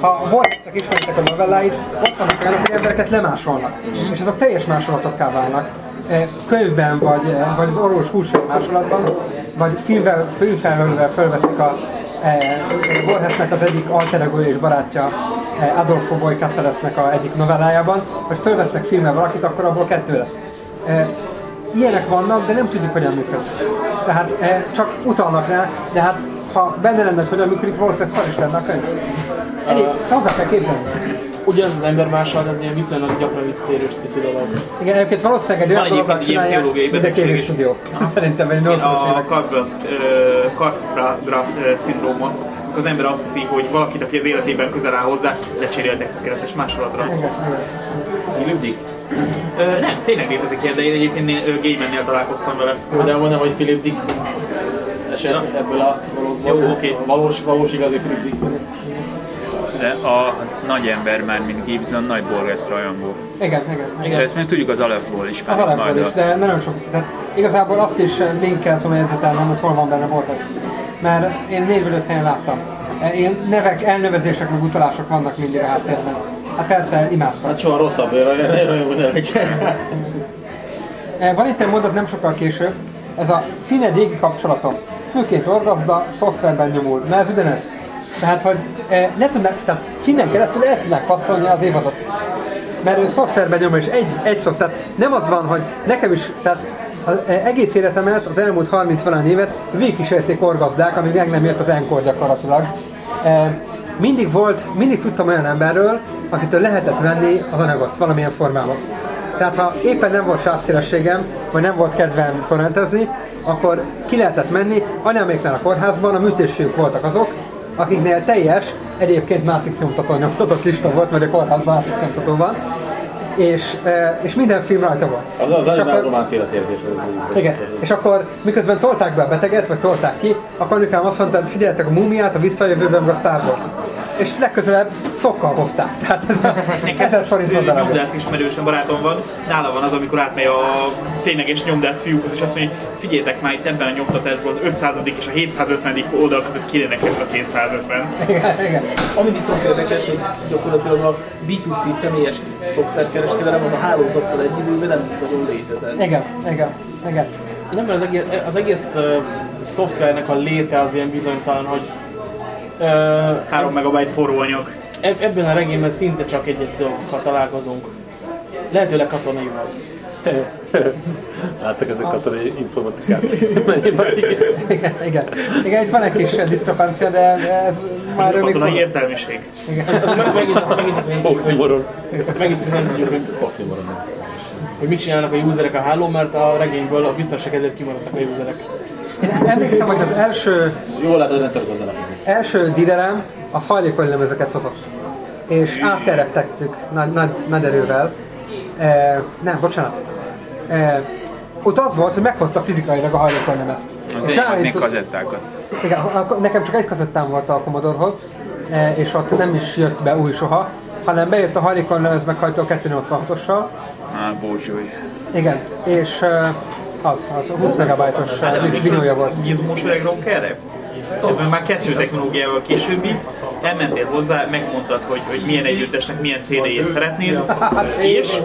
A: ha a Borgesnek ismeritek a novelláit, ott vannak olyanok, hogy embereket lemásolnak. És azok teljes másolatokká válnak. E, Könyvben, vagy, e, vagy valós húsvér másolatban, vagy filmvel, filmfelvevővel fölveszik a e, Borgesnek az egyik alter ego és barátja Adolfo Boy Cáceresnek a egyik novellájában, hogy fölvesznek filmmel valakit, akkor abból kettő lesz. Ilyenek vannak, de nem tudjuk, hogyan működnek. Tehát csak utalnak rá, de hát ha benne lenne, hogy hogyan működik, valószínűleg szar is lenne a könyv. Egyéb, hozzá kell képzelni.
B: Ugye ez az ember mással, ez ilyen viszonylag gyakran visszatérős cifi dolog.
A: Igen, egyébként valószínűleg egy olyan dologgal
E: egyébként
A: csinálják, mint a
E: is.
A: stúdió. (laughs) Szerintem egy 80-as
E: A
A: évek.
E: Capgras, Capgras szindróma, az ember azt hiszi, hogy valakit, aki az életében közel áll hozzá, lecseréltek tökéletes másolatra. Ö, nem, tényleg létezik ilyen, de én egyébként Gaiman-nél találkoztam vele.
C: De mondom, hogy Philip Dick esett ebből a dologból.
E: Jó, oké.
C: Valós, valós igazi Philip Dick.
K: De a nagy ember már, mint Gibson, nagy Borges rajongó.
A: Igen, igen.
K: De ezt még tudjuk az alapból is.
A: Az alapból is, de nagyon sok. Tehát igazából azt is még kellett volna jegyzetelnem, hogy hol van benne Borges. Mert én névülött helyen láttam. E, Ilyen nevek, elnevezések, meg utalások vannak mindig a háttérben. Hát persze, imádtam.
C: Hát soha rosszabb, rajongó nevek. (laughs)
A: E, Van itt egy mondat nem sokkal később, ez a Fine régi kapcsolatom. főként orgazda, szoftverben nyomul. Na ez ugyanez. Tehát, hogy le tudnak, tehát finnen keresztül el tudnak passzolni az évadot. Mert ő szoftverben nyomja, és egy, egy szoft, tehát nem az van, hogy nekem is, tehát az eh, egész életemet, az elmúlt 30 valány évet végigkísérték orgazdák, amíg meg nem jött az enkor gyakorlatilag. Eh, mindig volt, mindig tudtam olyan emberről, akitől lehetett venni az anyagot valamilyen formában. Tehát ha éppen nem volt sávszélességem, vagy nem volt kedvem torrentezni, akkor ki lehetett menni, anyáméknál a kórházban a műtésfiúk voltak azok, akiknél teljes, egyébként Matrix nyomtató nyomtatott lista volt, mert a kórházban Matrix nyomtató van, és, és minden film rajta volt.
C: Az az, az
A: és akkor,
C: románc életérzés.
A: igen, és akkor miközben tolták be a beteget, vagy tolták ki, akkor anyukám azt mondta, hogy figyeljetek a múmiát, a visszajövőben meg a Star Wars. És legközelebb tokkal hozták. Tehát ez a 1000 forint volt darabja.
E: nyomdász ismerősen barátom van, nála van az, amikor átmegy a tényleges nyomdász fiúkhoz, és azt mondja, hogy figyeljetek már itt ebben a nyomtatásban az 500. és a 750. oldal között kéne nekem a 250.
A: Igen, igen.
H: Ami viszont érdekes, hogy gyakorlatilag a B2C személyes szoftverkereskedelem az a hálózattal egy időben nem nagyon létezett.
A: Igen, igen, igen.
B: Nem, az egész, az egész uh, szoftvernek a léte az ilyen bizonytalan, hogy uh,
E: 3 megabyte forróanyag.
B: eb- ebben a regényben szinte csak egy-egy dolgokkal találkozunk. Lehetőleg katonaival. (laughs)
G: Láttak ezek katonai informatikát? (laughs) Igen.
A: Igen, igen. Igen, itt van egy kis diszkrepancia, de ez már
E: A
A: még
E: katonai
A: szó.
E: értelmiség.
B: Az, az meg- megint, az megint azt nem tudjuk,
G: Oxymoron.
B: megint nem tudjuk, hogy, hogy mit csinálnak a userek a hálón, mert a regényből a biztonság kedvéért kimaradtak a userek.
A: Én emlékszem, hogy az első,
C: Jól látod, rendszer hozzanak.
A: Első diderem az hajlékony lemezeket hozott. És átkerektettük nagy, nagy, nagy erővel. E, nem, bocsánat. E, ott az volt, hogy meghozta fizikailag a hajlékony lemezt.
K: Az
A: És
K: én hoznék
A: ráállított-
K: kazettákat.
A: Igen, nekem csak egy kazettám volt a Commodore-hoz, e, és ott nem is jött be új soha, hanem bejött a hajlékony lemez meghajtó 286-ossal.
K: Á, bózsúly.
A: Igen, és e, az, az 20 megabajtos e, videója volt.
E: Gizmos öreg rockerre? Ez meg már kettő technológiával későbbi, elmentél hozzá, megmondtad, hogy, hogy milyen együttesnek milyen CD-jét szeretnél, és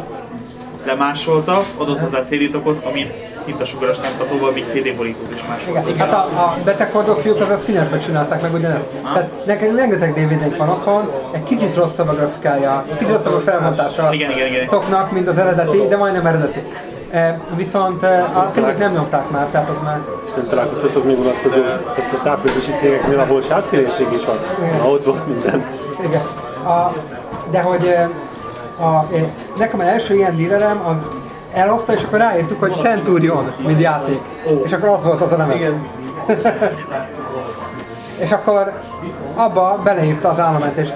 E: lemásolta, adott hozzá CD-tokot, amin tintasugaras nyomtatóval még CD borítót is.
A: Igen, hát a, a beteghordó fiúk azok színesbe csinálták meg ugyanezt. Tehát nekem rengeteg DVD-nk van otthon, egy kicsit rosszabb a grafikája, egy kicsit rosszabb a felmontása
E: Igen, igen, igen.
A: toknak, mint az eredeti, de majdnem eredeti. E, viszont a cégek nem nyomták már, tehát az már
G: És nem találkoztatok még vonatkozó tehát a távközlési cégeknél, ahol sávszélesség is van. Na, ott volt minden.
A: Igen. A, de hogy a, e, nekem az első ilyen dílerem az elhozta, és akkor ráírtuk, hogy Centurion, mint játék. És akkor az volt az a lemez. Igen. (laughs) és akkor abba beleírta az állományt, és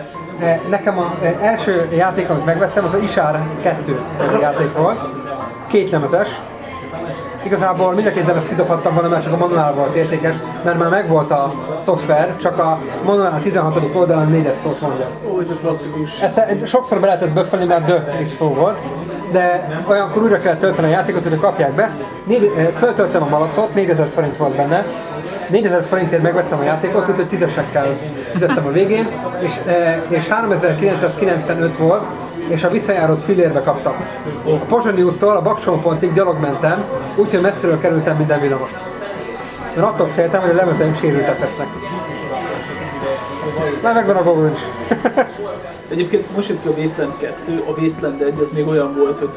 A: nekem az első játék, amit megvettem, az a Isár 2 játék volt, két lemezes, Igazából mind a két lemez kidobhattam volna, mert csak a manuál volt értékes, mert már megvolt a szoftver, csak a manuál 16. oldalon négyes szót mondja.
H: Ó, ez a klasszikus.
A: Ezt szokszor be lehetett böffelni, mert dö is szó volt, de olyankor újra kellett tölteni a játékot, hogy kapják be. Négy, eh, föltöltem a malacot, 4000 forint volt benne. 4000 forintért megvettem a játékot, úgyhogy tízesekkel fizettem a végén, és, eh, és 3995 volt, és a visszajárót filérbe kaptam. A Pozsonyi úttól a Baksópontig gyalog mentem, úgyhogy messziről kerültem minden villamost. Mert attól féltem, hogy a lemezeim sérültek lesznek. Már megvan a Google is. (laughs)
H: Egyébként most jött a Wasteland 2, a Wasteland 1 az még olyan volt, hogy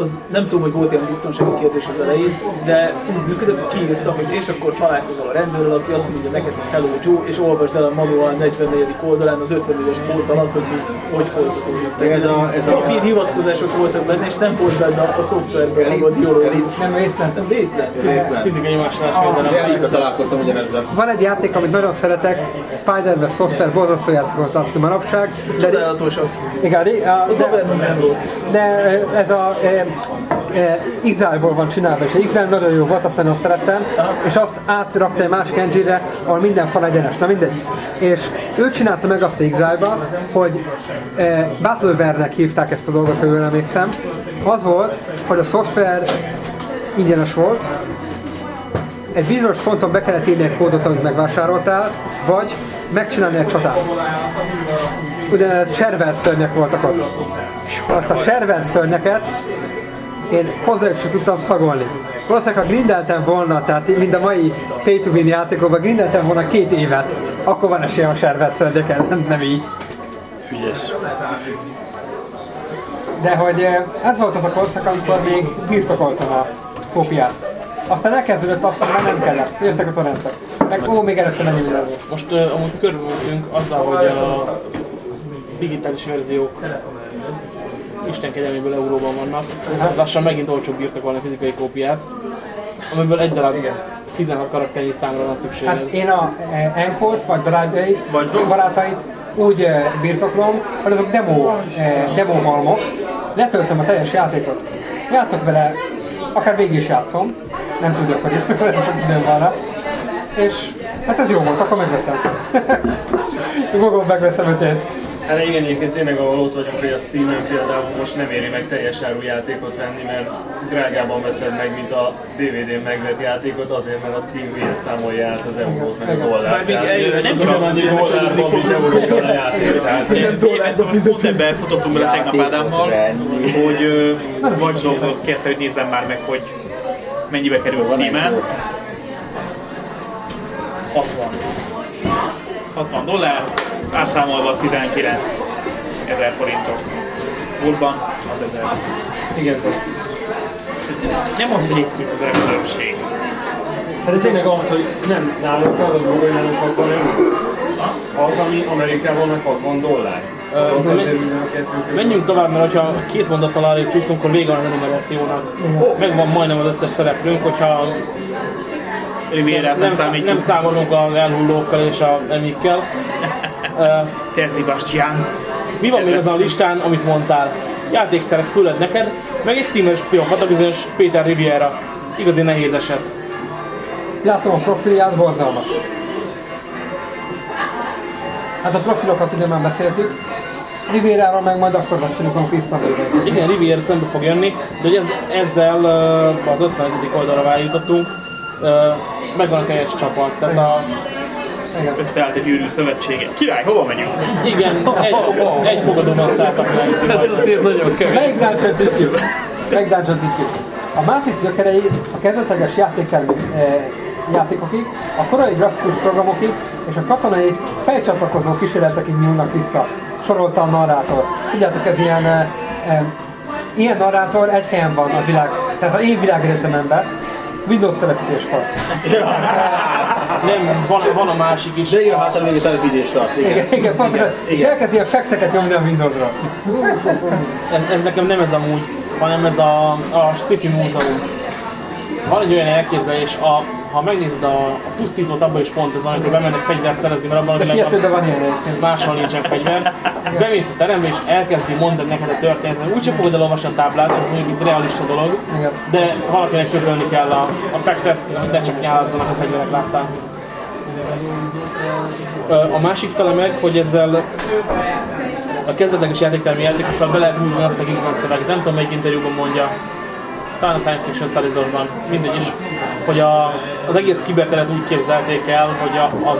H: az nem tudom, hogy volt ilyen biztonsági kérdés az elején, de úgy működött, hogy kiírta, hogy és akkor találkozol a rendőrrel, aki azt mondja neked, hogy Hello Joe, és olvasd el a manuál 44. oldalán az 54-es pont alatt, hogy mi, hogy folytatódik.
C: De ez a- ez a-
H: Papír hivatkozások voltak benne, és nem volt benne a szoftverben, az jól
A: Nem Wasteland.
H: Nem. Wasteland.
B: Fizikai másolás védelem.
C: Elégbe találkoztam ugyanezzel.
A: Van egy játék, amit nagyon szeretek, Spider-Man szoftver, borzasztó játékot ad ki manapság.
H: Csodálatosak.
A: igen, de, a-
H: Az
A: de, de ez a e, e, Exile-ból van csinálva, és Exile nagyon jó volt, azt nagyon szerettem, és azt átrakta egy másik engine-re, ahol minden fal egyenes, na mindegy. És ő csinálta meg azt Exile-ba, hogy e, Battlevernek hívták ezt a dolgot, ha jól emlékszem. Az volt, hogy a szoftver ingyenes volt, egy bizonyos ponton be kellett írni egy kódot, amit megvásároltál, vagy megcsinálni egy csatát. Ugye server szörnyek voltak ott. Azt a server szörnyeket én hozzájuk sem tudtam szagolni. valószínűleg ha grindeltem volna, tehát mind a mai pay to win játékokban grindeltem volna két évet, akkor van esélye a servet szörnyek ellen, nem így.
J: Ügyes.
A: De hogy eh, ez volt az a korszak, amikor még birtokoltam a kópiát. Aztán elkezdődött azt, hogy már nem kellett. Jöttek a torrentek. Meg ó, még előtte nem minden.
B: Most uh, amúgy körülöttünk azzal, hogy a digitális verziók Isten kegyelméből euróban vannak. Lassan megint olcsóbb birtokolni a fizikai kópiát, amiből egy darab 16 karakternyi számra van szükség.
A: Hát én a eh, Encore-t, vagy darabjait, vagy barátait úgy eh, birtoklom, hogy azok demo, eh, demo malmok. Letöltöm a teljes játékot. Játszok vele, akár végig is játszom. Nem tudok, hogy (laughs) nagyon sok időm van rá. És hát ez jó volt, akkor megveszem. (laughs) Google megveszem ötét.
F: Hát igen, egyébként tényleg ahol ott vagyunk, hogy a Steam-en például most nem éri meg teljes áru játékot venni, mert drágában veszed meg, mint a DVD-n megvett játékot, azért, mert a Steam ilyen számolja át az eurót, meg a dollárt.
E: Még nem csak-
F: ugyanannyi dollár van, mint euróban a játék. Tehát
E: Pont ebben futottunk bele tegnap Ádámmal, hogy Watch Dogs-ot kérte, hogy nézzem már meg, hogy mennyibe kerül Steam-en. 60. 60 dollár, átszámolva 19 ezer forintok. Múltban 6000.
F: Igen.
E: Nem az, hogy egy 2000 különbség.
F: Hát ez tényleg az, hogy nem, nálunk az a dolog, hogy nálunk 60 euró. Az, ami Amerikában meg 60 dollár.
B: Ö,
F: Az
B: men-
F: a.
B: Menjünk tovább, mert ha két mondattal arrébb csúsztunk, akkor vége a numerációnak. Megvan majdnem az összes szereplőnk, hogyha nem,
E: nem
B: nem számolunk az elhullókkal és a emikkel. Ö,
E: Terzi Bastian.
B: Mi van még azon a listán, amit mondtál? Játékszerek föled neked, meg egy címeres pszichopat, a bizonyos Péter Riviera. Igazi nehéz eset.
A: Látom a profilját, borzalmas. Hát a profilokat ugye már beszéltük. Rivéráról meg majd akkor beszélünk, amikor visszamegyünk.
B: Igen, Riviera szembe fog jönni, de hogy ez, ezzel az 50. oldalra váljutottunk. Ö, Megvan a teljes csapat, tehát a,
E: Összeállt egy űrű szövetsége. Király, hova megyünk?
B: igen, egy, fog, egy fogadóban szálltak meg.
E: nagyon
A: Megdáncsatítjuk. Megdáncsatítjuk. A másik gyökerei a kezdetleges játékelmi eh, játékokig, a korai grafikus programokig és a katonai fejcsatlakozó kísérletekig nyúlnak vissza, sorolta a narrátor. Tudjátok, ez ilyen, eh, eh, ilyen narrátor egy helyen van a világ, tehát az én világegyetememben, Windows telepítéskor.
B: Nem, van, van a másik is.
C: De igen, hát még a telepítés tart. Igen.
A: Igen, igen. És elkezd ilyen fekteket nyomni a Windowsra.
B: Ez, ez nekem nem ez amúgy, hanem ez a, a Sci-Fi Múzeum. Van egy olyan elképzelés, a, ha megnézed a, a pusztítót, abban is pont ez van, amikor bemennek fegyvert szerezni, mert abban a világban
A: van ilyen
B: máshol nincsen fegyver. Bemész a terembe és elkezdi mondani neked a történetet. Úgyse fogod elolvasni a táblát, ez mondjuk egy realista dolog,
A: Igen.
B: de valakinek közölni kell a, a fektet, de csak nyálazzanak a fegyverek láttán. Ö, A másik fele meg, hogy ezzel a kezdetleges játéktermi játékokkal be lehet húzni azt a Gibson szöveget. Nem tudom melyik interjúban mondja, talán a Science Fiction Studies-ban, mindegy is, hogy a, az egész kiberteret úgy képzelték el, hogy a, az,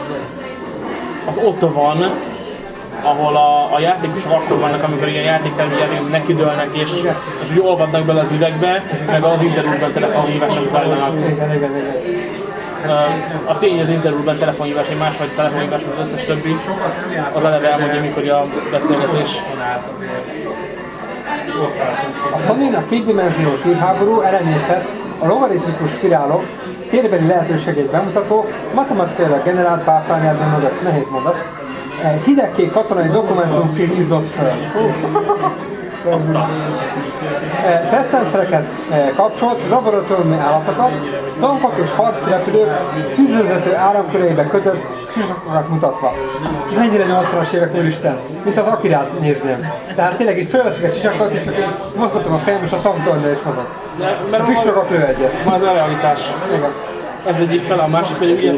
B: az ott van, ahol a, a játékosok akkor vannak, amikor ilyen játéktermi játékok nekidőlnek, és, és úgy olvadnak bele az üvegbe, meg az interjúban telefonhívások zajlanak. A tény az interjúban telefonhívás, egy másfajta telefonhívás, mint az összes többi. Az eleve elmondja, mikor a beszélgetés.
A: A Sony-nak kétdimenziós űrháború elemészet a logaritmikus spirálok térbeli lehetőségét bemutató, matematikailag generált báfányában mögött, nehéz mondat, eh, hidegkék katonai dokumentumfilm izzott föl. (laughs) Eh, Tesztrendszerekhez eh, kapcsolt laboratóriumi állatokat, tankok és harci repülők tűzvezető áramköreibe kötött sisakokat mutatva. Mennyire 80-as évek úristen, mint az Akirát nézném. Tehát tényleg így fölveszik egy sisakot, és akkor mozgatom a fejem, és a tanktól is mozog.
B: De,
A: A
B: mert
A: pisrogok lő egyet.
B: ma az a realitás.
A: Igen.
B: Ez egyik fel, a másik pedig ugye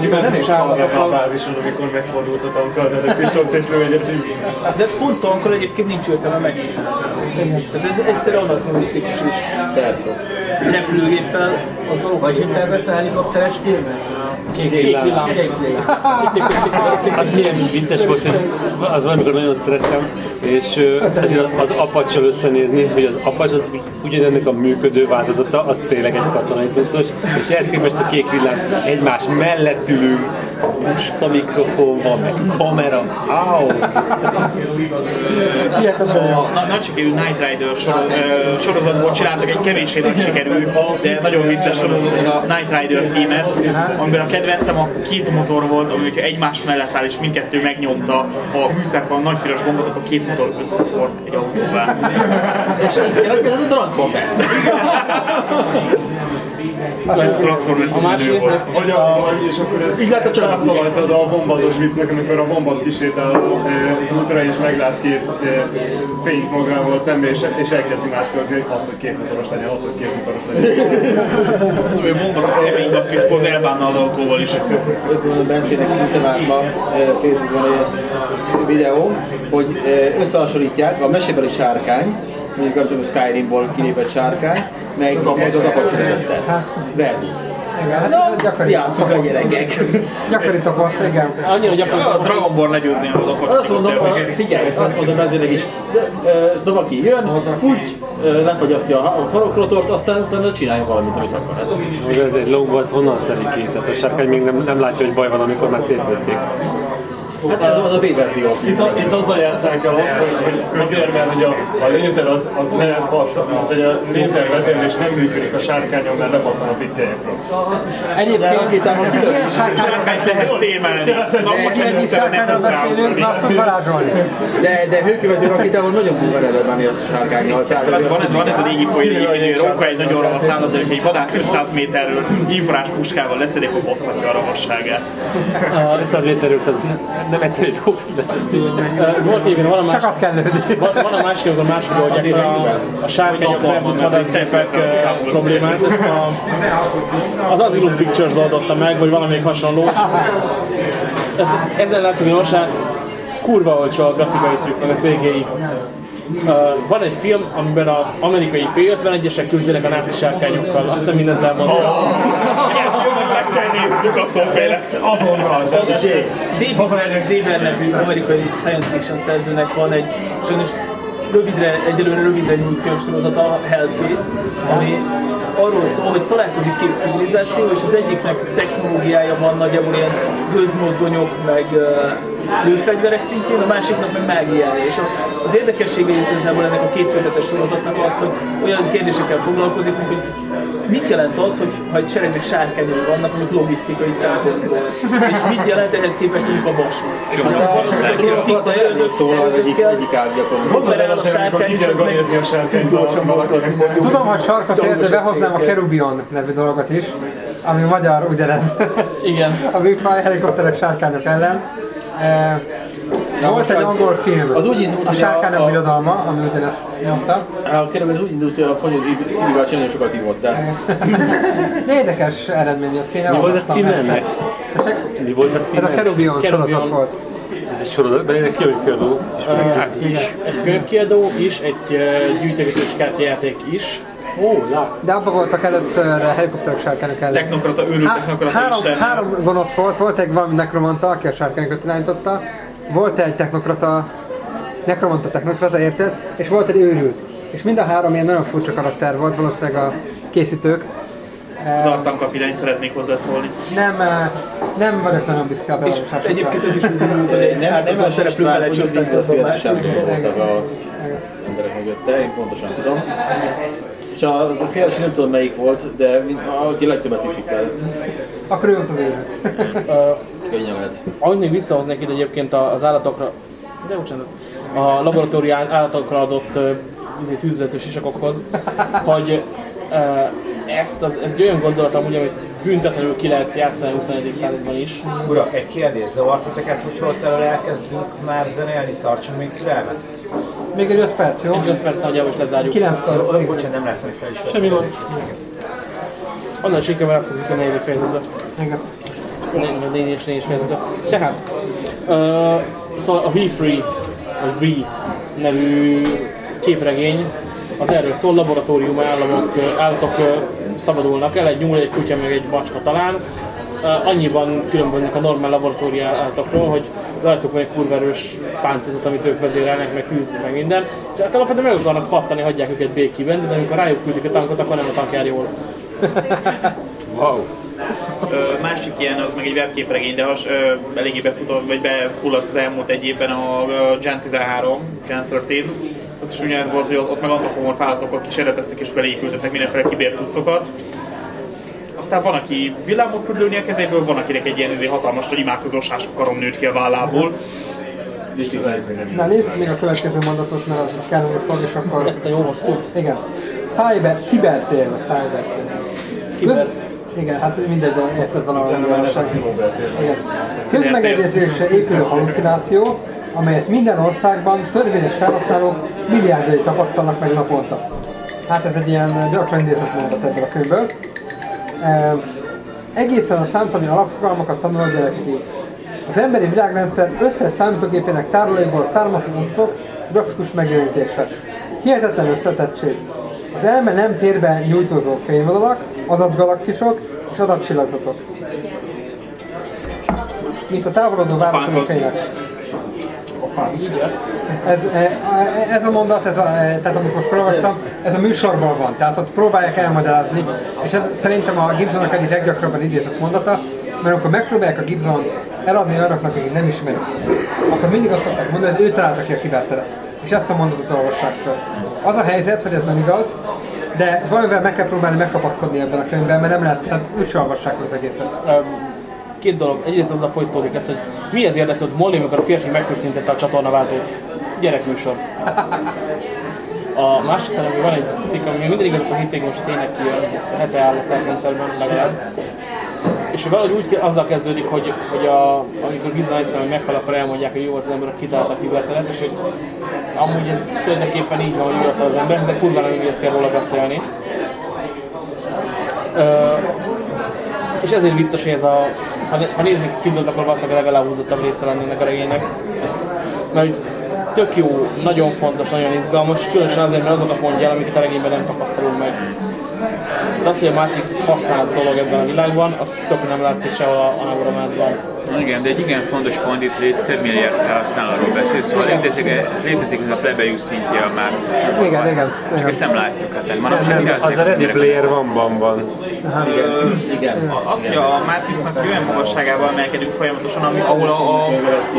B: kiber,
F: Nem is a bázison, amikor megfordulsz a tankkal, de a pistolsz és lő egyet, így
H: De pont akkor egyébként nincs értelme megcsinálni. Tehát ez egyszerűen anasztonisztikus is.
C: Persze.
H: Repülőgéppel az
I: Vagy hogy tervezte a helikopteres filmet?
G: Kék
I: Kék
G: villám.
I: villám. Kék villám.
G: Az milyen vicces volt, hogy az valamikor nagyon szerettem, és ezért az apacsal összenézni, hogy az apacs az ugy- ugyanennek a működő változata, az tényleg egy katonai cuccos, és ehhez képest a kék villám egymás mellett ülünk, puska mikrofon van, meg kamera, áó!
E: A na- nagy sikerű Night Rider sor, ö, sorozatból csináltak egy kevéssé nagy sikerű, de nagyon vicces sorozatot, a Night Rider címet, amiben a kedvencem a két motor volt, ami hogyha egymás mellett áll, és mindkettő megnyomta a műszerfal nagy piros gombot, akkor két motor összefort egy autóvá.
C: És ez a Transformers. (laughs)
E: Transformers
B: A másik rész, ezt,
F: Vagy
B: ezt
F: a,
B: a,
F: vagy, és akkor ezt
C: Így lehet csak-
F: áptalajtad a vombados viccnek, amikor a vombat kisétál az útra és meglát két fényt magával szembe, és, és elkezd imádkozni, hogy hat, hogy két motoros legyen, hat, hogy két motoros legyen.
E: Az olyan bomba, az kemény, az fickó az elbánna az autóval is.
C: a Bencének Intervárban Facebookon egy videó, hogy eh, összehasonlítják a mesébeli sárkány, mondjuk tudom, a Skyrimból kilépett sárkány, meg, meg az Apache helikopter. Versus.
A: Igen, hát ez gyakori.
C: A gyerekek.
A: Gyakori toposz, igen.
B: annyira gyakran
E: A Dragon Ball legyőzni a
C: Azt
E: apache
C: mondom, a, figyelj, azt mondom ezért is, de, ö, Dovaki jön, fúgy, ö, lefagyasztja a farokrotort, aztán utána csinálja valamit, amit akar. Hát,
G: egy lógó az honnan szedik ki? Tehát a sárkány még nem, nem látja, hogy baj van, amikor már szétlőtték.
C: hát ez az a B verzió.
F: Itt, a, itt azzal játszák el azt, hogy, hogy azért, mert hogy a, a lézer az, az ne pattan, hogy a lézer vezérlés nem működik a sárkányon, mert lepattan a.
C: De
A: Egyébként
C: kilőtt.
A: sárkányról
E: Sárkányt lehet témelni.
A: Egy sárkányról beszélünk, mert azt tud varázsolni.
C: De, de hőkövető rakétával nagyon kurva lehet bánni az a
E: Hát van ez, van ez a régi poén, hogy Róka egy nagyon ravasz állat, de hogyha egy vadász 500 méterről infrás puskával leszedik, akkor bosszhatja a ravasságát.
G: A 500 méterről az nem egyszerű, lesz.
B: volt igen, van a másik,
A: Sokat kell lőni. (laughs)
B: van, van a másik, amikor máshogy oldják fel a, a sárkányok versus vadászgépek problémát. Ezt a, az Asylum Pictures oldotta meg, vagy valamelyik hasonló. Ezen látszik, hogy most hát kurva olcsó a grafikai trükk, meg a CGI. Uh, van egy film, amiben az amerikai P-51-esek küzdenek a náci sárkányokkal. Azt hiszem mindent elmondtam.
E: Attól félek.
F: Azonnal!
H: David Weber nevű amerikai science fiction szerzőnek van egy sajnos rövidre, egyelőre rövidre nyújt könyvsorozata, Hell's Gate, ami arról szól, hogy találkozik két civilizáció, és az egyiknek technológiája van nagyjából ilyen gőzmozdonyok, meg lőfegyverek szintjén, a másiknak meg mágiája. És az érdekessége igazából ennek a két kötetes sorozatnak az, hogy olyan kérdésekkel foglalkozik, mint hogy mit jelent az, hogy ha egy seregnek sárkányai vannak, amik logisztikai szempontból. És mit jelent ehhez képest mondjuk a vasút. És hogy a
C: az előbb szól az egyik, egyik ág gyakorlatilag.
H: Operál a sárkány, és az meg gyorsan
F: a
H: mozgatni.
A: Tudom, hogy sarkot ér, de behoznám a. Kerubion nevű dolgot is, ami magyar ugyanez.
B: Igen. (laughs)
A: A műfaj helikopterek sárkányok ellen. E, volt
C: most
A: egy angol film,
C: az úgy indult,
A: a sárkányok
C: a-
A: birodalma, ami ugyanezt nyomta.
C: A kerülben ez úgy indult, hogy a Fonyó Tibi bácsi nagyon sokat ívott.
A: De (laughs) érdekes eredmény jött ki.
G: Mi volt a címe ennek? Mi volt a címe?
A: Ez a Kerubion sorozat volt.
G: Ez egy sorozat, de egy könyvkiadó, és.
B: Igen. Egy könyvkiadó is, egy uh, gyűjtegetős kártyajáték is.
G: Ó, lát.
A: De abban voltak először helikopterek sárkányok ellen.
E: Technokrata, őrült
A: Há-
E: technokrata
A: három,
E: isten.
A: három gonosz volt, volt egy valami nekromanta, aki a sárkányokat irányította, volt egy technokrata, nekromanta technokrata, érted? És volt egy őrült. És mind a három ilyen nagyon furcsa karakter volt, valószínűleg a készítők. Eh,
E: Zartan kapitány szeretnék hozzászólni.
A: Nem, eh, nem vagyok nagyon büszke az
H: És egyébként ez is úgy indult, hogy egy
C: nem, nem
H: ártatlan szereplő belecsöppent a másodba.
C: voltak a emberek mögötte, én pontosan tudom. És az a széles nem tudom melyik volt, de aki legtöbbet iszik el,
A: Akkor ő volt az őrült.
C: könnyen lehet.
B: Ahogy még visszahoznék itt egyébként az állatokra, de bocsánat, a laboratórium állatokra adott uh, izé, tűzvető sisakokhoz, hogy uh, ezt az, ez egy olyan gondolat amúgy, amit büntetlenül ki lehet játszani a 21. században is.
L: Ura, egy kérdés, zavart titeket, hogy hol elől elkezdünk már zenélni, tartsunk még türelmet?
A: Még egy 5 perc, jó?
B: Egy 5 perc nagyjából is lezárjuk.
A: 9-kor.
L: Ö, Bocsánat, nem láttam, hogy fel is
B: Semmi gond. Annál sikerül el fogjuk a negyedik fejezetbe.
A: Igen.
B: Négy- Négy és négy fejezetbe. Tehát, uh, szóval a We Free, vagy We nevű képregény, az erről szól, laboratórium államok, állatok szabadulnak el, egy nyúl, egy kutya, meg egy macska talán. Annyiban különböznek a normál laboratórium állatokról, hogy rajtuk van egy kurva erős páncélzat, amit ők vezérelnek, meg tűz, meg minden. És hát alapvetően meg akarnak pattani, hagyják őket békében, de amikor rájuk küldik a tankot, akkor nem a tank jár jól. (laughs)
G: Wow.
E: Ö, másik ilyen, az meg egy webképregény, de has, ö, eléggé befutott, vagy befulladt az elmúlt egy évben a ö, Gen 13, Gen 13. Ott is ugyanez volt, hogy ott, ott meg antropomorf állatokat kísérleteztek és belékültettek mindenféle kibércucokat. Aztán van, aki villámot tud lőni a kezéből, van, akinek egy ilyen hatalmas imádkozó karom nőtt ki a vállából.
A: Na nézzük még a következő mondatot, mert az kellene fog, és akkor...
B: Ezt a jó hosszút.
A: Igen. Cyber, kibertér, cyber. Köz... Igen, hát mindegy, de érted valahol. Igen. Közmegegyezésre épülő halucináció, amelyet minden országban törvényes felhasználók milliárdai tapasztalnak meg naponta. Hát ez egy ilyen gyakran idézett mondat ebből a könyvből. E, egészen a számtani alapfogalmakat tanul a gyerekekig. Az emberi világrendszer összes számítógépének tárolóiból származó adatok grafikus megjelenítése. Hihetetlen összetettség. Az elme nem térbe nyújtózó fényvonalak, adatgalaxisok és adatcsillagzatok. Mint a távolodó városi fények. Ez, e, ez a mondat, ez a, e, tehát amikor felolvastam, ez a műsorban van, tehát ott próbálják elmagyarázni, és ez szerintem a Gibsonnak egyik leggyakrabban idézett mondata, mert amikor megpróbálják a Gibsont eladni olyanoknak, akik nem ismerik, akkor mindig azt szokták mondani, hogy ő találta ki a kiberteret. És ezt a mondatot olvassák fel. Az a helyzet, hogy ez nem igaz, de valamivel meg kell próbálni megkapaszkodni ebben a könyvben, mert nem lehet, tehát úgy olvassák az egészet.
B: Két dolog. Egyrészt azzal folytatódik ez, hogy mi az érdekel, hogy Molly, amikor a férfi megköszintette a csatornaváltót. Gyerekműsor. A másik felem, van egy cikk, ami minden igaz, a hétvégén most tényleg kijön, hete áll a szerrendszerben legalább. És valahogy úgy azzal kezdődik, hogy, hogy a, amikor Gibson egyszerűen meghal, akkor elmondják, hogy jó az ember, aki kitalálta a kiberteret, és hogy amúgy ez tulajdonképpen így van, hogy jó az ember, de kurva nem kell róla beszélni. Ö, és ezért vicces, hogy ez a... Ha, ha nézzük Kindle-t, akkor valószínűleg a legeláhúzottabb része lenne ennek a regénynek. Mert tök jó, nagyon fontos, nagyon izgalmas, különösen azért, mert azokat mondja el, amiket a regényben nem tapasztalunk meg. De az, hogy a Matrix használt dolog ebben a világban, az tök nem látszik sehol a anagromázban.
K: Igen, de egy igen fontos pont itt, hogy itt több milliárd felhasználóról beszél, szóval létezik, létezik ez a plebejus szintje a már.
A: Igen, igen.
K: Csak ezt nem látjuk. Hát manapság mire
G: Az a
K: használják
G: Ready? Player One-ban van.
C: Igen, igen.
E: Az, hogy a Matrixnak olyan magasságával emelkedünk folyamatosan, ami, ahol a, a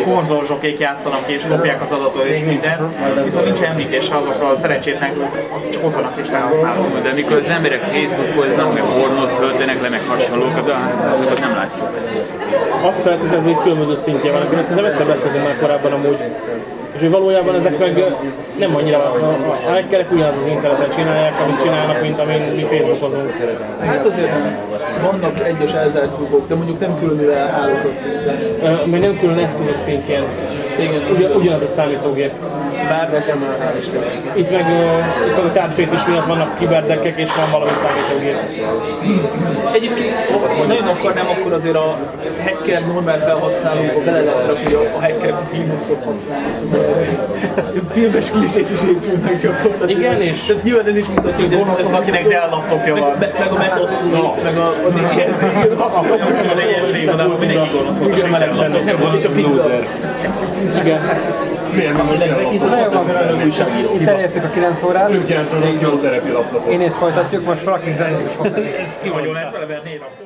E: konzolzsokék játszanak és kopják az adatot és minden, viszont nincs említése azokról a szerencsétnek, akik csak ott vannak és felhasználók.
K: De mikor az emberek Facebookoznak, meg pornót töltenek le, meg hasonlókat, azokat nem látjuk.
B: Azt feltételezik, hogy különböző szintje van, ezt szerintem egyszer beszéltünk már korábban amúgy. És hogy valójában ezek meg nem annyira, a, hackerek ugyanaz az interneten csinálják, amit csinálnak, mint amin mi Facebookozunk.
H: Hát azért vannak egyes elzárt cukkok, de mondjuk nem különül el hálózat szinten.
B: Még nem külön eszközök szintjén.
H: Igen.
B: Ugyan, ugyanaz a számítógép.
H: Bár nekem már hál' Istennek.
B: Itt meg itt a tárgyfétis miatt vannak kiberdekkek és van valami számítógép.
H: Egyébként, ha nagyon akarnám, akkor azért a hacker normál felhasználókba bele lehet hogy a hackerek a Linuxot használnak. Filmes klisék is épülnek gyakorlatilag.
B: Igen, és-
H: Tehát nyilván ez is mutatja, hogy
E: Gonosz az, akinek Dell laptopja van.
H: meg, meg a Metasploit, meg a... a, a
E: de mindenki gonosz volt,
H: és a pizza.
B: Igen.
F: Miért nem most
H: Itt a
A: Na jó, van, itt elértük a 9 órát.
F: Ők jelentően jó terepi laptopot.
A: Én itt folytatjuk, most valaki zenét fog.
E: Ki vagyok, lehet vele egy laptop?